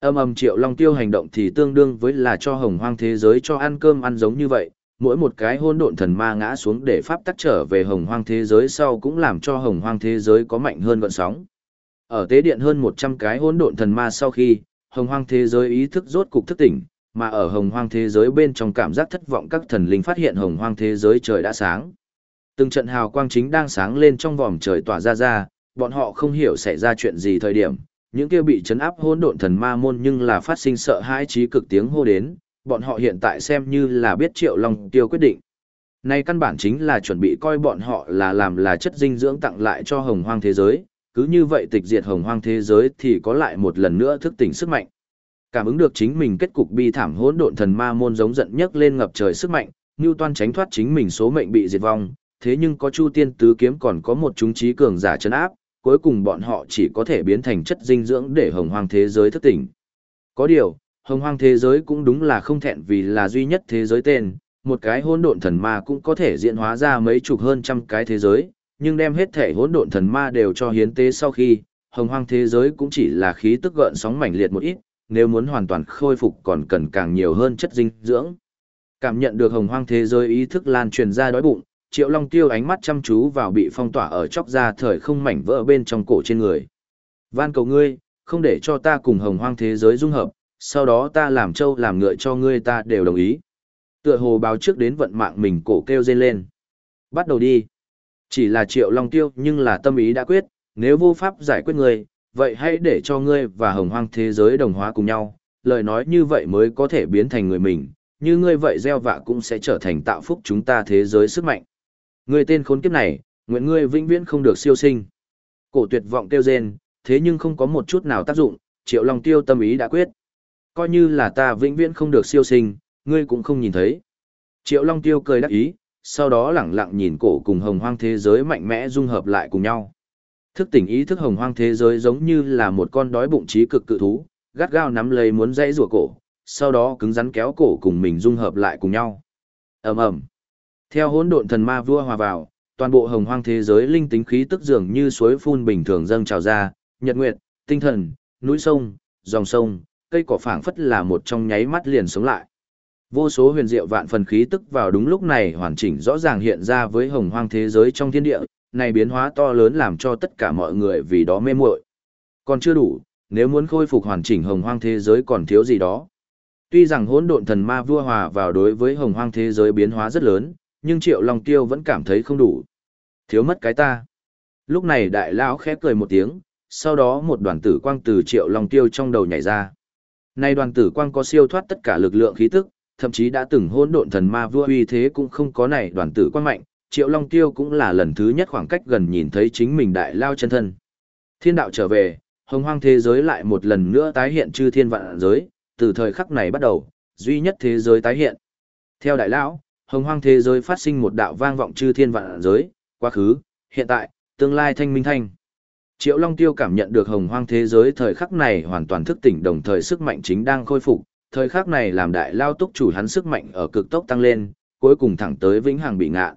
Âm âm Triệu Long Tiêu hành động thì tương đương với là cho hồng hoang thế giới cho ăn cơm ăn giống như vậy, mỗi một cái hôn độn thần ma ngã xuống để pháp tắc trở về hồng hoang thế giới sau cũng làm cho hồng hoang thế giới có mạnh hơn gợn sóng. Ở tế điện hơn 100 cái hôn độn thần ma sau khi, hồng hoang thế giới ý thức rốt cục thức tỉnh, mà ở hồng hoang thế giới bên trong cảm giác thất vọng các thần linh phát hiện hồng hoang thế giới trời đã sáng. Từng trận hào quang chính đang sáng lên trong vòm trời tỏa ra ra, bọn họ không hiểu xảy ra chuyện gì thời điểm, những kia bị chấn áp hỗn độn thần ma môn nhưng là phát sinh sợ hãi trí cực tiếng hô đến, bọn họ hiện tại xem như là biết Triệu Long Tiêu quyết định. Này căn bản chính là chuẩn bị coi bọn họ là làm là chất dinh dưỡng tặng lại cho hồng hoang thế giới, cứ như vậy tịch diệt hồng hoang thế giới thì có lại một lần nữa thức tỉnh sức mạnh. Cảm ứng được chính mình kết cục bi thảm hỗn độn thần ma môn giống giận nhất lên ngập trời sức mạnh, Toan tránh thoát chính mình số mệnh bị diệt vong, thế nhưng có Chu Tiên tứ kiếm còn có một chúng trí cường giả chấn áp, cuối cùng bọn họ chỉ có thể biến thành chất dinh dưỡng để hồng hoang thế giới thức tỉnh. Có điều, hồng hoang thế giới cũng đúng là không thẹn vì là duy nhất thế giới tên, một cái hỗn độn thần ma cũng có thể diễn hóa ra mấy chục hơn trăm cái thế giới, nhưng đem hết thể hỗn độn thần ma đều cho hiến tế sau khi, hồng hoang thế giới cũng chỉ là khí tức gợn sóng mảnh liệt một ít, nếu muốn hoàn toàn khôi phục còn cần càng nhiều hơn chất dinh dưỡng. Cảm nhận được hồng hoang thế giới ý thức lan truyền ra đói bụng, Triệu Long Tiêu ánh mắt chăm chú vào bị phong tỏa ở chóc ra thời không mảnh vỡ bên trong cổ trên người. Van cầu ngươi, không để cho ta cùng hồng hoang thế giới dung hợp, sau đó ta làm trâu làm ngựa cho ngươi ta đều đồng ý. Tựa hồ báo trước đến vận mạng mình cổ kêu dên lên. Bắt đầu đi. Chỉ là triệu long tiêu nhưng là tâm ý đã quyết, nếu vô pháp giải quyết ngươi, vậy hãy để cho ngươi và hồng hoang thế giới đồng hóa cùng nhau, lời nói như vậy mới có thể biến thành người mình, như ngươi vậy gieo vạ cũng sẽ trở thành tạo phúc chúng ta thế giới sức mạnh. Ngươi tên khốn kiếp này, nguyện ngươi vĩnh viễn không được siêu sinh. Cổ tuyệt vọng kêu rên, thế nhưng không có một chút nào tác dụng, triệu long tiêu tâm ý đã quyết coi như là ta vĩnh viễn không được siêu sinh, ngươi cũng không nhìn thấy. Triệu Long Tiêu cười đắc ý, sau đó lẳng lặng nhìn cổ cùng hồng hoang thế giới mạnh mẽ dung hợp lại cùng nhau. Thức tỉnh ý thức hồng hoang thế giới giống như là một con đói bụng trí cực cự thú, gắt gao nắm lấy muốn dãy rùa cổ, sau đó cứng rắn kéo cổ cùng mình dung hợp lại cùng nhau. Ầm ầm. Theo hỗn độn thần ma vua hòa vào, toàn bộ hồng hoang thế giới linh tính khí tức dường như suối phun bình thường dâng trào ra, nhật nguyệt, tinh thần, núi sông, dòng sông, cây cỏ phảng phất là một trong nháy mắt liền sống lại. Vô số huyền diệu vạn phần khí tức vào đúng lúc này hoàn chỉnh rõ ràng hiện ra với hồng hoang thế giới trong thiên địa, này biến hóa to lớn làm cho tất cả mọi người vì đó mê muội. Còn chưa đủ, nếu muốn khôi phục hoàn chỉnh hồng hoang thế giới còn thiếu gì đó. Tuy rằng hỗn độn thần ma vua hòa vào đối với hồng hoang thế giới biến hóa rất lớn, nhưng Triệu Long Tiêu vẫn cảm thấy không đủ. Thiếu mất cái ta. Lúc này đại lão khẽ cười một tiếng, sau đó một đoàn tử quang từ Triệu Long Tiêu trong đầu nhảy ra. Nay đoàn tử quang có siêu thoát tất cả lực lượng khí tức, thậm chí đã từng hỗn độn thần ma vua uy thế cũng không có này đoàn tử quang mạnh, Triệu Long Tiêu cũng là lần thứ nhất khoảng cách gần nhìn thấy chính mình đại lao chân thân. Thiên đạo trở về, hồng hoang thế giới lại một lần nữa tái hiện chư thiên vạn giới, từ thời khắc này bắt đầu, duy nhất thế giới tái hiện. Theo đại lão, hồng hoang thế giới phát sinh một đạo vang vọng chư thiên vạn giới, quá khứ, hiện tại, tương lai thanh minh thanh. Triệu Long Tiêu cảm nhận được hồng hoang thế giới thời khắc này hoàn toàn thức tỉnh đồng thời sức mạnh chính đang khôi phục, thời khắc này làm đại lao túc chủ hắn sức mạnh ở cực tốc tăng lên, cuối cùng thẳng tới vĩnh hằng bị ngạ.